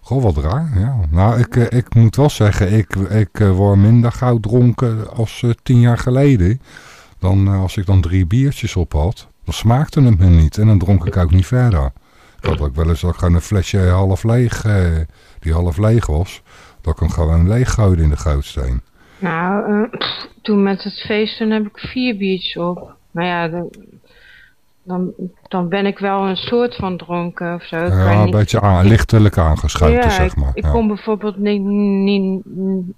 B: Goh, wat raar, ja. Nou, ik, eh, ik moet wel zeggen, ik, ik eh, word minder gauw dronken als eh, tien jaar geleden. Dan als ik dan drie biertjes op had, dan smaakte het me niet. En dan dronk ik ook niet verder. Ik had ook wel eens dat ik gewoon een flesje half leeg, die half leeg was, dat ik hem gewoon leeg gooide in de gootsteen.
L: Nou, toen met het feest, toen heb ik vier biertjes op. Nou ja, dan, dan ben ik wel een soort van dronken of zo. Ik
B: Ja, een
L: niet-
B: beetje aan, lichtelijk aangeschoten,
L: ja,
B: zeg maar.
L: Ik,
B: ja.
L: kon bijvoorbeeld niet, niet,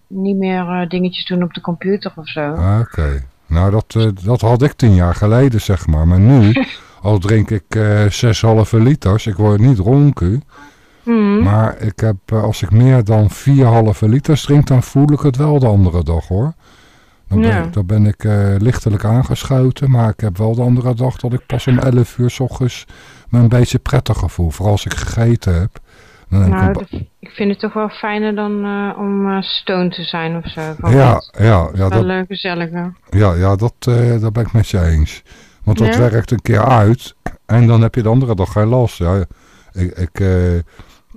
L: niet meer eh, dingetjes doen op de computer of zo.
B: Ah, Oké. Nou, dat, eh, dat had ik tien jaar geleden, zeg maar. Maar nu, al drink ik eh zes halve liters, ik word niet dronken.
L: Mhm.
B: Maar ik heb, als ik meer dan vier halve liters drink, dan voel ik het wel de andere dag, hoor. Dan ben,
L: Ja.
B: dan ben ik eh, lichtelijk aangeschoten, maar ik heb wel de andere dag dat ik pas om 11 uur s ochtends me een beetje prettiger voel. Vooral als ik gegeten heb. Dan ik
L: Nou,
B: een
L: dat- ik vind het toch wel fijner dan eh, om eh stoned te zijn of zo. Van
B: ja,
L: wat.
B: ja, ja,
L: wel
B: dat,
L: leuk gezelliger.
B: Ja, ja dat, dat ben ik met je eens. Want dat
L: Ja?
B: werkt een keer uit en dan heb je de andere dag geen last. Ja, ik, ik,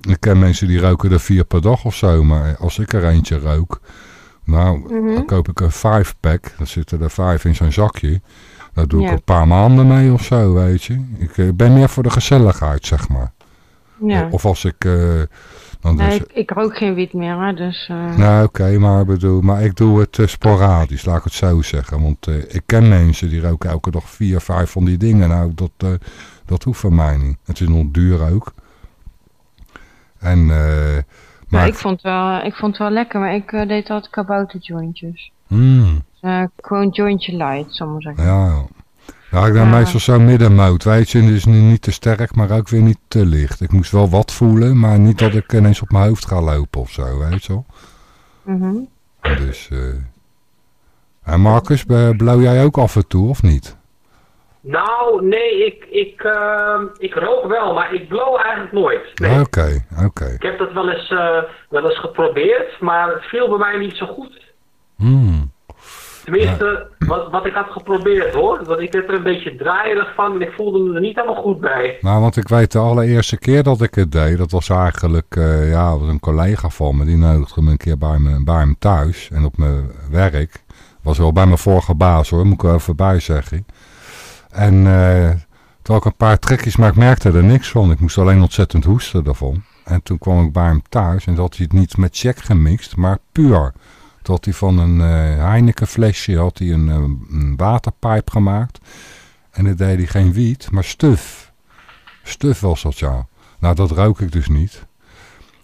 B: ik ken mensen die roken er vier per dag of zo, maar als ik er eentje rook, nou,
L: Mhm.
B: dan koop ik een vijf pack. Dan zitten er vijf in zo'n zakje. Daar doe ik
L: Ja.
B: een paar maanden mee of zo, weet je. Ik eh, ben meer voor de gezelligheid, zeg maar.
L: Ja.
B: Of als ik... eh, dan
L: Nee,
B: dus,
L: ik, ik rook geen wiet meer, hè, dus... eh,
B: nou, oké, maar, ik bedoel, maar ik doe het eh, sporadisch, laat ik het zo zeggen. Want eh, ik ken mensen die roken elke dag vier, vijf van die dingen. Nou, dat, eh, dat hoeft van mij niet. Het is nog duur ook. En, eh,
L: maar ik, vond wel, ik vond het wel lekker, maar ik eh, deed altijd kabouterjointjes.
B: Mm,
L: Eh, gewoon jointje light, maar zeggen.
B: ja, ja. Ja, ik ben
L: Ja.
B: meestal zo middenmoot, weet je. Dus nu niet te sterk, maar ook weer niet te licht. Ik moest wel wat voelen, maar niet dat ik ineens op mijn hoofd ga lopen of zo, weet je wel.
L: Mhm.
B: Dus, eh en Marcus, blauw jij ook af en toe, of niet?
D: Nou, nee, ik, ik, eh, ik rook wel, maar ik blow eigenlijk nooit. Nee.
B: Oké, oké.
D: Ik heb dat wel eens, eh, wel eens geprobeerd, maar het viel bij mij niet zo goed.
B: Hmm.
D: Tenminste, wat, wat ik had geprobeerd hoor. Want ik werd er een beetje draaierig van en ik voelde me er niet helemaal goed bij.
B: Nou, want ik weet de allereerste keer dat ik het deed, dat was eigenlijk, eh, ja, was een collega van me, die nodigde me een keer bij, me, bij hem thuis en op mijn werk. Was wel bij mijn vorige baas hoor, moet ik er even bij zeggen. En toen had ik een paar trekjes, maar ik merkte er niks van. Ik moest alleen ontzettend hoesten daarvan. En toen kwam ik bij hem thuis en had hij het niet met check gemixt, maar puur. Toen had hij van een Heineken flesje had hij een, eh, een waterpijp gemaakt. En dan deed hij geen wiet, maar stuf. Stuf was dat, ja. Nou, dat rook ik dus niet.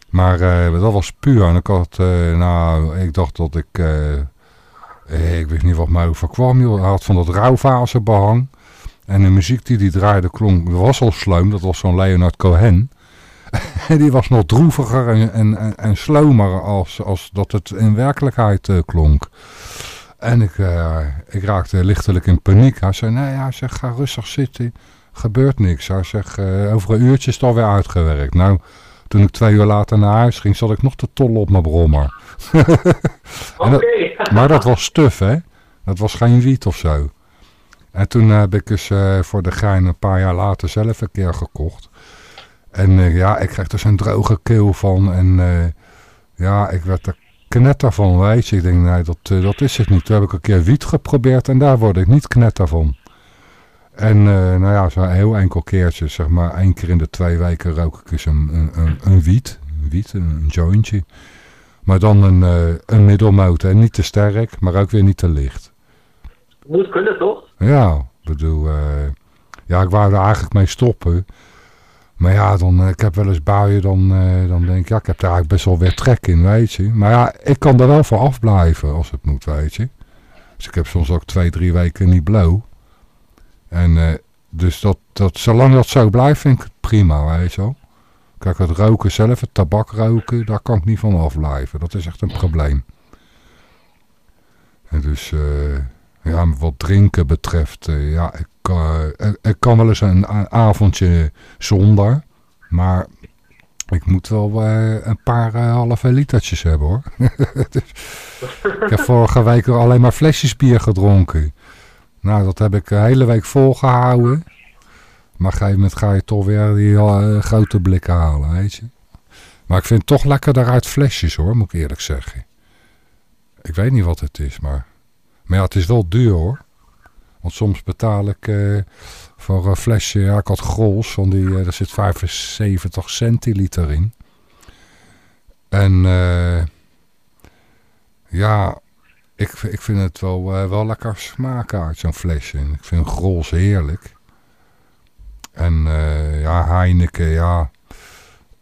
B: Maar dat was puur. En ik had, nou, ik dacht dat ik, ik weet niet wat mij overkwam. Hij had van dat rouwvazenbehang. En de muziek die die draaide klonk, dat was al sloom. Dat was zo'n Leonard Cohen. En die was nog droeviger en, en, en, slomer als, als dat het in werkelijkheid eh, klonk. En ik, eh, ik raakte lichtelijk in paniek. Hij zei, nee, hij zegt, ga rustig zitten. Gebeurt niks. Hij zegt, eh, over een uurtje is het alweer uitgewerkt. Nou, toen ik twee uur later naar huis ging, zat ik nog te tollen op mijn brommer. Maar dat was stuf, hè. Dat was geen wiet of zo. En toen heb ik dus voor de gein een paar jaar later zelf een keer gekocht. En eh, ja, ik kreeg er zo'n droge keel van. En eh, ja, ik werd er knetter van, weet je. Ik denk, nee, dat, dat is het niet. Toen heb ik een keer wiet geprobeerd en daar word ik niet knetter van. En nou ja, zo'n heel enkel keertje, zeg maar één keer in de twee weken rook ik eens een, een, een, een wiet. Een wiet, een, een jointje. Maar dan een, eh, een middelmoot. En niet te sterk, maar ook weer niet te licht.
D: Moet kunnen, toch?
B: Ja, ik bedoel, eh, ja, ik wou er eigenlijk mee stoppen. Maar ja, dan, eh, ik heb wel eens buien, dan, eh, dan denk ik, ja, ik heb daar eigenlijk best wel weer trek in, weet je. Maar ja, ik kan er wel voor afblijven als het moet, weet je. Dus ik heb soms ook twee, drie weken niet blauw. En dus dat, dat, zolang dat zo blijft, vind ik het prima, weet je wel. Kijk, het roken zelf, het tabak roken, daar kan ik niet van afblijven. Dat is echt een probleem. En dus, ja, wat drinken betreft, eh, ja, ik, eh, kan wel eens een avondje zonder. Maar ik moet wel eh, een paar halve litertjes hebben hoor. Dus, ik heb vorige week alleen maar flesjes bier gedronken. Nou, dat heb ik de hele week volgehouden. Maar op een gegeven moment ga je toch weer die grote blikken halen, weet je. Maar ik vind het toch lekkerder uit flesjes hoor, moet ik eerlijk zeggen. Ik weet niet wat het is, maar... Maar ja, het is wel duur hoor. Want soms betaal ik eh, voor een flesje... Ja, ik had grols, van die, eh, er zit 75 centiliter in. En eh, ja, ik, ik vind het wel, wel lekker smaken uit zo'n flesje. Ik vind grols heerlijk. En ja, Heineken, ja...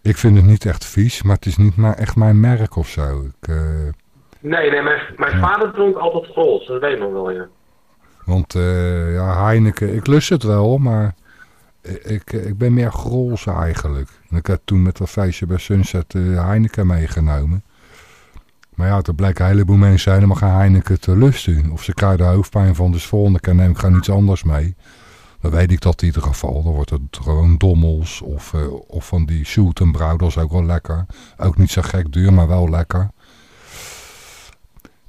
B: Ik vind het niet echt vies, maar het is niet echt mijn merk of zo. Ik,
D: Nee, nee, mijn, mijn
B: Ja.
D: vader dronk altijd Grols, dat weet ik nog wel, ja.
B: Want eh, ja, Heineken, ik lust het wel, maar ik, ik ben meer grols eigenlijk. En ik heb toen met dat feestje bij Sunset eh, Heineken meegenomen. Maar ja, er blijkt een heleboel mensen helemaal geen Heineken te lusten. Of ze krijgen er hoofdpijn van, dus volgende keer neem ik gewoon iets anders mee. Dan weet ik dat in ieder geval. Dan wordt het gewoon dommels of, eh, of van die shoot en brouw, dat is ook wel lekker. Ook niet zo gek duur, maar wel lekker.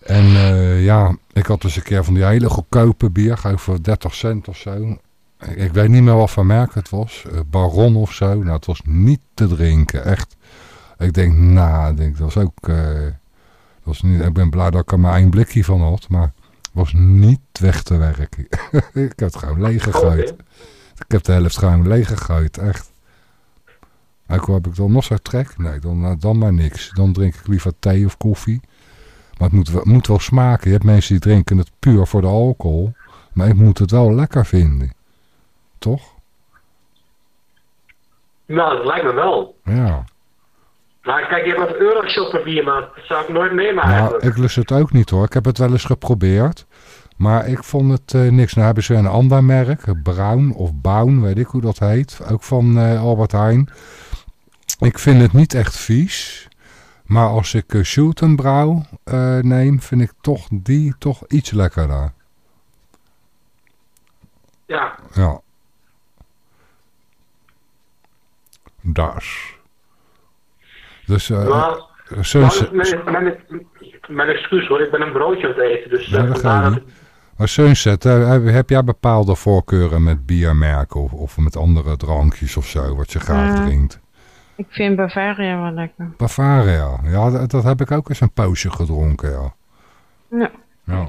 B: En eh, ja, ik had dus een keer van die hele goedkope bier, geloof voor 30 cent of zo. Ik, ik weet niet meer wat voor merk het was. eh, Baron of zo. Nou, het was niet te drinken, echt. Ik denk, nou, ik denk, dat was ook... eh, dat was niet, ik ben blij dat ik er maar één blikje van had, maar het was niet weg te werken. ik heb het gewoon leeg gegooid. Ik heb de helft gewoon leeg gegooid, echt. Ook heb ik dan nog zo trek? Nee, dan, dan maar niks. Dan drink ik liever thee of koffie. Maar het moet wel, moet wel smaken. Je hebt mensen die drinken het puur voor de alcohol. Maar ik moet het wel lekker vinden. Toch?
D: Nou, dat lijkt me wel.
B: Ja.
D: Nou, kijk, je hebt wat Euroshopper bier, maar dat zou ik nooit nemen
B: Nou,
D: eigenlijk.
B: ik lust het ook niet hoor. Ik heb het wel eens geprobeerd. Maar ik vond het eh, niks. Nou hebben ze een ander merk. Brown of Baun, weet ik hoe dat heet. Ook van eh, Albert Heijn. Ik vind het niet echt vies. Maar als ik uh, Schultenbrouw eh neem, vind ik toch die toch iets lekkerder.
D: Ja,
B: Ja. Das. Dus eh
D: maar... Mijn, mijn, mijn excuus hoor, ik ben een broodje aan het eten, dus
B: Ja,
D: eh,
B: dat gaat niet. Maar Sunset, eh, heb, jij bepaalde voorkeuren met biermerken of, of met andere drankjes of zo, wat je graag drinkt?
L: Ik vind Bavaria wel lekker.
B: Bavaria, ja, dat, dat heb ik ook eens een poosje gedronken, ja.
L: Ja.
B: ja.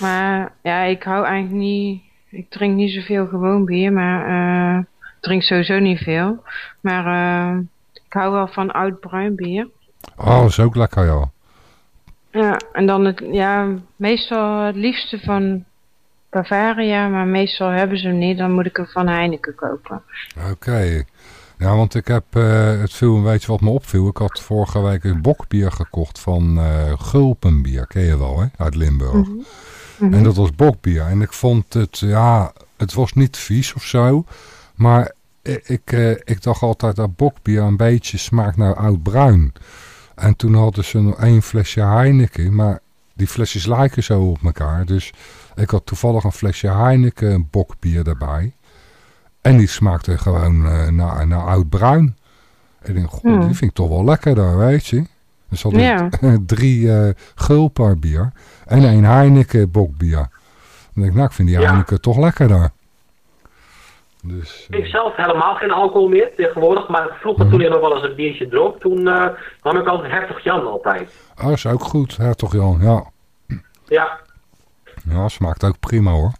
L: Maar ja, ik hou eigenlijk niet... Ik drink niet zoveel gewoon bier, maar... eh, ik drink sowieso niet veel. Maar eh, ik hou wel van oud bruin bier.
B: Oh, dat is ook lekker, ja.
L: Ja, en dan het, ja, meestal het liefste van Bavaria, maar meestal hebben ze hem niet. Dan moet ik hem van Heineken kopen.
B: Oké. Ja, want ik heb eh, het viel, weet je wat me opviel? Ik had vorige week een bokbier gekocht van eh Gulpenbier, ken je wel hè, uit Limburg.
L: Mhm.
B: En dat was bokbier. En ik vond het, ja, het was niet vies of zo. Maar i- ik, eh, ik dacht altijd dat bokbier een beetje smaakt naar oud bruin. En toen hadden ze nog één flesje Heineken. Maar die flesjes lijken zo op elkaar. Dus ik had toevallig een flesje Heineken bokbier erbij. En die smaakte gewoon eh, naar, naar oud bruin. En ik denk,
L: Hmm.
B: die vind ik toch wel lekker daar, weet je. Dus hadden
L: Ja.
B: drie eh gulpar bier en één Heineken bokbier. Dan denk ik, nou, ik vind die
D: Ja.
B: Heineken toch lekker daar. Dus,
D: Ik zelf helemaal geen alcohol meer tegenwoordig, maar vroeger toen ik nog wel eens een biertje dronk, toen eh nam ik altijd Hertog Jan altijd.
B: oh, is ook goed, hertog Jan. Ja,
D: Ja,
B: ja smaakt ook prima hoor.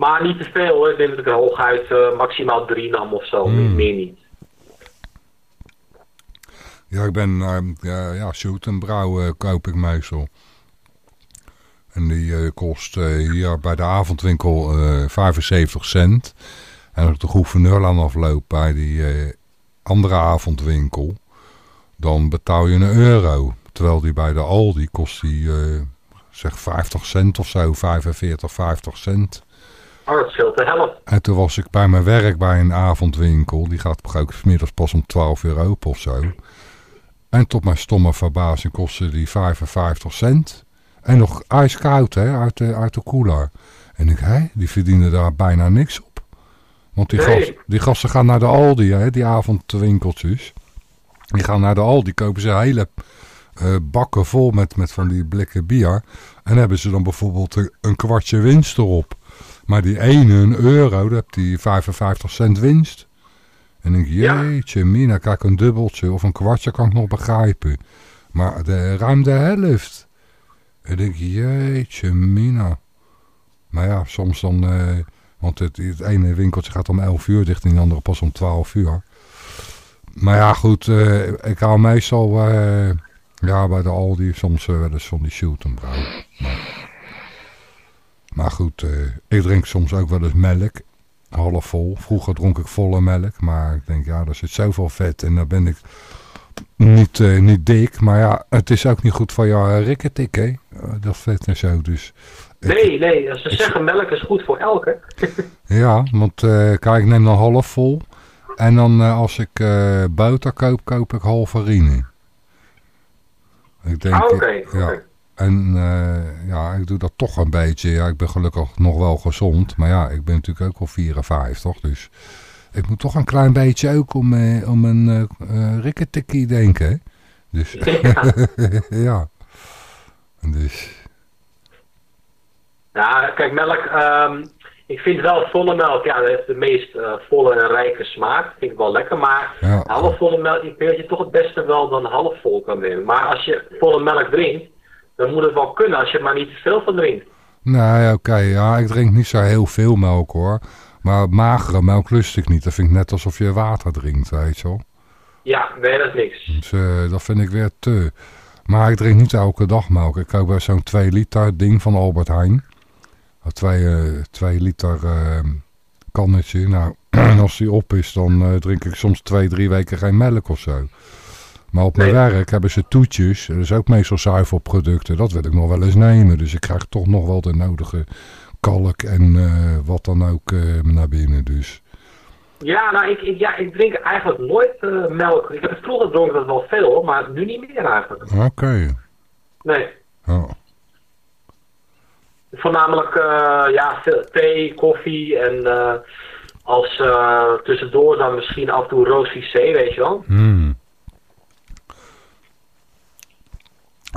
D: Maar niet te veel hoor. Ik denk dat ik er hooguit eh, maximaal drie nam of zo,
B: Mm.
D: meer niet.
B: Ja, ik ben, eh, ja, ja, Shoot en Brouw eh, koop ik meestal. En die eh, kost hier bij de avondwinkel eh 75 cent. En als ik de Gouverneur afloop bij die andere avondwinkel, dan betaal je een euro. Terwijl die bij de Aldi kost die, zeg 50 cent of zo, 45, 50 cent.
D: Oh, dat scheelt de helft.
B: En toen was ik bij mijn werk bij een avondwinkel. Die gaat ook 's middags pas om 12 uur open of zo. En tot mijn stomme verbazing kostte die 55 cent. En nog ijskoud, hè, uit de, uit de koeler. En ik, hé, die verdienen daar bijna niks op. Want die,
D: Nee.
B: gas, die gasten gaan naar de Aldi, hè, die avondwinkeltjes. Die gaan naar de Aldi, kopen ze hele eh, bakken vol met, met van die blikken bier. En hebben ze dan bijvoorbeeld een, een kwartje winst erop. Maar die ene, een euro, dan heb die 55 cent winst. En ik denk, jeetje, mina, kijk, een dubbeltje of een kwartje kan ik nog begrijpen. Maar de, ruim de helft. En ik denk, jeetje, mina. Maar ja, soms dan, eh, want het, het ene winkeltje gaat om 11 uur dicht en die andere pas om 12 uur. Maar ja, goed, eh, ik hou meestal, eh, ja, bij de Aldi soms eh, wel eens van die shoot en brouw. Maar, maar goed, eh, ik drink soms ook wel eens melk. Half vol. Vroeger dronk ik volle melk. Maar ik denk, ja, er zit zoveel vet. En dan ben ik niet, eh, niet dik. Maar ja, het is ook niet goed voor jouw uh, rikketik, hè. Eh, dat vet en zo. Dus
D: Nee, nee, als ze zeggen melk is goed voor elke.
B: ja, want kijk, ik neem dan half vol. En dan als ik eh boter koop, koop ik half farine. Ik denk,
D: Ah, oké,
B: ja.
D: oké.
B: En eh, ja, ik doe dat toch een beetje. Ja, ik ben gelukkig nog wel gezond. Maar ja, ik ben natuurlijk ook al 54. Dus ik moet toch een klein beetje ook om, eh, om een eh eh, rikketikkie denken. Dus
D: Ja.
B: ja. Dus
D: Ja, kijk, melk, ehm, ik vind wel volle melk, ja, dat heeft de meest volle en rijke smaak. Vind ik wel lekker, maar
B: Ja.
D: half volle melk, ik weet dat je toch het beste wel dan half vol kan nemen. Maar als je volle melk drinkt, dan moet het wel kunnen als je maar niet te veel van drinkt.
B: Nee, oké. ja, ik drink niet zo heel veel melk hoor. Maar magere melk lust ik niet. Dat vind ik net alsof je water drinkt, weet je wel.
D: Ja, nee, dat is niks.
B: Dus eh, dat vind ik weer te. Maar ik drink niet elke dag melk. Ik koop wel zo'n 2 liter ding van Albert Heijn. Een 2 twee liter eh, kannetje. Nou, en als die op is, dan eh, drink ik soms twee, drie weken geen melk of zo. Maar op mijn werk hebben ze toetjes. Dat is ook meestal zuivelproducten. Dat wil ik nog wel eens nemen. Dus ik krijg toch nog wel de nodige kalk en eh, wat dan ook eh, naar binnen. Dus
D: Ja, nou, ik, ik, ja, ik drink eigenlijk nooit eh, melk. Ik heb vroeger dronk dat wel veel, hoor, maar nu niet meer eigenlijk.
B: oké.
D: Nee.
B: Ja.
D: Voornamelijk ja, thee, koffie en als tussendoor dan misschien af en toe roos vissé, weet je wel.
B: Hmm.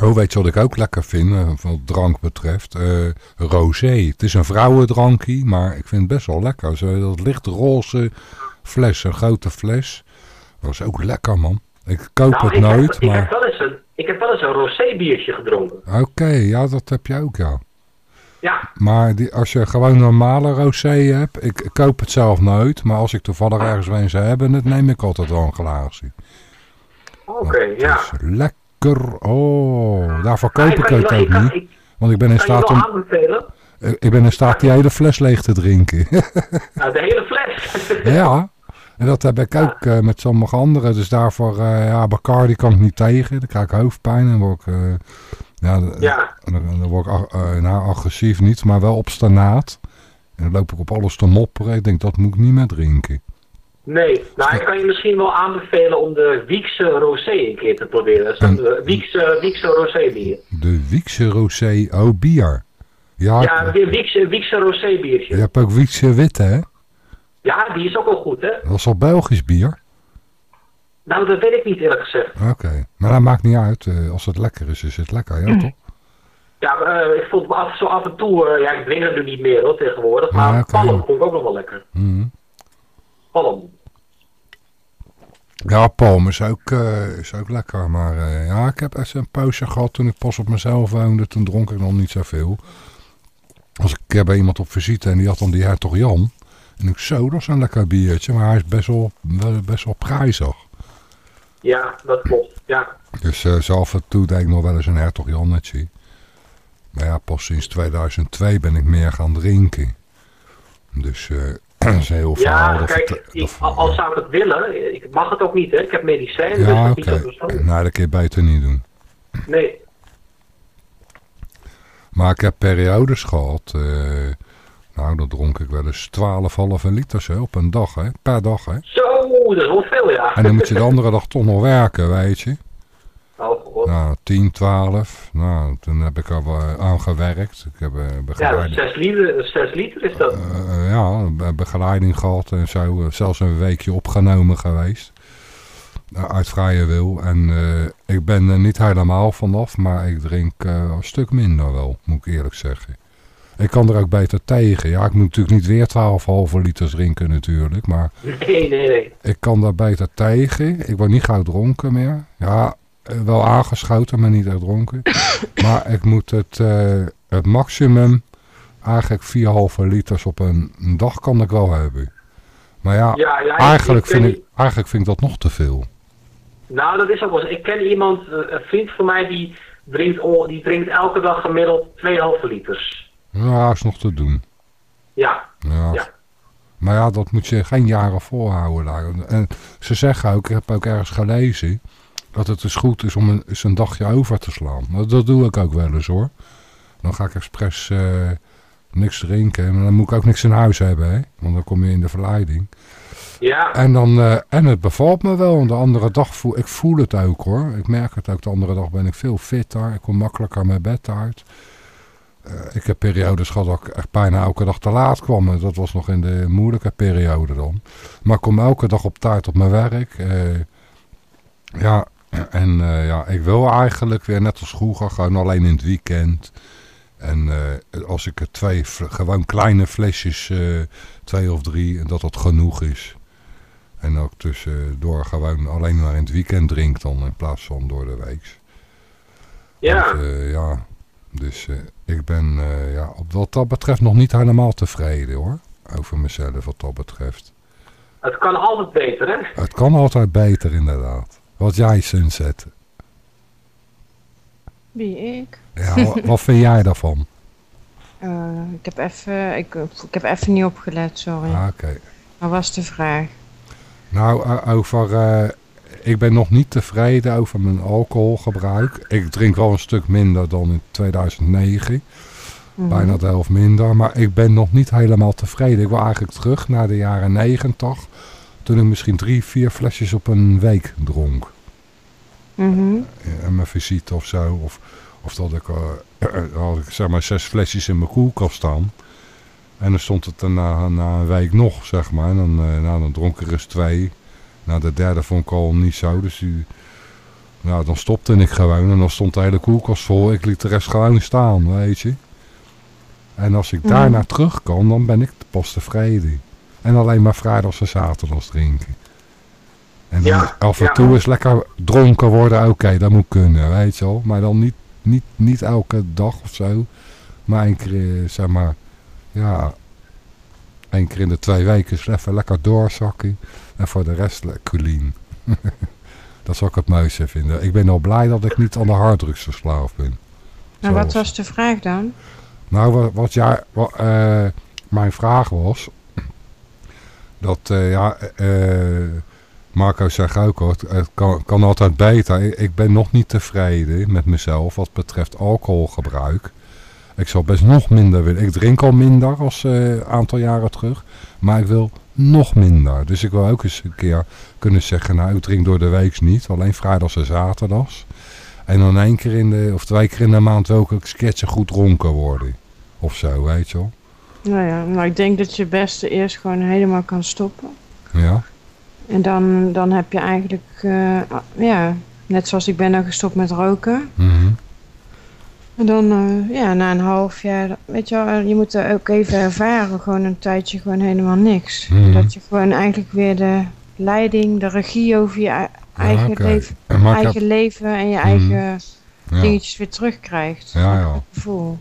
B: Oh, weet je wat ik ook lekker vind, eh, wat drank betreft? Eh rosé. Het is een vrouwendrankje, maar ik vind het best wel lekker. Zo, dat lichtroze fles, een grote fles. Dat is ook lekker, man. Ik koop
D: Nou,
B: het
D: ik
B: nooit,
D: heb, ik,
B: maar...
D: heb wel eens een, ik heb wel eens een rosé biertje gedronken.
B: Oké, ja, dat heb je ook, ja.
D: Ja,
B: Maar die, als je gewoon normale rosé hebt, ik, ik koop het zelf nooit, maar als ik toevallig ergens een zou hebben, dan neem ik altijd wel een glaasje.
D: oké, ja.
B: Lekker, Oh, daarvoor koop
D: ik
B: het ook niet. Want ik ben in staat om... eh, Ik ben in staat die hele fles leeg te drinken.
D: Nou, de hele fles.
B: ja. En dat heb ik ook eh, met sommige anderen. Dus daarvoor, eh, ja, Bacardi kan ik niet tegen. Dan krijg ik hoofdpijn en word ik... ja,
D: Ja.
B: Dan, dan word ik nou, agressief niet, maar wel obstinaat. En dan loop ik op alles te mopperen. Ik denk, dat moet ik niet meer drinken.
D: Nee, nou ik kan je misschien wel aanbevelen om de Wiekse Rosé een keer te proberen. Dat is een eh, Wiekse, Wiekse Rosé bier.
B: De Wiekse Rosé, oh bier. Ja,
D: Ja, Wiekse, Wiekse Rosé biertje.
B: je hebt ook Wiekse Witte, hè?
D: Ja, die is ook wel goed, hè?
B: Dat is al Belgisch bier.
D: Nou, dat weet ik niet eerlijk gezegd.
B: Oké, maar dat maakt niet uit. eh, als het lekker is, is het lekker, ja toch?
D: Ja, maar, eh, ik vond af, zo af en toe, ja, ik drink het nu niet meer hoor, tegenwoordig. Maar
B: oké.
D: palm vond ik ook nog wel lekker.
B: Mhm.
D: Palm.
B: Ja, palm is ook, eh, is ook lekker. Maar eh, ja, ik heb echt een poosje gehad toen ik pas op mezelf woonde. Toen dronk ik nog niet zoveel. Als ik een keer bij iemand op visite en die had dan die hertog Jan. En ik zo, dat is een lekker biertje. Maar hij is best wel, best wel prijzig.
D: Ja, dat klopt. Ja.
B: Dus zo af en toe deed ik nog wel eens een hertog Jannetje. Maar ja, pas sinds 2002 ben ik meer gaan drinken. Dus dat is heel verhaal.
D: Ja,
B: dat
D: kijk,
B: verte-
D: ik, al al zou ik het willen, ik mag het ook niet, hè. Ik heb medicijn, dus
B: Ja,
D: dat niet zo verstandig.
B: Nou, dat kun je beter niet doen.
D: Nee.
B: Maar ik heb periodes gehad. eh, nou, dan dronk ik wel eens 12 halve liters hè, op een dag, hè. Per dag, hè.
D: Zo, dat is wel veel, ja.
B: En dan moet je de andere dag toch nog werken, weet je.
D: Oh, god.
B: Nou, 10, 12. Nou, toen heb ik er wel aan gewerkt. Ik heb eh,
D: Ja,
B: begeleiding,
D: 6 liter, dat is 6 liter is dat.
B: eh, ja, be- begeleiding gehad en zo. eh, zelfs een weekje opgenomen geweest. Eh, uit vrije wil. En eh, ik ben er niet helemaal vanaf, maar ik drink eh, een stuk minder wel, moet ik eerlijk zeggen. Ik kan er ook beter tegen. Ja, ik moet natuurlijk niet weer 12 halve liters drinken natuurlijk, maar...
D: Nee, nee, nee.
B: Ik kan daar beter tegen. Ik word niet gauw dronken meer. Ja, eh, wel aangeschoten, maar niet echt dronken. maar ik moet het, eh, het maximum, eigenlijk 4,5 liters op een, een dag kan ik wel hebben. Maar ja,
D: Ja, ja, ik-
B: eigenlijk,
D: ik
B: vind ik, eigenlijk vind ik dat nog te veel.
D: Nou, dat is ook wel zo. Ik ken iemand, eh, een vriend van mij, die drinkt, die drinkt elke dag gemiddeld 2,5 liters.
B: Ja, is nog te doen.
D: Ja.
B: Ja.
D: Ja.
B: Maar ja, dat moet je geen jaren volhouden. daar. En ze zeggen ook, ik heb ook ergens gelezen, dat het dus goed is om een, eens een dagje over te slaan. Dat, dat doe ik ook wel eens hoor. Dan ga ik expres eh, niks drinken. Maar dan moet ik ook niks in huis hebben, hè? want dan kom je in de verleiding.
D: Ja.
B: En, dan, eh, en het bevalt me wel. En de andere dag voel ik voel het ook hoor. Ik merk het ook. De andere dag ben ik veel fitter. Ik kom makkelijker mijn bed uit. Eh, ik heb periodes gehad dat ik echt bijna elke dag te laat kwam. En Dat was nog in de moeilijke periode dan. Maar ik kom elke dag op tijd op mijn werk. Ja, en eh, ja, ik wil eigenlijk weer net als vroeger gewoon alleen in het weekend. En eh, als ik er twee, gewoon kleine flesjes, eh, twee of drie, en dat dat genoeg is. En ook tussendoor gewoon alleen maar in het weekend drink dan in plaats van door de week.
D: Ja.
B: Want, ja, dus ik ben ja, op wat dat betreft nog niet helemaal tevreden hoor. Over mezelf wat dat betreft.
D: Het kan altijd beter, hè?
B: Het kan altijd beter inderdaad. Wat jij Sunset.
L: Wie, ik?
B: Ja, wa- wat vind jij daarvan?
L: Eh, ik heb even, ik, ik heb even niet opgelet, sorry.
B: Ah, Oké.
L: Wat was de vraag?
B: Nou, over... eh, ik ben nog niet tevreden over mijn alcoholgebruik. Ik drink wel een stuk minder dan in 2009.
L: Mhm.
B: Bijna de helft minder. Maar ik ben nog niet helemaal tevreden. Ik wil eigenlijk terug naar de jaren 90. Toen ik misschien drie, vier flesjes op een week dronk.
L: Mhm.
B: En mijn visite of zo. Of, of dat ik, eh, had ik zeg maar zes flesjes in mijn koelkast staan. En dan stond het er na, na een week nog, zeg maar. En dan, eh, nou, dan dronk ik er eens twee. Nou, de derde vond ik al niet zo. Dus die, nou, dan stopte ik gewoon. En dan stond de hele koelkast vol. Ik liet de rest gewoon staan, weet je. En als ik
L: Mhm.
B: daarna terug kan, dan ben ik pas tevreden. En alleen maar vrijdags en zaterdags drinken. En dan
D: Ja,
B: af en
D: ja.
B: toe eens lekker dronken worden, oké, dat moet kunnen, weet je wel. Maar dan niet, niet, niet elke dag of zo. Maar één keer, eh, zeg maar, ja, één keer in de twee weken even lekker doorzakken. En voor de rest lekker clean. Dat zou ik het mooiste vinden. Ik ben al blij dat ik niet aan de harddrugs verslaafd ben.
L: Nou, wat was de vraag dan?
B: Nou, wat, wat jij, eh, mijn vraag was, dat, eh, ja, eh, Marco zegt ook al, het, kan, kan altijd beter. Ik, ben nog niet tevreden met mezelf wat betreft alcoholgebruik. Ik zal best nog minder willen. Ik drink al minder als eh, een aantal jaren terug, maar ik wil nog minder. Dus ik wil ook eens een keer kunnen zeggen, nou, ik drink door de week niet, alleen vrijdags en zaterdags. En dan één keer in de, of twee keer in de maand wil ik ook goed dronken worden. Of zo, weet je wel.
L: Nou ja, nou, ik denk dat je het beste eerst gewoon helemaal kan stoppen.
B: Ja.
L: En dan, dan heb je eigenlijk, eh, ja, net zoals ik ben dan gestopt met roken.
B: Mhm.
L: En dan, eh, ja, na een half jaar, weet je wel, je moet er ook even ervaren, gewoon een tijdje gewoon helemaal niks.
B: Mhm.
L: Dat je gewoon eigenlijk weer de leiding, de regie over je ei- eigen, leven, eigen
B: heb-
L: leven en je
B: Mhm.
L: eigen dingetjes weer terugkrijgt.
B: Ja, ja.
L: Gevoel.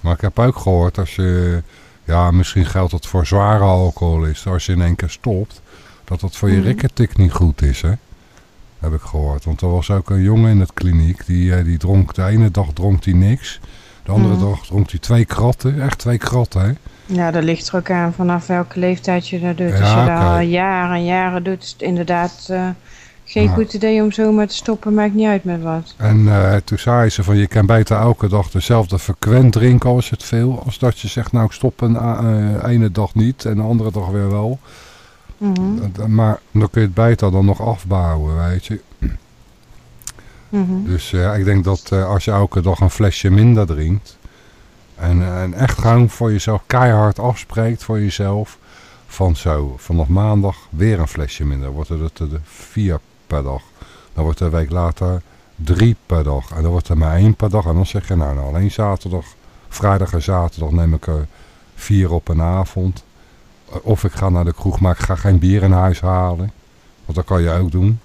B: Maar ik heb ook gehoord als je, ja, misschien geldt het voor zware alcoholisten, als je in één keer stopt, dat dat voor je rikketik niet goed is, hè. Heb ik gehoord. Want er was ook een jongen in het kliniek, die, eh, die dronk, de ene dag dronk hij niks. De andere
L: Mhm.
B: dag dronk hij twee kratten, echt twee kratten, hè.
L: Ja, dat ligt er ook aan vanaf welke leeftijd je dat doet. Als
B: Ja,
L: je dat al jaren en jaren doet, is het inderdaad eh, geen
B: Nou.
L: goed idee om zomaar te stoppen. Maakt niet uit met wat.
B: En eh, toen zei ze van je kan beter elke dag dezelfde frequent drinken als het veel. Als dat je zegt nou ik stop een ene dag niet en de andere dag weer wel.
L: Mhm.
B: Maar dan kun je het beter dan nog afbouwen, weet je.
L: Mhm.
B: Dus eh, ik denk dat eh, als je elke dag een flesje minder drinkt. En, en echt gewoon voor jezelf keihard afspreekt voor jezelf. Van zo, vanaf maandag weer een flesje minder. Wordt er de, de vier per dag. Dan wordt er een week later drie per dag. En dan wordt er maar één per dag. En dan zeg je nou, nou alleen zaterdag, vrijdag en zaterdag neem ik er vier op een avond. Of ik ga naar de kroeg, maar ik ga geen bier in huis halen. Want dat kan je ook doen.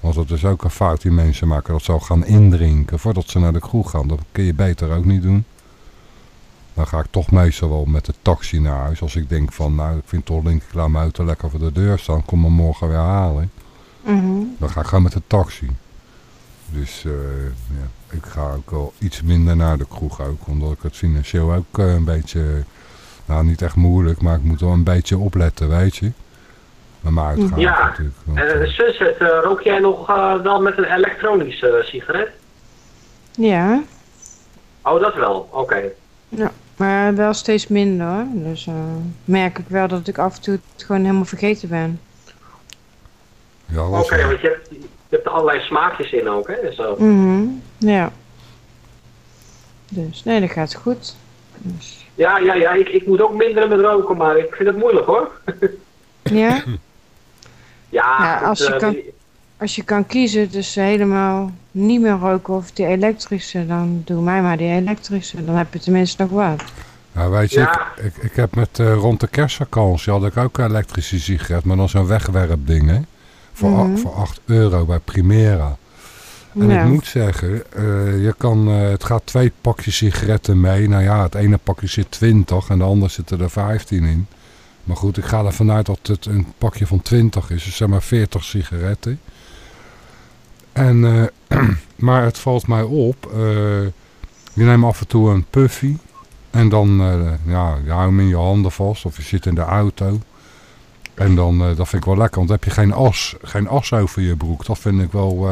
B: Want dat is ook een fout die mensen maken. Dat ze al gaan indrinken voordat ze naar de kroeg gaan. Dat kun je beter ook niet doen. Dan ga ik toch meestal wel met de taxi naar huis. Als ik denk van, nou ik vind toch laat mijn auto lekker voor de deur staan. Kom me morgen weer halen.
L: Mhm.
B: Dan ga ik gewoon met de taxi. Dus eh, ja, ik ga ook wel iets minder naar de kroeg ook. Omdat ik het financieel ook eh, een beetje, nou niet echt moeilijk. Maar ik moet wel een beetje opletten, weet je. Met mijn uitgaven
D: Ja,
B: natuurlijk. want,
D: en
B: eh,
D: Sunset, eh, rook jij nog eh, wel met een elektronische eh, sigaret?
L: Ja,
D: Oh, dat wel, oké.
L: ja, maar wel steeds minder. hoor. Dus eh, merk ik wel dat ik af en toe het gewoon helemaal vergeten ben.
B: ja,
D: Oké, want je hebt, je hebt er allerlei smaakjes in ook, hè? Zo.
L: Mhm. Ja. Dus nee, dat gaat goed. Dus,
D: Ja, ja, ja, ik, ik moet ook minderen met roken, maar ik vind het moeilijk hoor.
L: ja?
D: Ja,
L: als je
D: eh,
L: kan- Als je kan kiezen tussen helemaal niet meer roken of die elektrische, dan doe mij maar die elektrische. Dan heb je tenminste nog wat.
B: Ja, weet je,
D: Ja.
B: ik, ik, ik heb met eh, rond de kerstvakantie had ik ook een elektrische sigaret, maar dan zo'n wegwerpding, hè. Voor,
L: Mhm.
B: voor 8 euro bij Primera. En
L: Ja.
B: ik moet zeggen, eh, je kan, eh, het gaat twee pakjes sigaretten mee. Nou ja, het ene pakje zit 20 en de andere zitten er 15 in. Maar goed, ik ga ervan uit dat het een pakje van 20 is. Dus zeg maar 40 sigaretten. En, eh, maar het valt mij op. je neemt af en toe een puffy. En dan, ja, je houdt hem in je handen vast. Of je zit in de auto. En dan, dat vind ik wel lekker. Want dan heb je geen as, geen as over je broek. Dat vind ik wel...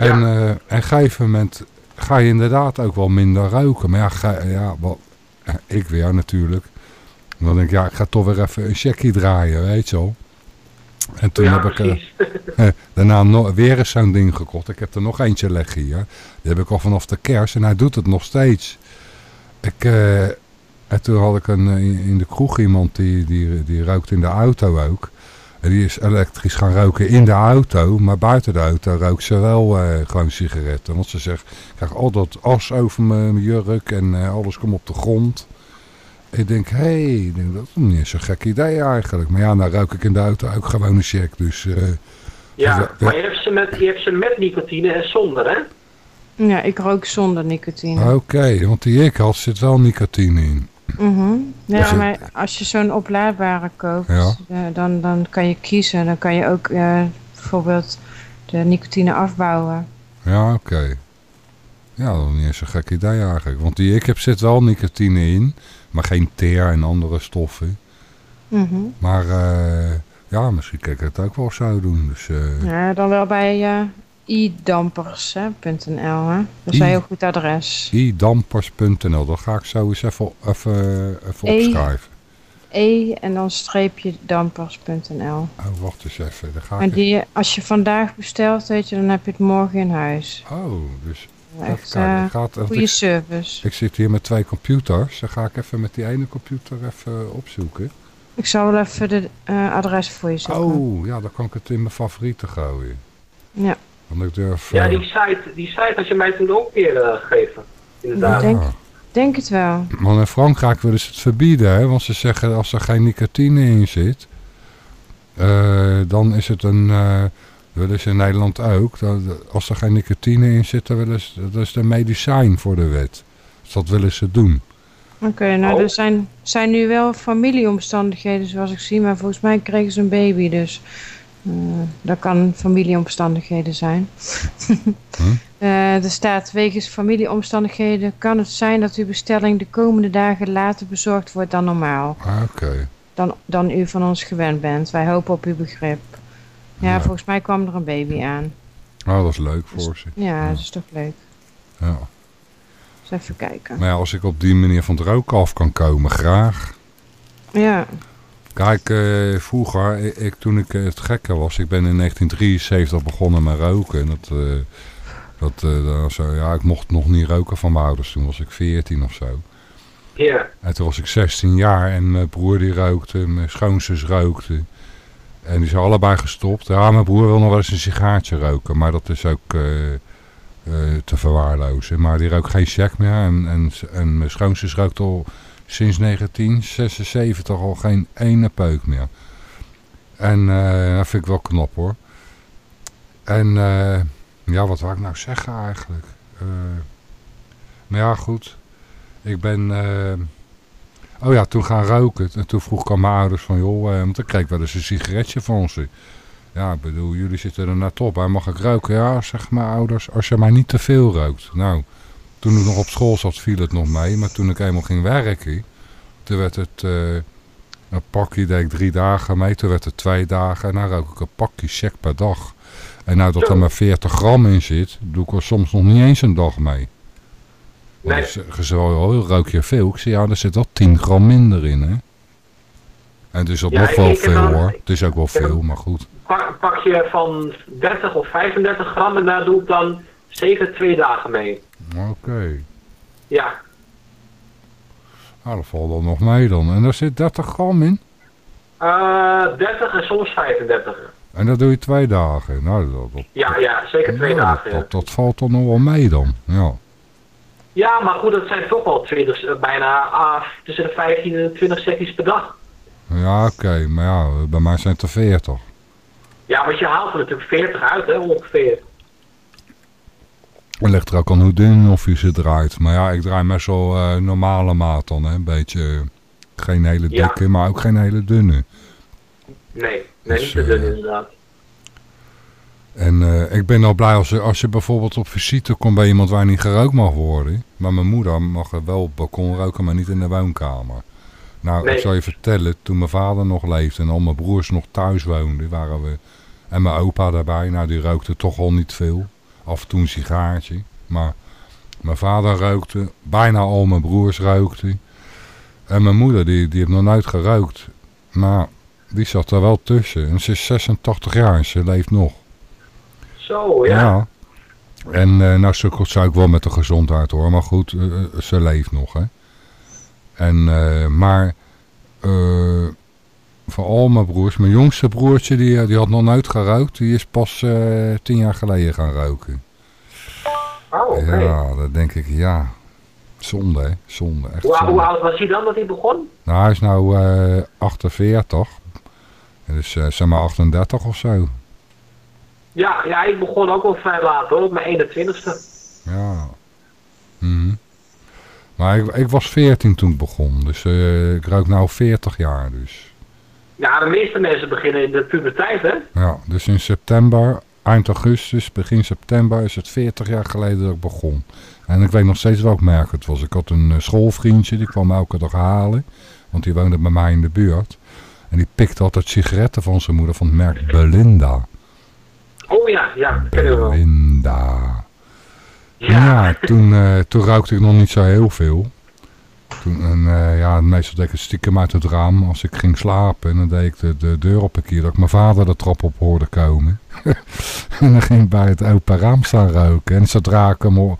B: eh, en, eh, en op een gegeven moment ga je inderdaad ook wel minder roken. Maar ja, ga, ja wat, eh, ik weer natuurlijk. En dan denk ik, ja, ik ga toch weer even een checkie draaien, weet je wel. En toen
D: Ja,
B: heb ik eh, eh, daarna no- weer eens zo'n ding gekocht. Ik heb er nog eentje liggen hier. Die heb ik al vanaf de kerst en hij doet het nog steeds. Ik, eh, en toen had ik een, eh, in de kroeg iemand die, die, die rookt in de auto ook. En die is elektrisch gaan roken in de auto. Maar buiten de auto rookt ze wel eh, gewoon sigaretten. Want ze zegt, ik krijg al dat as over mijn jurk en eh, alles komt op de grond. Ik denk, hé, hey, ik denk, dat is niet zo'n gek idee eigenlijk. Maar ja, nou rook ik in de auto ook gewoon een check. Dus eh,
D: Ja,
B: Ja.
D: maar je hebt, ze met, je hebt ze met nicotine en zonder, hè?
L: Ja, ik rook zonder nicotine.
B: oké, want die ik had zit wel nicotine in.
L: Mhm. Ja,
B: Dus-
L: maar als je zo'n oplaadbare koopt,
B: Ja.
L: eh, dan, dan kan je kiezen. Dan kan je ook eh, bijvoorbeeld De nicotine afbouwen.
B: Ja, oké. Ja, dat is niet eens een gek idee eigenlijk. Want die ik heb zit wel nicotine in, maar geen teer en andere stoffen.
L: Mhm.
B: Maar eh, ja, misschien kan ik het ook wel zo doen. Dus,
L: Ja, dan wel bij idampers.nl. hè. Dat is een heel goed adres.
B: idampers.nl, dat ga ik zo eens even, even, even
L: E.
B: opschrijven.
L: E en dan streepje dampers.nl.
B: Oh, wacht eens even. Dan ga
L: En
B: ik...
L: die, als je vandaag bestelt, weet je, dan heb je het morgen in huis.
B: Oh, dus...
L: Echt goede
B: ik-
L: service.
B: Ik zit hier met twee computers. Dan ga ik even met die ene computer even opzoeken.
L: Ik zal wel even de eh, adres voor je zoeken.
B: Oh, ja, dan kan ik het in mijn favorieten gooien.
L: Ja.
B: Want ik durf...
D: Ja,
B: eh,
D: die site, die site had je mij toen ook keer eh, gegeven. Inderdaad.
L: Denk, denk het wel.
B: Want in Frankrijk willen ze het verbieden, hè? want ze zeggen als er geen nicotine in zit, eh, dan is het een, eh, willen ze in Nederland ook, dat, als er geen nicotine in zit, dan willen ze, dat is de medicijn voor de wet. Dus dat willen ze doen.
L: Oké, nou
D: Oh.
L: er zijn, zijn nu wel familieomstandigheden zoals ik zie, maar volgens mij kregen ze een baby, dus eh, dat kan familieomstandigheden zijn. Eh, er staat, wegens familieomstandigheden kan het zijn dat uw bestelling de komende dagen later bezorgd wordt dan normaal.
B: Ah, Oké.
L: Dan, dan u van ons gewend bent. Wij hopen op uw begrip. Ja,
B: Ja.
L: volgens mij kwam er een baby aan.
B: Oh, dat is leuk voor ze.
L: Ja, dat is toch leuk.
B: Ja.
L: Dus even kijken.
B: Maar ja, als ik op die manier van het roken af kan komen, graag.
L: Ja,
B: Kijk, eh, vroeger, ik, ik- toen ik eh, het gekke was, ik ben in 1973 begonnen met roken. En dat, eh, dat, was zo, ja, ik mocht nog niet roken van mijn ouders, toen was ik 14 of zo.
D: Ja.
B: En toen was ik 16 jaar en mijn broer die rookte, mijn schoonzus rookte. En die zijn allebei gestopt. Ja, mijn broer wil nog wel eens een sigaartje roken, maar dat is ook te verwaarlozen. Maar die rookt geen check meer en, en, en mijn schoonzus rookt al sinds 1976 al geen ene peuk meer. En eh, dat vind ik wel knap hoor. En eh, ja, wat wou ik nou zeggen eigenlijk? Eh, maar ja, goed. Ik ben... oh ja, toen gaan roken. En toen vroeg ik aan mijn ouders van... joh, want ik kreeg wel eens een sigaretje van ze. Ja, ik bedoel, jullie zitten er net op. Hè? Mag ik roken? Ja, zeg mijn ouders. Als je maar niet te veel rookt. Nou, toen ik nog op school zat, viel het nog mee. Maar toen ik eenmaal ging werken... Toen werd het... eh, een pakje deed ik drie dagen mee. Toen werd het twee dagen. En dan rook ik een pakje check per dag. En nou dat er maar 40 gram in zit... doe ik er soms nog niet eens een dag mee.
D: Nee.
B: wel, oh, rook je veel? Ik zeg, ja, er zit wel 10 gram minder in, hè. En dus dat
D: Ja,
B: nog wel veel,
D: dan-
B: hoor. Het is ook wel veel, maar goed.
D: Pak, een pakje van 30 of 35 gram en daar doe ik dan zeker twee dagen mee.
B: Oké.
D: Ja.
B: Nou, dat valt dan nog mee dan. En daar zit 30 gram in.
D: Eh 30 en soms 35.
B: En dat doe je twee dagen. Nou, dat, dat,
D: Ja, ja, zeker twee
B: nou,
D: dagen.
B: dat, dat, valt dan nog wel mee dan. Ja.
D: Ja, maar goed, dat zijn toch wel 20, eh, bijna ah, tussen de 15 en de 20 sekjes per dag.
B: Ja, oké. Maar ja, bij mij zijn het er 40.
D: Ja, want je haalt er natuurlijk 40 uit, hè, ongeveer.
B: Het ligt er ook aan hoe dun of je ze draait. Maar ja, ik draai meestal eh normale maat dan. Hè. Een beetje, eh, geen hele
D: Ja.
B: dikke, maar ook geen hele dunne.
D: Nee, nee,
B: Dus,
D: niet te dun inderdaad.
B: En eh, ik ben al blij als je, als je bijvoorbeeld op visite komt bij iemand waar niet gerookt mag worden. Maar mijn moeder mag er wel op het balkon roken, maar niet in de woonkamer. Nou,
D: Nee.
B: ik zal je vertellen, toen mijn vader nog leefde en al mijn broers nog thuis woonden, waren we... En mijn opa daarbij, nou die rookte toch al niet veel. Af en toe een sigaartje. Maar mijn vader rookte, bijna al mijn broers rookten. En mijn moeder, die, die heeft nog nooit gerookt. Maar die zat er wel tussen. En ze is 86 jaar en ze leeft nog.
D: Zo, ja.
B: Ja. En eh nou sukkelt ze ook wel met de gezondheid hoor. Maar goed, eh, eh, ze leeft nog hè. En, maar eh, voor al mijn broers, mijn jongste broertje die, eh, die had nog nooit gerookt. Die is pas eh, tien jaar geleden gaan roken.
D: Oh.
B: Ja, dat denk ik, ja. Zonde hè, zonde. Echt
D: Hoe, hoe
B: zonde.
D: oud was hij dan dat hij begon?
B: Nou, hij is nou eh 48. Dus eh, zeg maar 38 of zo.
D: Ja, ja, ik begon ook al vrij laat hoor, op mijn 21ste.
B: Ja. Mhm. Maar ik, ik was 14 toen ik begon. Dus eh, ik rook nou 40 jaar. Dus.
D: Ja, de meeste mensen beginnen in de puberteit, hè?
B: Ja, dus in september eind augustus, begin september is het 40 jaar geleden dat ik begon. En ik weet nog steeds welk merk het was. Ik had een eh, schoolvriendje, die kwam elke dag halen. Want die woonde bij mij in de buurt. En die pikte altijd sigaretten van zijn moeder van het merk Belinda.
D: Oh ja, ja, wel.
B: Belinda. Ja, toen, eh, toen rookte ik nog niet zo heel veel. Toen, en, eh, ja, meestal deed ik stiekem uit het raam als ik ging slapen. En dan deed ik de, de deur op een keer dat ik mijn vader de trap op hoorde komen. en dan ging ik bij het open raam staan roken. En zodra ik hem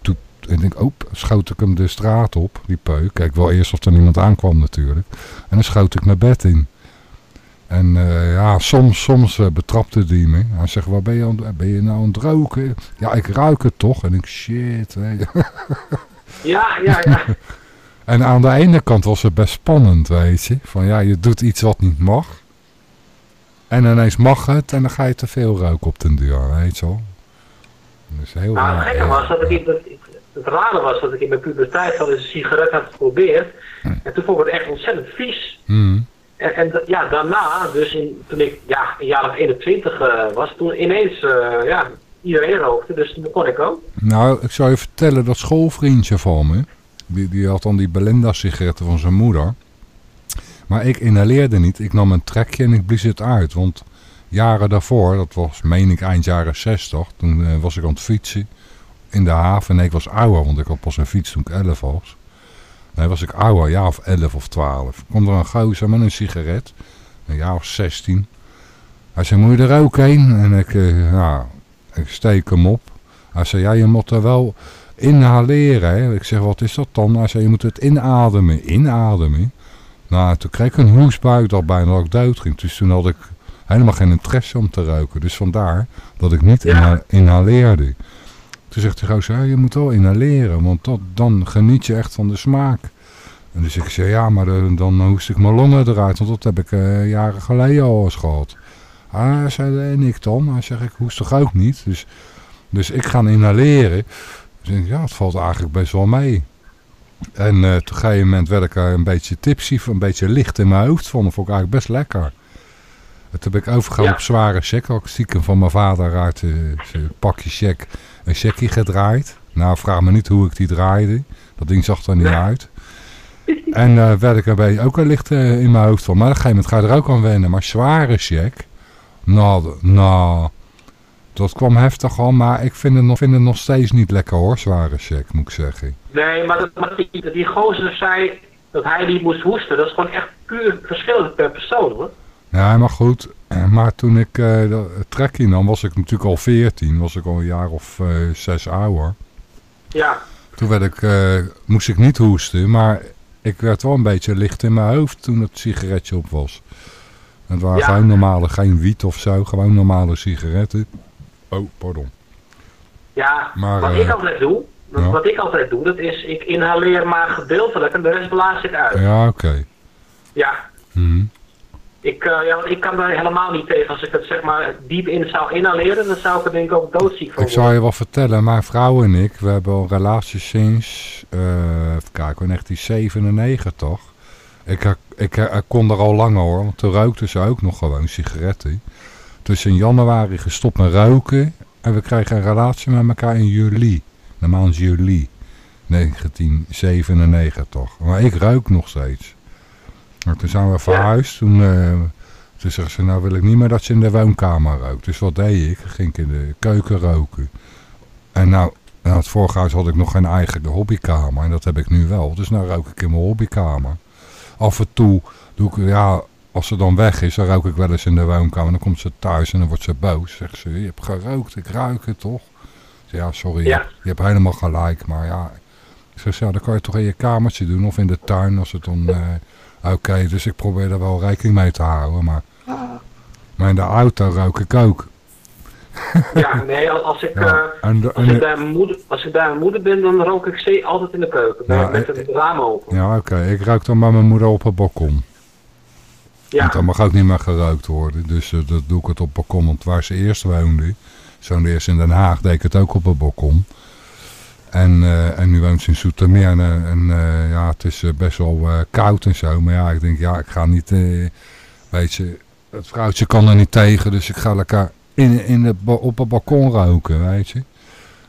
B: toet, en ik, oh, schoot ik hem de straat op, die peuk. Kijk wel eerst of er niemand aankwam natuurlijk. En dan schoot ik mijn bed in. En eh, ja, soms, soms eh, betrapte die me. Hij zegt, waar ben je, ben je nou aan het roken? Ja, ik ruik het toch. En ik, shit. hè.
D: Ja, ja, ja.
B: En aan de ene kant was het best spannend, weet je. Van ja, je doet iets wat niet mag. En ineens mag het en dan ga je te veel roken op den duur, weet je wel. Dus heel
D: Nou, het gekke was dat ik in het, het rare was dat ik in mijn puberteit al eens een sigaret had geprobeerd. En toen vond ik het echt ontzettend vies.
B: Hmm.
D: En, en ja, daarna, dus in, toen ik ja, een jaar of 21 eh, was, toen ineens, eh, ja, iedereen rookte, dus toen kon ik ook.
B: Nou, ik zou je vertellen, dat schoolvriendje van me, die, die had dan die Belinda sigaretten van zijn moeder. Maar ik inhaleerde niet, ik nam een trekje en ik blies het uit. Want jaren daarvoor, dat was meen ik eind jaren 60, toen eh, was ik aan het fietsen in de haven. Nee, ik was ouder, want ik had pas een fiets toen ik 11 was. Nee, was ik ouder, ja of 11 of 12. Komt er een gozer met een sigaret, een jaar of 16. Hij zei, moet je er ook heen? En ik, eh, ja, ik steek hem op. Hij zei, ja, je moet er wel inhaleren. Hè? Ik zeg, wat is dat dan? Hij zei, je moet het inademen. Inademen? Nou, toen kreeg ik een hoestbuik dat bijna dat ik dood ging. Dus toen had ik helemaal geen interesse om te roken. Dus vandaar dat ik niet inha- inhaleerde. Toen zegt de gozer, ja, je moet wel inhaleren, want dat, dan geniet je echt van de smaak. En dus ik zei, ja, maar dan, dan hoest ik mijn longen eruit, want dat heb ik eh, jaren geleden al eens gehad. Ah, zei, en ik dan? Hij zegt, ik hoest toch ook niet? Dus, dus ik ga inhaleren. Dus ik, ja, het valt eigenlijk best wel mee. En eh, op een gegeven moment werd ik er een beetje tipsy, een beetje licht in mijn hoofd van. Dat vond ik eigenlijk best lekker. Het heb ik overgegaan op zware check. Ik stiekem van mijn vader uit eh, zijn pakje check een checkie gedraaid. Nou, vraag me niet hoe ik die draaide. Dat ding zag er niet uit. En eh werd ik er bij ook een licht eh, in mijn hoofd van. Maar op een gegeven moment ga je er ook aan wennen. Maar zware check, nou, nou, dat kwam heftig al. Maar ik vind het, nog, vind het nog steeds niet lekker hoor, zware check, moet ik zeggen.
D: Nee, maar, dat, maar die, die gozer zei dat hij niet moest hoesten. Dat is gewoon echt puur verschillend per persoon hoor.
B: Ja, maar goed. Maar toen ik eh dat trekkie nam, was ik natuurlijk al 14. Was ik al een jaar of eh, zes ouder.
D: Ja,
B: Toen werd ik, eh, moest ik niet hoesten, maar ik werd wel een beetje licht in mijn hoofd toen het sigaretje op was. Het waren
D: Ja.
B: gewoon normale, geen wiet of zo, gewoon normale sigaretten. Oh, pardon.
D: ja.
B: Maar,
D: wat
B: eh,
D: ik altijd doe, wat,
B: ja.
D: wat ik altijd doe, dat is ik inhaleer maar gedeeltelijk en de rest blaas ik uit.
B: Ja, oké.
D: Ja,
B: Mhm.
D: ik, eh, ja, ik kan daar helemaal niet tegen. Als ik het zeg maar diep in zou inhaleren, dan zou ik er denk ik ook doodziek van
B: Ik zal je wel vertellen, mijn vrouw en ik, we hebben een relatie sinds, eh even kijken, 1997. Ik, ik, ik kon er al langer hoor, want toen rookte ze ook nog gewoon sigaretten. Dus in januari gestopt met roken en we kregen een relatie met elkaar in juli. De maand juli 1997. Maar ik rook nog steeds. Maar toen zijn we verhuisd, toen, eh, toen zegt ze, nou wil ik niet meer dat je in de woonkamer rookt. Dus wat deed ik? Ging ik in de keuken roken. En nou, nou het vorige huis had ik nog geen eigen hobbykamer. En dat heb ik nu wel. Dus nou rook ik in mijn hobbykamer. Af en toe doe ik, ja, als ze dan weg is, dan rook ik wel eens in de woonkamer. Dan komt ze thuis en dan wordt ze boos. Zegt ze, je hebt gerookt, ik ruik het toch? Zeg, ja, sorry,
D: Ja.
B: je hebt helemaal gelijk. Maar ja, ik zeg, ja, dan kan je toch in je kamertje doen of in de tuin als het dan... eh, Oké, dus ik probeer er wel rekening mee te houden. Maar, maar in de auto rook ik ook.
D: Ja, nee, als, ik,
B: Ja,
D: eh,
B: en de-
D: als, ik
B: de-
D: bij mijn moeder, als ik bij mijn moeder ben, dan rook ik zee altijd in de keuken.
B: Ja,
D: met
B: eh,
D: het raam open.
B: Ja, oké. Ik ruik dan bij mijn moeder op het balkon.
D: Ja.
B: Want dan mag ook niet meer gerookt worden. Dus eh, dat doe ik het op het balkon. Want waar ze eerst woonde, ze woonde eerst in Den Haag, deed ik het ook op het balkon. En, eh, en nu woont ze in Soetermeer. En, eh, en eh, ja, het is eh, best wel eh, koud en zo. Maar ja, ik denk, ja, ik ga niet... eh, weet je, het vrouwtje kan er niet tegen. Dus ik ga lekker in, in op het balkon roken, weet je.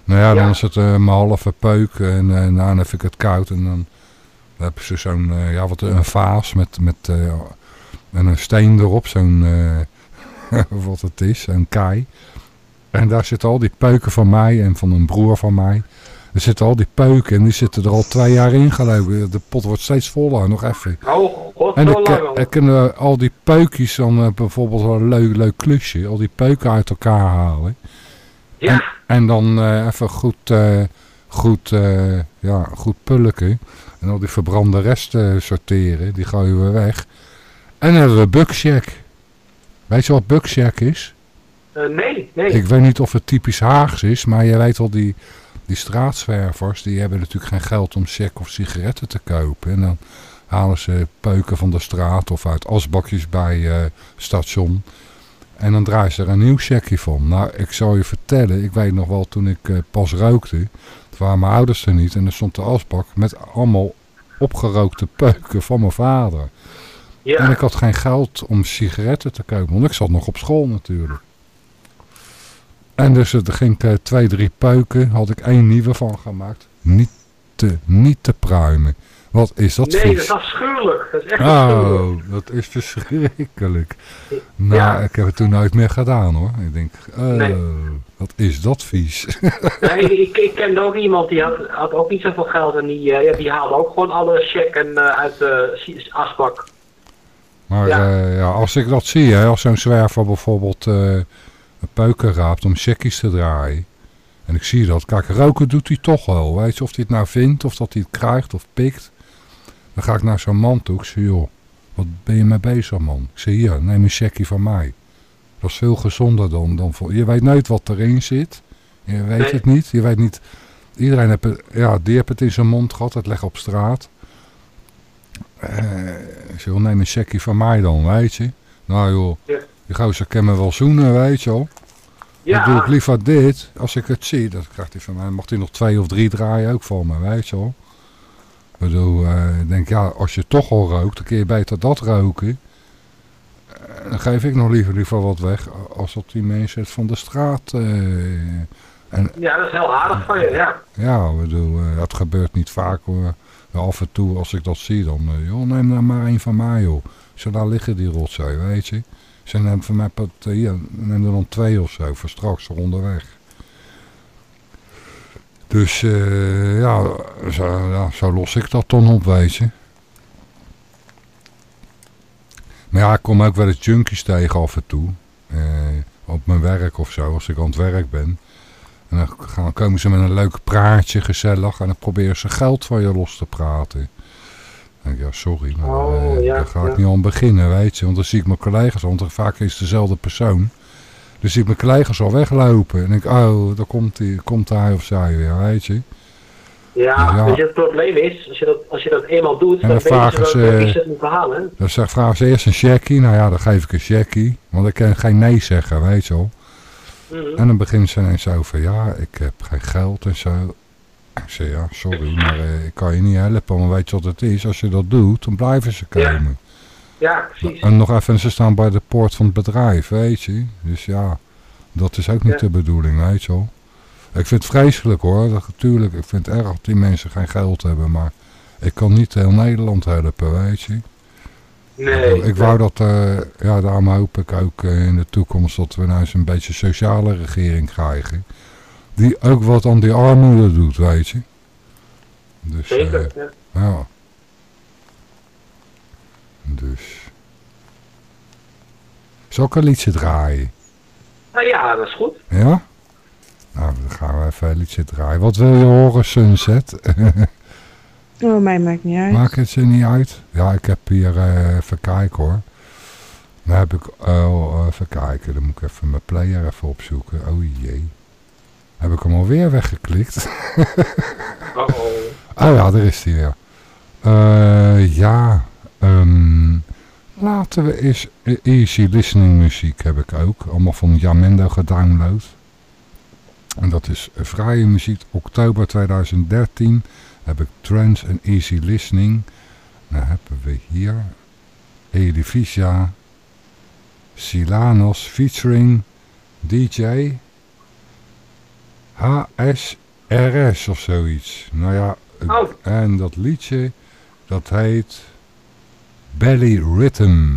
B: Nou ja, dan
D: Ja.
B: is het eh mijn halve peuk en eh, nou, dan vind ik het koud. En dan hebben ze zo'n, eh, ja, wat een vaas met, met en een steen erop, zo'n, wat het is, een kei. En daar zitten al die peuken van mij en van een broer van mij. Er zitten al die peuken en die zitten er al twee jaar in geloof ik. De pot wordt steeds voller, nog even.
D: Oh, god,
B: En
D: lang
B: eh,
D: al.
B: al die peukjes dan eh, bijvoorbeeld een leuk, leuk klusje. Al die peuken uit elkaar halen.
D: Ja.
B: En, en dan eh, even goed, eh, goed, ja, goed pulken. En al die verbrande resten sorteren. Die gooien we weg. En dan hebben we buckshack. Weet je wat buckshack is?
D: Nee, nee.
B: Ik weet niet of het typisch Haags is, maar je weet wel, die, die straatzwervers, die hebben natuurlijk geen geld om check of sigaretten te kopen. En dan halen ze peuken van de straat of uit asbakjes bij eh station. En dan draaien ze er een nieuw checkje van. Nou, ik zal je vertellen, ik weet nog wel toen ik eh, pas rookte, toen waren mijn ouders er niet en er stond de asbak met allemaal opgerookte peuken van mijn vader.
D: Ja.
B: En ik had geen geld om sigaretten te kopen, want ik zat nog op school natuurlijk. En dus er ging eh, twee, drie peuken, had ik één nieuwe van gemaakt. Niet te, niet te pruimen. Wat is dat
D: nee,
B: vies?
D: dat is afschuwelijk. Dat is echt afschuwelijk.
B: Oh, dat is verschrikkelijk. Nou, ik heb het toen nooit meer gedaan hoor. Ik denk, oh,
D: Nee.
B: wat is dat vies.
D: Nee, ik, ik kende ook iemand die had, had ook niet zoveel geld en die, ja, die haalde ook gewoon alle check en, eh, uit de si- asbak.
B: Maar
D: Ja.
B: ja. als ik dat zie, hè, als zo'n zwerver bijvoorbeeld een peuken raapt om checkies te draaien. En ik zie dat. Kijk, roken doet hij toch wel. Weet je, of hij het nou vindt, of dat hij het krijgt of pikt. Dan ga ik naar zo'n man toe. Ik zeg, joh, wat ben je mee bezig man? Ik zeg, hier, neem een checkie van mij. Dat is veel gezonder dan, dan voor... Je weet nooit wat erin zit. Je weet
D: Nee.
B: het niet. Je weet niet... Iedereen heeft het, ja, die heeft het in zijn mond gehad. Het legt op straat. Eh, ik zeg, neem een checkie van mij dan, weet je. Nou joh,
D: Ja.
B: Die gozer kan me wel zoenen, weet je wel.
D: Ja.
B: Dan doe ik liever dit, als ik het zie. Dat krijgt hij van mij. Mag hij nog twee of drie draaien ook van me, weet je wel. Ik bedoel, eh, ik denk, ja, als je toch al rookt, dan kun je beter dat roken. Eh, dan geef ik nog liever, liever wat weg, als dat die mensen het van de straat... eh, en
D: Ja, dat is heel aardig van je, ja.
B: ja, ik bedoel, dat gebeurt niet vaak hoor. Ja, af en toe, als ik dat zie, dan... joh, neem er maar één van mij, joh. Zo, daar liggen die rotzooi, weet je. Ze neem van mij, pat- eh, hier, neem er dan twee of zo, voor straks onderweg. Dus, eh, ja, zo, ja, los ik dat dan op, weet je. Maar ja, ik kom ook wel eens junkies tegen af en toe. Eh, op mijn werk of zo, als ik aan het werk ben. En dan komen ze met een leuk praatje, gezellig. En dan proberen ze geld van je los te praten. Ja, sorry, maar
D: Oh,
B: eh,
D: ja,
B: daar ga ik niet aan beginnen, weet je. Want dan zie ik mijn collega's, want er vaak is het dezelfde persoon. Dus zie ik mijn collega's al weglopen. En denk ik, oh, daar komt, hij, komt hij of zij weer, weet je.
D: Ja, je, het probleem is, als je dat, als je dat eenmaal doet,
B: En
D: dan
B: dan vragen ze-
D: moet verhalen.
B: Dan zeg, vragen ze eerst een checkie. Nou ja, dan geef ik een checkie. Want ik kan geen nee zeggen, weet je wel.
D: Mhm.
B: En dan begint ze ineens over, ja, ik heb geen geld en zo. Ik zeg, ja, sorry, maar eh, ik kan je niet helpen. Maar weet je wat het is? Als je dat doet, dan blijven ze komen.
D: Ja, precies.
B: En nog even, ze staan bij de poort van het bedrijf, weet je. Dus ja, dat is ook niet
D: Ja.
B: de bedoeling, weet je wel. Ik vind het vreselijk hoor, dat, natuurlijk. Ik vind het erg dat die mensen geen geld hebben. Maar ik kan niet heel Nederland helpen, weet je.
D: Nee.
B: Ik wou dat, eh, ja, daarom hoop ik ook eh, in de toekomst dat we nou eens een beetje sociale regering krijgen. Die ook wat aan die armoede doet, weet je. Dus,
D: Zeker,
B: eh,
D: ja.
B: ja. Dus. Zal ik een liedje draaien?
D: Nou ja, dat is goed.
B: Ja? Nou, dan gaan we even een liedje draaien. Wat wil je horen, Sunset?
L: Oh, mij maakt niet uit.
B: Maakt het ze niet uit? Ja, ik heb hier, eh, even kijken hoor. Dan heb ik, oh, even kijken. Dan moet ik even mijn player even opzoeken. Oh jee. Heb ik hem alweer weggeklikt?
D: Oh,
B: Oh ja, daar is hij weer. Eh, ja, ehm, laten we eens easy listening muziek heb ik ook. Allemaal van Jamendo gedownload. En dat is vrije muziek. Oktober 2013 heb ik trance en easy listening. Dan hebben we hier Edivisia, Silanos featuring DJ HSRS of zoiets. Nou ja,
D: Oh.
B: en dat liedje, dat heet Belly Rhythm.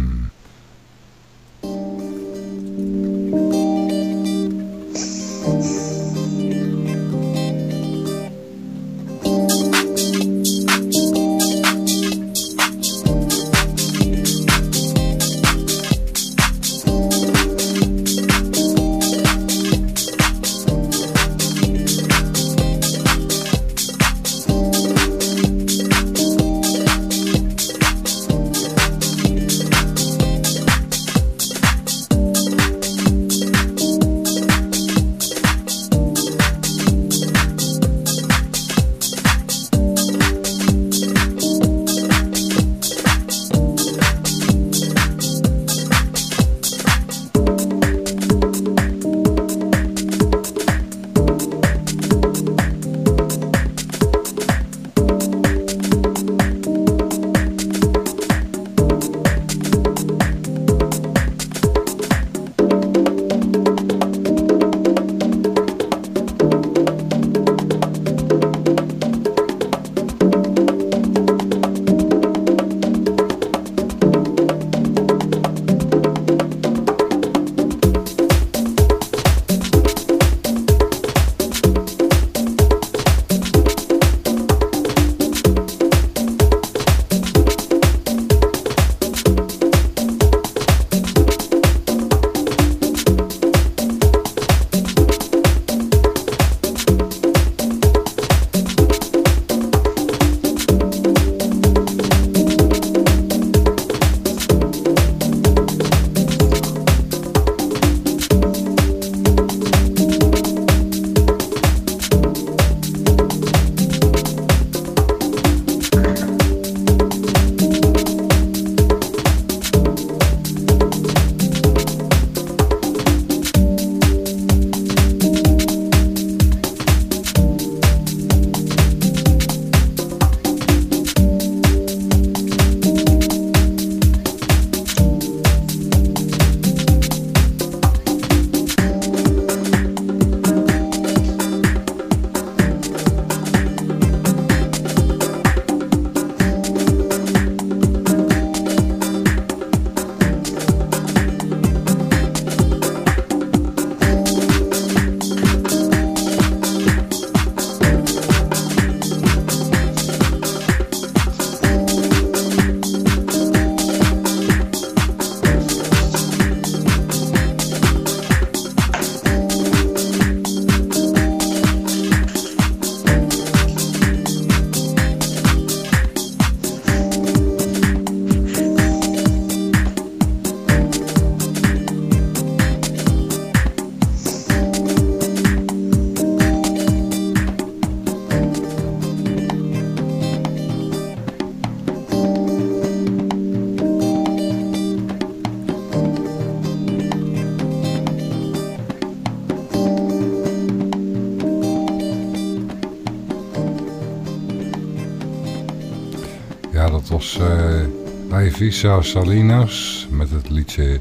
B: Ivisa Salinas met het liedje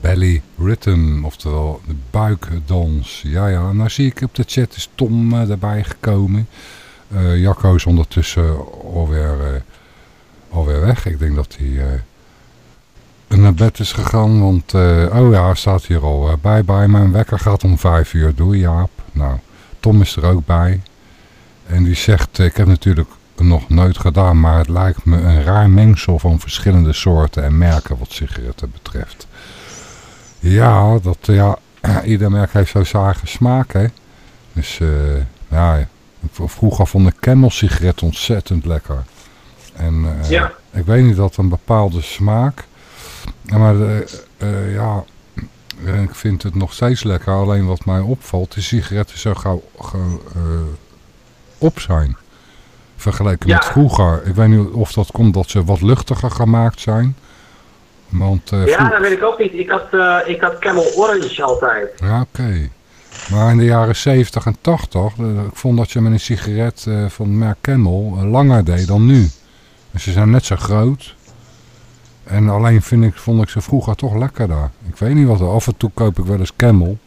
B: Belly Rhythm, oftewel de buikdans. Ja, ja, nou zie ik op de chat is Tom eh, erbij gekomen. Eh, Jacco is ondertussen alweer, eh, alweer weg. Ik denk dat hij naar bed is gegaan, want... oh ja, staat hier al bij bij. Mijn wekker gaat om vijf uur. Doei Jaap. Nou, Tom is er ook bij. En die zegt, ik heb natuurlijk nog nooit gedaan, maar het lijkt me een raar mengsel van verschillende soorten en merken wat sigaretten betreft. Ja, dat, ja ieder merk heeft zo zijn eigen smaak, hè. Dus, eh, ja, vroeger vond ik Camel sigaret ontzettend lekker. En eh,
D: Ja.
B: ik weet niet dat een bepaalde smaak, maar eh, ja, ik vind het nog steeds lekker. Alleen wat mij opvalt, de sigaretten zo gauw, op zijn. Vergeleken
D: Ja.
B: met vroeger. Ik weet niet of dat komt dat ze wat luchtiger gemaakt zijn. Want, eh,
D: Ja, dat weet ik ook niet. Ik had, eh, ik had Camel Orange altijd.
B: ja, oké. Maar in de jaren 70 en 80, eh, ik vond dat je met een sigaret van het merk Camel langer deed dan nu. Dus ze zijn net zo groot. En alleen vind ik, vond ik ze vroeger toch lekkerder. Ik weet niet wat, af en toe koop ik wel eens Camel.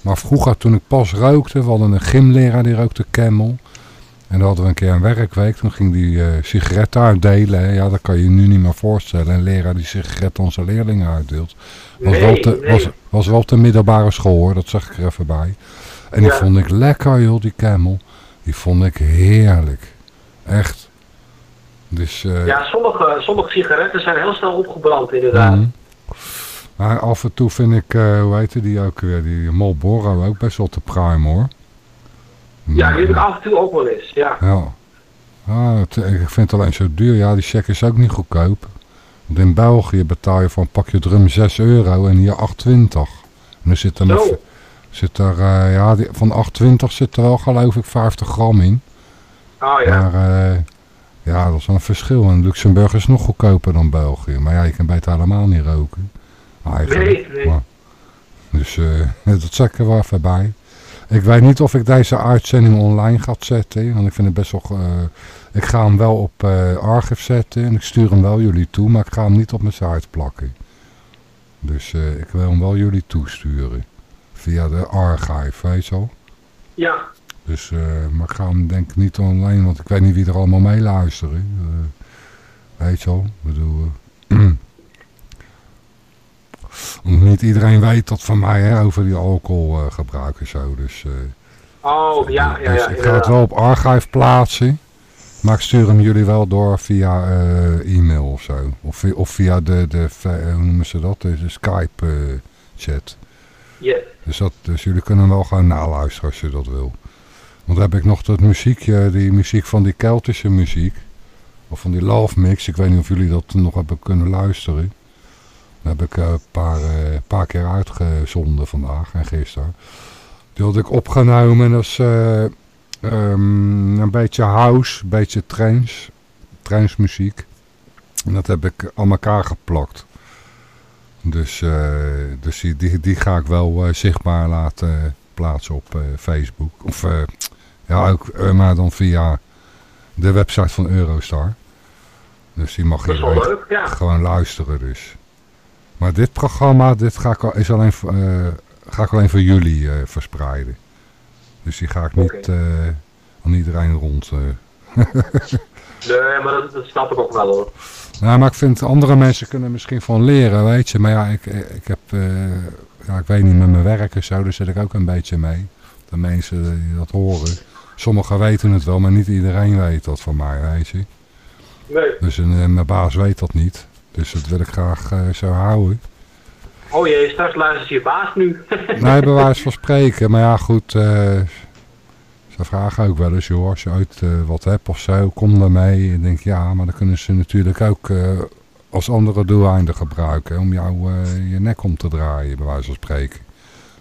B: Maar vroeger, toen ik pas rookte, we hadden een gymleraar die rookte Camel. En dan hadden we een keer een werkweek. Toen ging die eh, sigaretten uitdelen. hè. Ja, dat kan je je nu niet meer voorstellen. Een leraar die sigaretten aan zijn leerlingen uitdeelt. Was,
D: Nee,
B: wel op de,
D: nee.
B: was, was wel op de middelbare school hoor. Dat zag ik er even bij. En die
D: Ja.
B: vond ik lekker joh, die Camel. Die vond ik heerlijk. Echt. Dus, eh,
D: Ja, sommige, sommige sigaretten zijn heel snel opgebrand inderdaad.
B: Mhm. Maar af en toe vind ik, eh, hoe heette die ook weer, die Marlboro ook best wel te prime hoor.
D: Ja, die heb ik af en toe ook wel eens, ja.
B: Ja. Ah, het- ik vind het alleen zo duur. Ja, die check is ook niet goedkoop. Want in België betaal je voor een pakje drum 6 euro en hier 8,20. En er zit er, nog, zit er eh, ja, die, van 8,20 zit er wel geloof ik 50 gram in.
D: Oh ja.
B: Maar eh, ja, dat is wel een verschil. En Luxemburg is nog goedkoper dan België. Maar ja, je kan beter helemaal niet roken. Eigenlijk.
D: Nee, nee.
B: Maar- dus eh, dat ik er wel even bij. Ik weet niet of ik deze uitzending online ga zetten. Want ik vind het best wel... eh, ik ga hem wel op eh Archive zetten. En ik stuur hem wel jullie toe. Maar ik ga hem niet op mijn site plakken. Dus eh, ik wil hem wel jullie toesturen. Via de Archive, weet je wel.
D: Ja,
B: Dus, maar ik ga hem denk ik niet online, want ik weet niet wie er allemaal meeluisteren. Eh weet je wel, ik bedoel... niet iedereen weet dat van mij hè, over die alcoholgebruik en zo. Dus, eh,
D: oh ja, ja,
B: dus
D: ja.
B: ik ga het wel op archive plaatsen. Maar ik stuur hem jullie wel door via eh, e-mail of zo. Of, of via de, de, hoe noemen ze dat, de, de Skype eh, chat.
D: Ja.
B: Dus, dat, dus jullie kunnen hem wel gaan naluisteren als je dat wil. Want dan heb ik nog dat muziekje, die muziek van die Keltische muziek. Of van die Love Mix. Ik weet niet of jullie dat nog hebben kunnen luisteren. Dat heb ik eh, een paar, eh, paar keer uitgezonden vandaag en gisteren. Die had ik opgenomen en dat is eh, ehm, een beetje house, een beetje trance. Trance muziek. En dat heb ik aan elkaar geplakt. Dus, dus die, die, die ga ik wel zichtbaar laten plaatsen op Facebook. Of ja, ook, maar dan via de website van Eurostar. Dus die mag
D: leuk, ja.
B: gewoon luisteren dus. Maar dit programma, dit ga ik, al- is alleen, voor, eh, ga ik alleen voor jullie eh, verspreiden. Dus die ga ik niet eh, aan iedereen rond...
D: Nee, maar dat, dat snap ik ook wel hoor.
B: Nou, maar ik vind andere mensen kunnen misschien van leren, weet je. Maar ja, ik, ik heb, ja, ik weet niet, met mijn werk en zo, daar zit ik ook een beetje mee. De mensen die dat horen. Sommigen weten het wel, maar niet iedereen weet dat van mij, weet je.
D: Nee.
B: Dus mijn baas weet dat niet. Dus dat wil ik graag eh, zo houden.
D: Oh jee, straks luistert je baas nu.
B: Nee, bij wijze van spreken. Maar ja, goed. eh, ze vragen ook wel eens, joh, als je uit eh, wat hebt of zo, kom er mee. En denk ja, maar dan kunnen ze natuurlijk ook als andere doeleinden gebruiken. Om jou je nek om te draaien, bij wijze van spreken.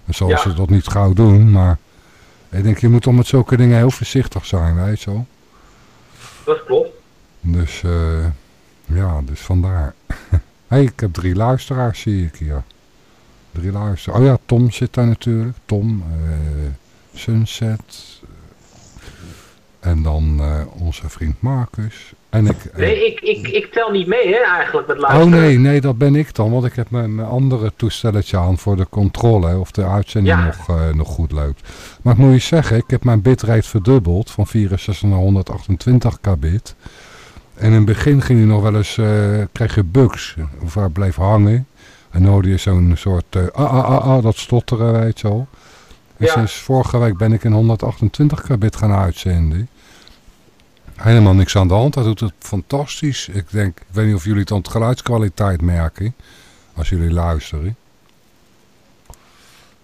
B: Dan zal
D: Ja.
B: ze dat niet gauw doen, maar ik denk, je moet dan met zulke dingen heel voorzichtig zijn, weet je wel.
D: Dat klopt.
B: Dus eh, ja, dus vandaar. Hé, hey, ik heb drie luisteraars, zie ik hier. Drie luisteraars. Oh ja, Tom zit daar natuurlijk. Tom, eh, Sunset. en dan eh, onze vriend Marcus. En ik... eh,
D: Nee, ik, ik, ik tel niet mee hè, eigenlijk met
B: Oh
D: luisteren.
B: nee, nee, dat ben ik dan. Want ik heb mijn, mijn andere toestelletje aan voor de controle. hè, Of de uitzending
D: Ja.
B: nog, nog goed loopt. Maar ik moet je zeggen, ik heb mijn bitrate verdubbeld. Van 64 naar 128 kbit. En in het begin ging hij nog wel eens, eh, kreeg je bugs. Of hij bleef hangen. En dan hoorde je zo'n soort, eh, ah, ah, ah, ah, dat stotteren, weet je wel. En
D: Ja.
B: sinds vorige week ben ik in 128 kbit gaan uitzenden. Helemaal niks aan de hand. Hij doet het fantastisch. Ik denk, ik weet niet of jullie het aan de geluidskwaliteit merken. Als jullie luisteren.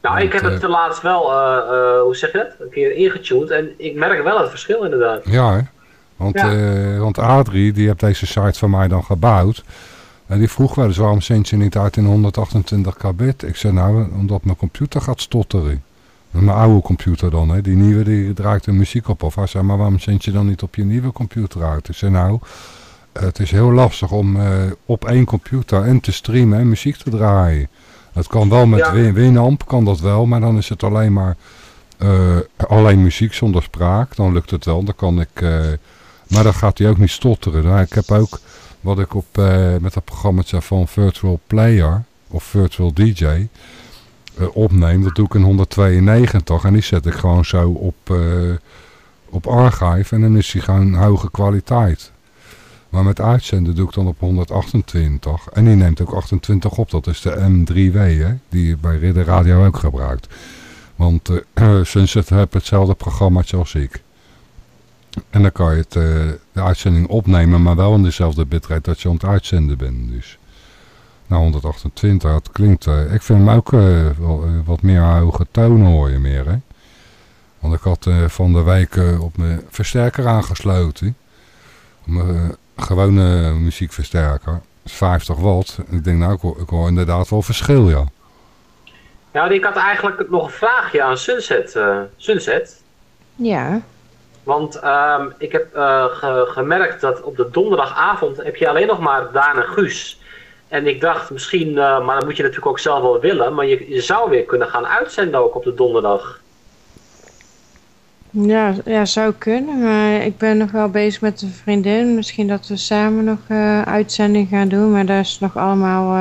D: Nou, ik heb het de laatst wel, eh, eh, hoe zeg je dat, een keer ingetuned en ik merk wel het verschil inderdaad.
B: Ja, hè? Want,
D: Ja.
B: eh, want Adrie, die heeft deze site van mij dan gebouwd. En die vroeg wel eens, waarom zend je niet uit in 128 kbit? Ik zei, nou, omdat mijn computer gaat stotteren. Mijn oude computer dan, hè. Die nieuwe, die draait de muziek op. Of hij zei, maar waarom zend je dan niet op je nieuwe computer uit? Ik zei, nou, het is heel lastig om eh, op één computer en te streamen en muziek te draaien. Het kan wel met
D: Ja.
B: Win- Winamp, kan dat wel, maar dan is het alleen maar eh, alleen muziek zonder spraak. Dan lukt het wel, dan kan ik... maar dan gaat hij ook niet stotteren. Nou, ik heb ook wat ik op, eh, met dat programma van Virtual Player of Virtual DJ. eh, opneem, dat doe ik in 192 en die zet ik gewoon zo op, eh, op archive en dan is die gewoon hoge kwaliteit. Maar met uitzenden doe ik dan op 128 en die neemt ook 28 op, dat is de M3W hè, die je bij Ridder Radio ook gebruikt. Want Sunset heeft hetzelfde programmaatje als ik. En dan kan je het, eh, de uitzending opnemen, maar wel in dezelfde bitrate dat je aan het uitzenden bent. Dus nou, 128, dat klinkt... eh, ik vind hem ook eh, wel, wat meer hoge tonen hoor je meer, hè. Want ik had eh, van de week op mijn versterker aangesloten. Mijn gewone muziekversterker. Dat is 50 watt. En ik denk, nou, ik hoor, ik hoor inderdaad wel verschil, ja.
D: Ja, ik had eigenlijk nog een vraagje aan Sunset. eh, Sunset.
L: Ja.
D: Want ehm, ik heb eh, ge- gemerkt dat op de donderdagavond heb je alleen nog maar Daan en Guus. En ik dacht misschien, eh, maar dat moet je natuurlijk ook zelf wel willen, maar je, je zou weer kunnen gaan uitzenden ook op de donderdag.
L: Ja, ja, zou kunnen. Maar ik ben nog wel bezig met een vriendin. Misschien dat we samen nog eh uitzending gaan doen. Maar dat is nog allemaal...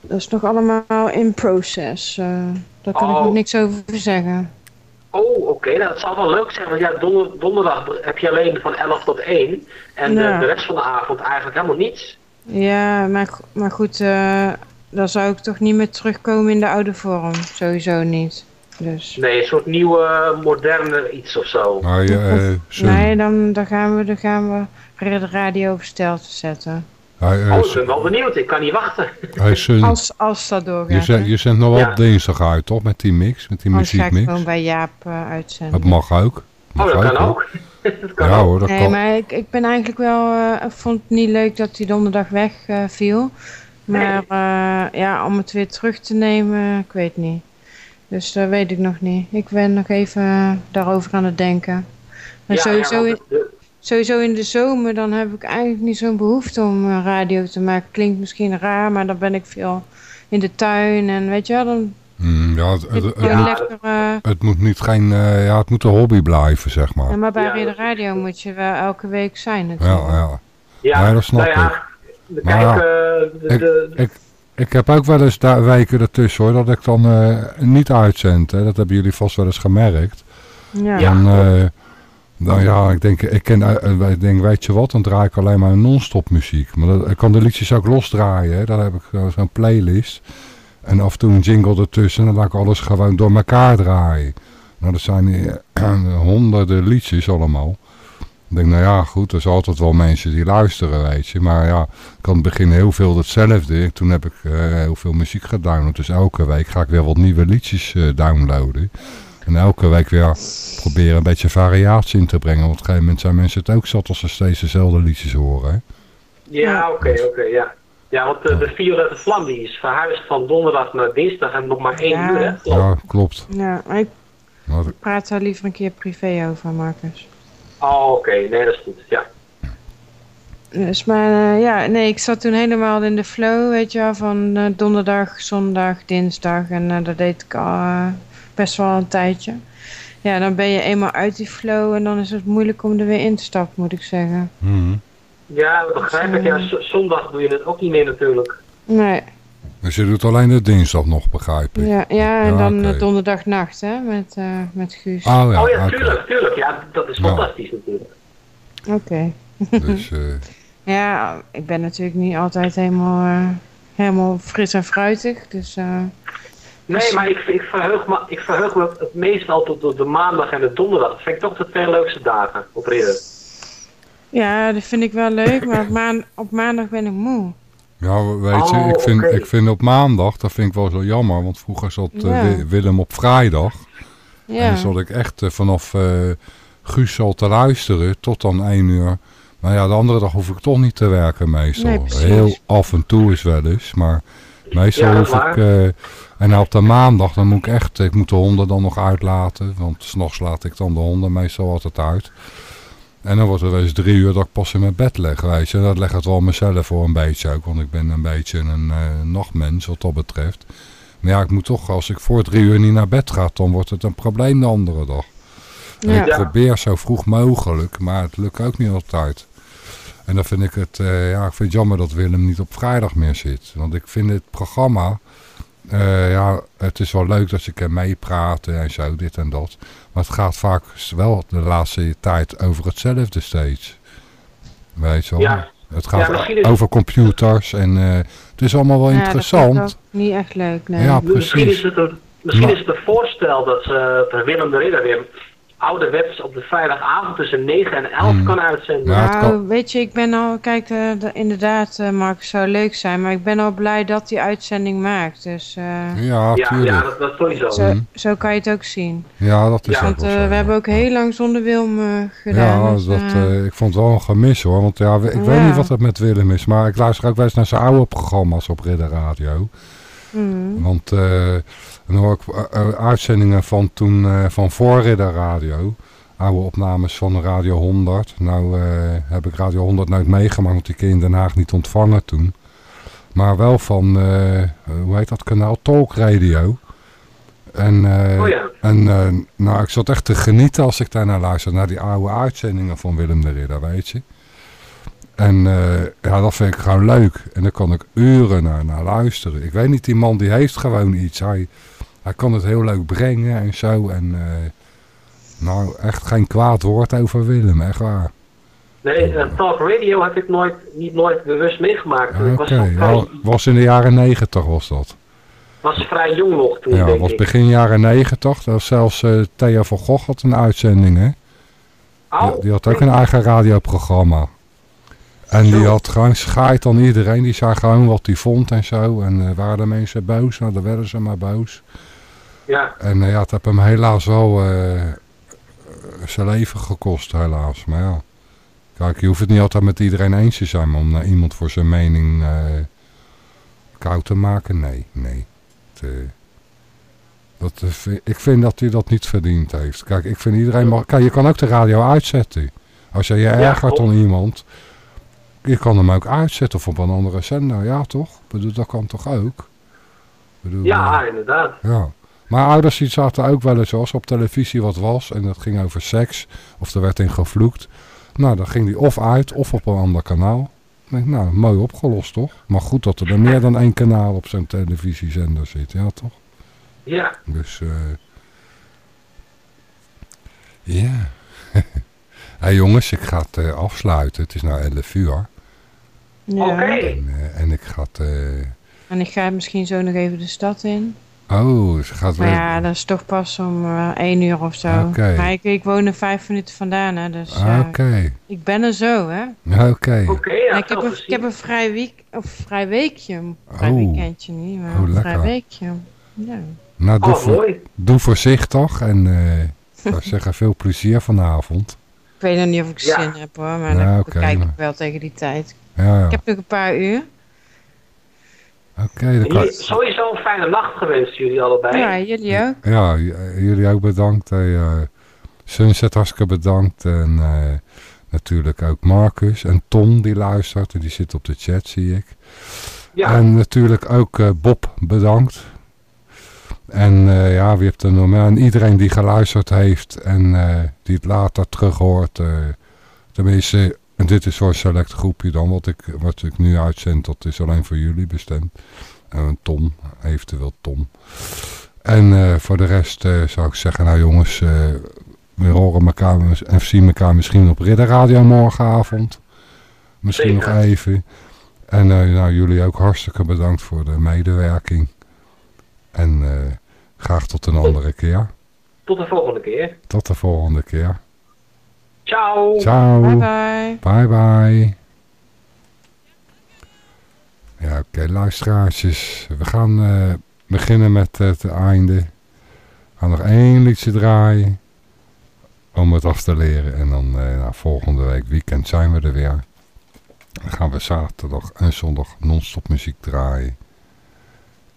L: dat is nog allemaal in process. eh daar kan ik
D: Oh.
L: nog niks over zeggen.
D: Oh, oké, nou, dat zal wel leuk zijn, want ja, donder- donderdag heb je alleen van 11 tot 1 en
L: Ja.
D: eh, de rest van de avond eigenlijk helemaal niets.
L: Ja, maar, maar goed, eh dan zou ik toch niet meer terugkomen in de oude vorm. Sowieso niet. Dus.
D: Nee, een soort nieuwe, moderne iets of zo.
B: Maar je, eh, Sun,
L: Nee, dan, dan gaan we, dan gaan we de radio op zetten.
B: Hij, eh,
D: Oh, ik ben wel benieuwd, ik kan niet wachten.
B: hij, Sun,
L: Als, als dat
B: je,
L: doorgaat.
B: zet,
L: hè.
B: je zendt nog wel
D: Ja.
B: op dinsdag uit, toch? Met die mix, met die
L: Anders ga ik
B: muziekmix.
L: gewoon bij Jaap eh, uitzenden.
B: Dat mag ook.
D: Oh, dat kan
B: hoor.
D: ook. dat kan
B: Ja
D: ook.
B: hoor, dat
L: nee,
B: kan.
L: maar ik, ik ben eigenlijk wel... eh, ik vond het niet leuk dat die donderdag wegviel. viel. maar eh, ja, om het weer terug te nemen, ik weet niet. Dus dat weet ik nog niet. Ik ben nog even eh, daarover aan het denken. Maar
D: Ja,
L: sowieso,
D: ja,
L: sowieso in de zomer, dan heb ik eigenlijk niet zo'n behoefte om eh, radio te maken. Klinkt misschien raar, maar dan ben ik veel in de tuin. En weet je wel, dan
B: Mm, ja, het,
L: lekker... eh,
B: het moet niet geen, eh, ja, het moet een hobby blijven, zeg maar.
L: ja, maar bij
D: Ja,
L: de
D: dat-
L: radio moet je wel elke week zijn natuurlijk.
B: Ja, ja.
D: Ja,
B: Nee, dat snap
D: nou ja,
B: ik.
D: Kijk, eh, de,
B: ik-
D: de,
B: Ik, ik heb ook wel eens daar weken ertussen hoor, dat ik dan eh, niet uitzend. Hè. Dat hebben jullie vast wel eens gemerkt.
L: Ja.
B: Dan, eh, dan ja, ik denk, ik, ken, eh, ik denk, weet je wat, dan draai ik alleen maar non-stop muziek. Maar dat, ik kan de liedjes ook losdraaien, dan heb ik zo- zo'n playlist. En af en toe een jingle ertussen en dan laat ik alles gewoon door elkaar draaien. Nou, dat zijn eh, honderden liedjes allemaal. Ik denk, nou ja, goed, er zijn altijd wel mensen die luisteren, weet je. Maar ja, ik in het begin heel veel hetzelfde. Toen heb ik eh, heel veel muziek gedownload. Dus elke week ga ik weer wat nieuwe liedjes eh, downloaden. En elke week weer proberen een beetje variatie in te brengen. Want op een gegeven moment zijn mensen het ook zat als ze steeds dezelfde liedjes horen. Hè?
D: ja, oké, oké, ja. Ja, want de, de Violette Vlam die is verhuisd van donderdag naar dinsdag en nog maar één
L: Ja.
D: uur, hè?
B: Ja, klopt.
L: Ja, maar ik
B: Maar,
L: praat daar liever een keer privé over, Marcus.
D: Oh, oké, nee, dat is goed, ja.
L: Dus maar eh, ja, nee, ik zat toen helemaal in de flow, weet je wel, van eh, donderdag, zondag, dinsdag. En eh, dat deed ik al best wel een tijdje. Ja, dan ben je eenmaal uit die flow en dan is het moeilijk om er weer in te stappen, moet ik zeggen.
B: Mhm.
D: Ja, dat begrijp ik. Ja, z- zondag doe je het ook niet meer natuurlijk.
L: Nee,
B: Dus je doet alleen de dinsdag nog, begrijp ik.
L: ja, ja en
B: Ja,
L: dan eh, donderdagnacht, hè, met, eh, met Guus.
B: Oh ja,
D: oh ja, tuurlijk, tuurlijk. Ja, dat is
B: Ja.
D: fantastisch natuurlijk.
L: Oké.
B: Dus, eh,
L: Ja, ik ben natuurlijk niet altijd helemaal, helemaal fris en fruitig, dus...
D: Nee, maar ik, ik, verheug me, ik verheug me het meest altijd op de maandag en de donderdag. Dat vind ik toch de twee leukste dagen op ridden.
L: Ja, dat vind ik wel leuk, maar op, maan- op maandag ben ik moe.
B: ja, weet je,
D: Oh,
B: ik vind, ik vind op maandag, dat vind ik wel zo jammer. Want vroeger zat eh,
L: Ja.
B: Willem op vrijdag. En
L: Ja,
B: dan zat ik echt eh, vanaf eh Guus al te luisteren tot dan één uur. Maar ja, de andere dag hoef ik toch niet te werken meestal.
L: Nee.
B: Heel af en toe is wel eens, maar meestal
D: Ja,
B: hoef ik... eh, en op de maandag dan moet ik echt, ik moet de honden dan nog uitlaten. Want s'nachts laat ik dan de honden meestal altijd uit. En dan wordt het wel eens drie uur dat ik pas in mijn bed leg, weet je. Dat leg het wel mezelf voor een beetje ook, want ik ben een beetje een eh, nachtmens wat dat betreft. Maar ja, ik moet toch, als ik voor drie uur niet naar bed ga, dan wordt het een probleem de andere dag. En
L: Ja.
B: ik probeer zo vroeg mogelijk, maar het lukt ook niet altijd. En dan vind ik het, eh, ja, ik vind het jammer dat Willem niet op vrijdag meer zit. Want ik vind het programma eh, ja, het is wel leuk dat ze kan meepraten en zo, dit en dat. Maar het gaat vaak wel de laatste tijd over hetzelfde steeds. Weet je wel?
D: Ja.
B: Het gaat
D: Ja, misschien
B: over computers en eh, het is allemaal wel
L: Ja, dat
B: interessant.
L: ook niet echt leuk, nee.
B: Ja,
D: Misschien
B: precies.
D: is het een, misschien
B: Maar-
D: is het een voorstel dat ze dat Willem de Ridder weer ouderwets op de vrijdagavond tussen 9 en 11
B: Hmm.
D: kan uitzenden.
B: Ja,
L: Nou,
B: kan-
L: weet je, ik ben al, kijk, eh, de- inderdaad, eh Mark, het zou leuk zijn, maar ik ben al blij dat die uitzending maakt. Dus eh,
B: Ja,
D: ja,
B: tuurlijk.
D: ja, dat, dat sowieso.
L: zo,
B: Mhm.
L: zo kan je het ook zien.
B: Ja, dat is
D: Ja,
L: Want
B: zo,
L: we hebben ook heel lang zonder Wilm gedaan.
B: Ja,
L: dus,
B: dat, ik vond het wel een gemis hoor. Want ja, ik weet niet wat het met Willem is. Maar ik luister ook wel eens naar zijn oude programma's op Ridder Radio.
L: mhm.
B: Want eh, dan hoor ik eh, eh, uitzendingen van toen eh, van voor Ridder Radio. Oude opnames van Radio 100. Nou heb ik Radio 100 nooit meegemaakt. Want die je in Den Haag niet ontvangen toen. Maar wel van, hoe heet dat kanaal? Talk Radio. En,
D: Oh ja.
B: en nou, ik zat echt te genieten als ik daarnaar luisterde. Naar die oude uitzendingen van Willem de Ridder, weet je. En ja, dat vind ik gewoon leuk. En daar kan ik uren naar, naar luisteren. Ik weet niet, die man die heeft gewoon iets. Hij, hij kan het heel leuk brengen en zo. En eh, nou, echt geen kwaad woord over Willem, echt waar.
D: Nee, eh, talk radio heb ik nooit, niet nooit bewust meegemaakt.
B: Oké,
D: Ik was, nog vrij,
B: ja, was in de jaren negentig was dat.
D: was vrij jong nog toen,
B: Ja,
D: denk
B: was
D: ik.
B: begin jaren negentig. Zelfs eh Thea van Gogh had een uitzending, hè.
D: Oh,
B: Die, die had ook een eigen radioprogramma. En die had gewoon schaaid aan iedereen. Die zei gewoon wat hij vond en zo. En waren de mensen boos? Nou, dan werden ze maar boos.
D: Ja,
B: En eh, ja, het heeft hem helaas wel eh, zijn leven gekost, helaas. Maar ja, kijk, je hoeft het niet altijd met iedereen eens te zijn. Maar om naar iemand voor zijn mening eh, koud te maken, nee, nee. Het, dat, ik vind dat hij dat niet verdiend heeft. Kijk, ik vind iedereen... Mag, kijk, je kan ook de radio uitzetten. Als je je ergert
D: klopt.
B: aan iemand... Je kan hem ook uitzetten of op een andere zender. Ja, toch? Ik bedoel, dat kan toch ook? Bedoel,
D: ja inderdaad.
B: ja. Maar ouders die zaten ook wel eens als op televisie wat was en dat ging over seks of er werd in gevloekt. Nou, dan ging die of uit of op een ander kanaal. Ik denk, nou, mooi opgelost toch? Maar goed dat er, er meer dan één kanaal op zo'n televisiezender zit, ja toch?
D: Ja,
B: Dus, eh ja. Hé jongens, ik ga het eh, afsluiten. Het is nou 11 uur.
L: ja.
D: oké.
B: En, eh, en ik ga het... eh,
L: En ik ga misschien zo nog even de stad in.
B: Oh, ze gaat
L: Maar
B: weer...
L: ja, dat is toch pas om eh één uur of zo.
B: Oké.
L: Maar ik, ik woon er vijf minuten vandaan, hè. Dus
B: Oké,
L: ik ben er zo, hè.
B: oké.
D: Ja,
L: ik, heb
D: veel
L: een, ik heb een vrij, week, of vrij weekje. Vrij
B: Oh.
L: weekendje niet, maar
B: Oh,
L: een vrij weekje. Ja.
B: Nou, doe,
D: Oh,
B: voor- doe voorzichtig en eh, ik zou zeggen veel plezier vanavond.
L: Ik weet nog niet of ik
D: Ja.
L: zin heb, hoor. Maar
B: Ja,
L: dan
B: oké,
L: kijk
B: maar-
L: ik wel tegen die tijd.
B: Ja, ja.
L: Ik heb nog een paar uur.
B: Oké, dan kan...
D: Jullie- Sowieso een fijne nacht gewenst, jullie allebei.
L: Ja, jullie ook.
B: Ja, j- jullie ook bedankt. Hey, eh, Sunset hartstikke bedankt. En eh, natuurlijk ook Marcus en Tom die luistert. En die zit op de chat, zie ik.
D: Ja.
B: En natuurlijk ook eh, Bob bedankt. En eh, ja, wie hebt er nog meer? En iedereen die geluisterd heeft en eh, die het later terug hoort. eh, tenminste, en dit is voor een select groepje dan. Wat ik, wat ik nu uitzend, dat is alleen voor jullie bestemd. En Tom, eventueel Tom. En eh, voor de rest eh, zou ik zeggen, nou jongens, eh, we horen elkaar en zien elkaar misschien op Ridder Radio morgenavond. Misschien
D: Zeker.
B: nog even. En nou, jullie ook hartstikke bedankt voor de medewerking. En graag tot een andere keer.
D: Tot de volgende keer.
B: Tot de volgende keer.
D: Ciao.
B: Ciao.
L: Bye bye.
B: Bye bye. Ja, oké, luisteraartjes. We gaan eh, beginnen met het einde. We gaan nog één liedje draaien. Om het af te leren. En dan eh, nou, volgende week weekend zijn we er weer. Dan gaan we zaterdag en zondag non-stop muziek draaien.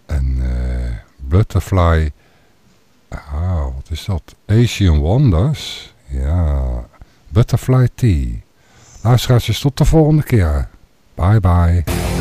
B: En eh Butterfly. Ah, wat is dat? Asian Wonders. Ja, Butterfly Tea. Luisteraars, tot de volgende keer. Bye bye.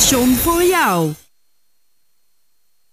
G: Station voor jou.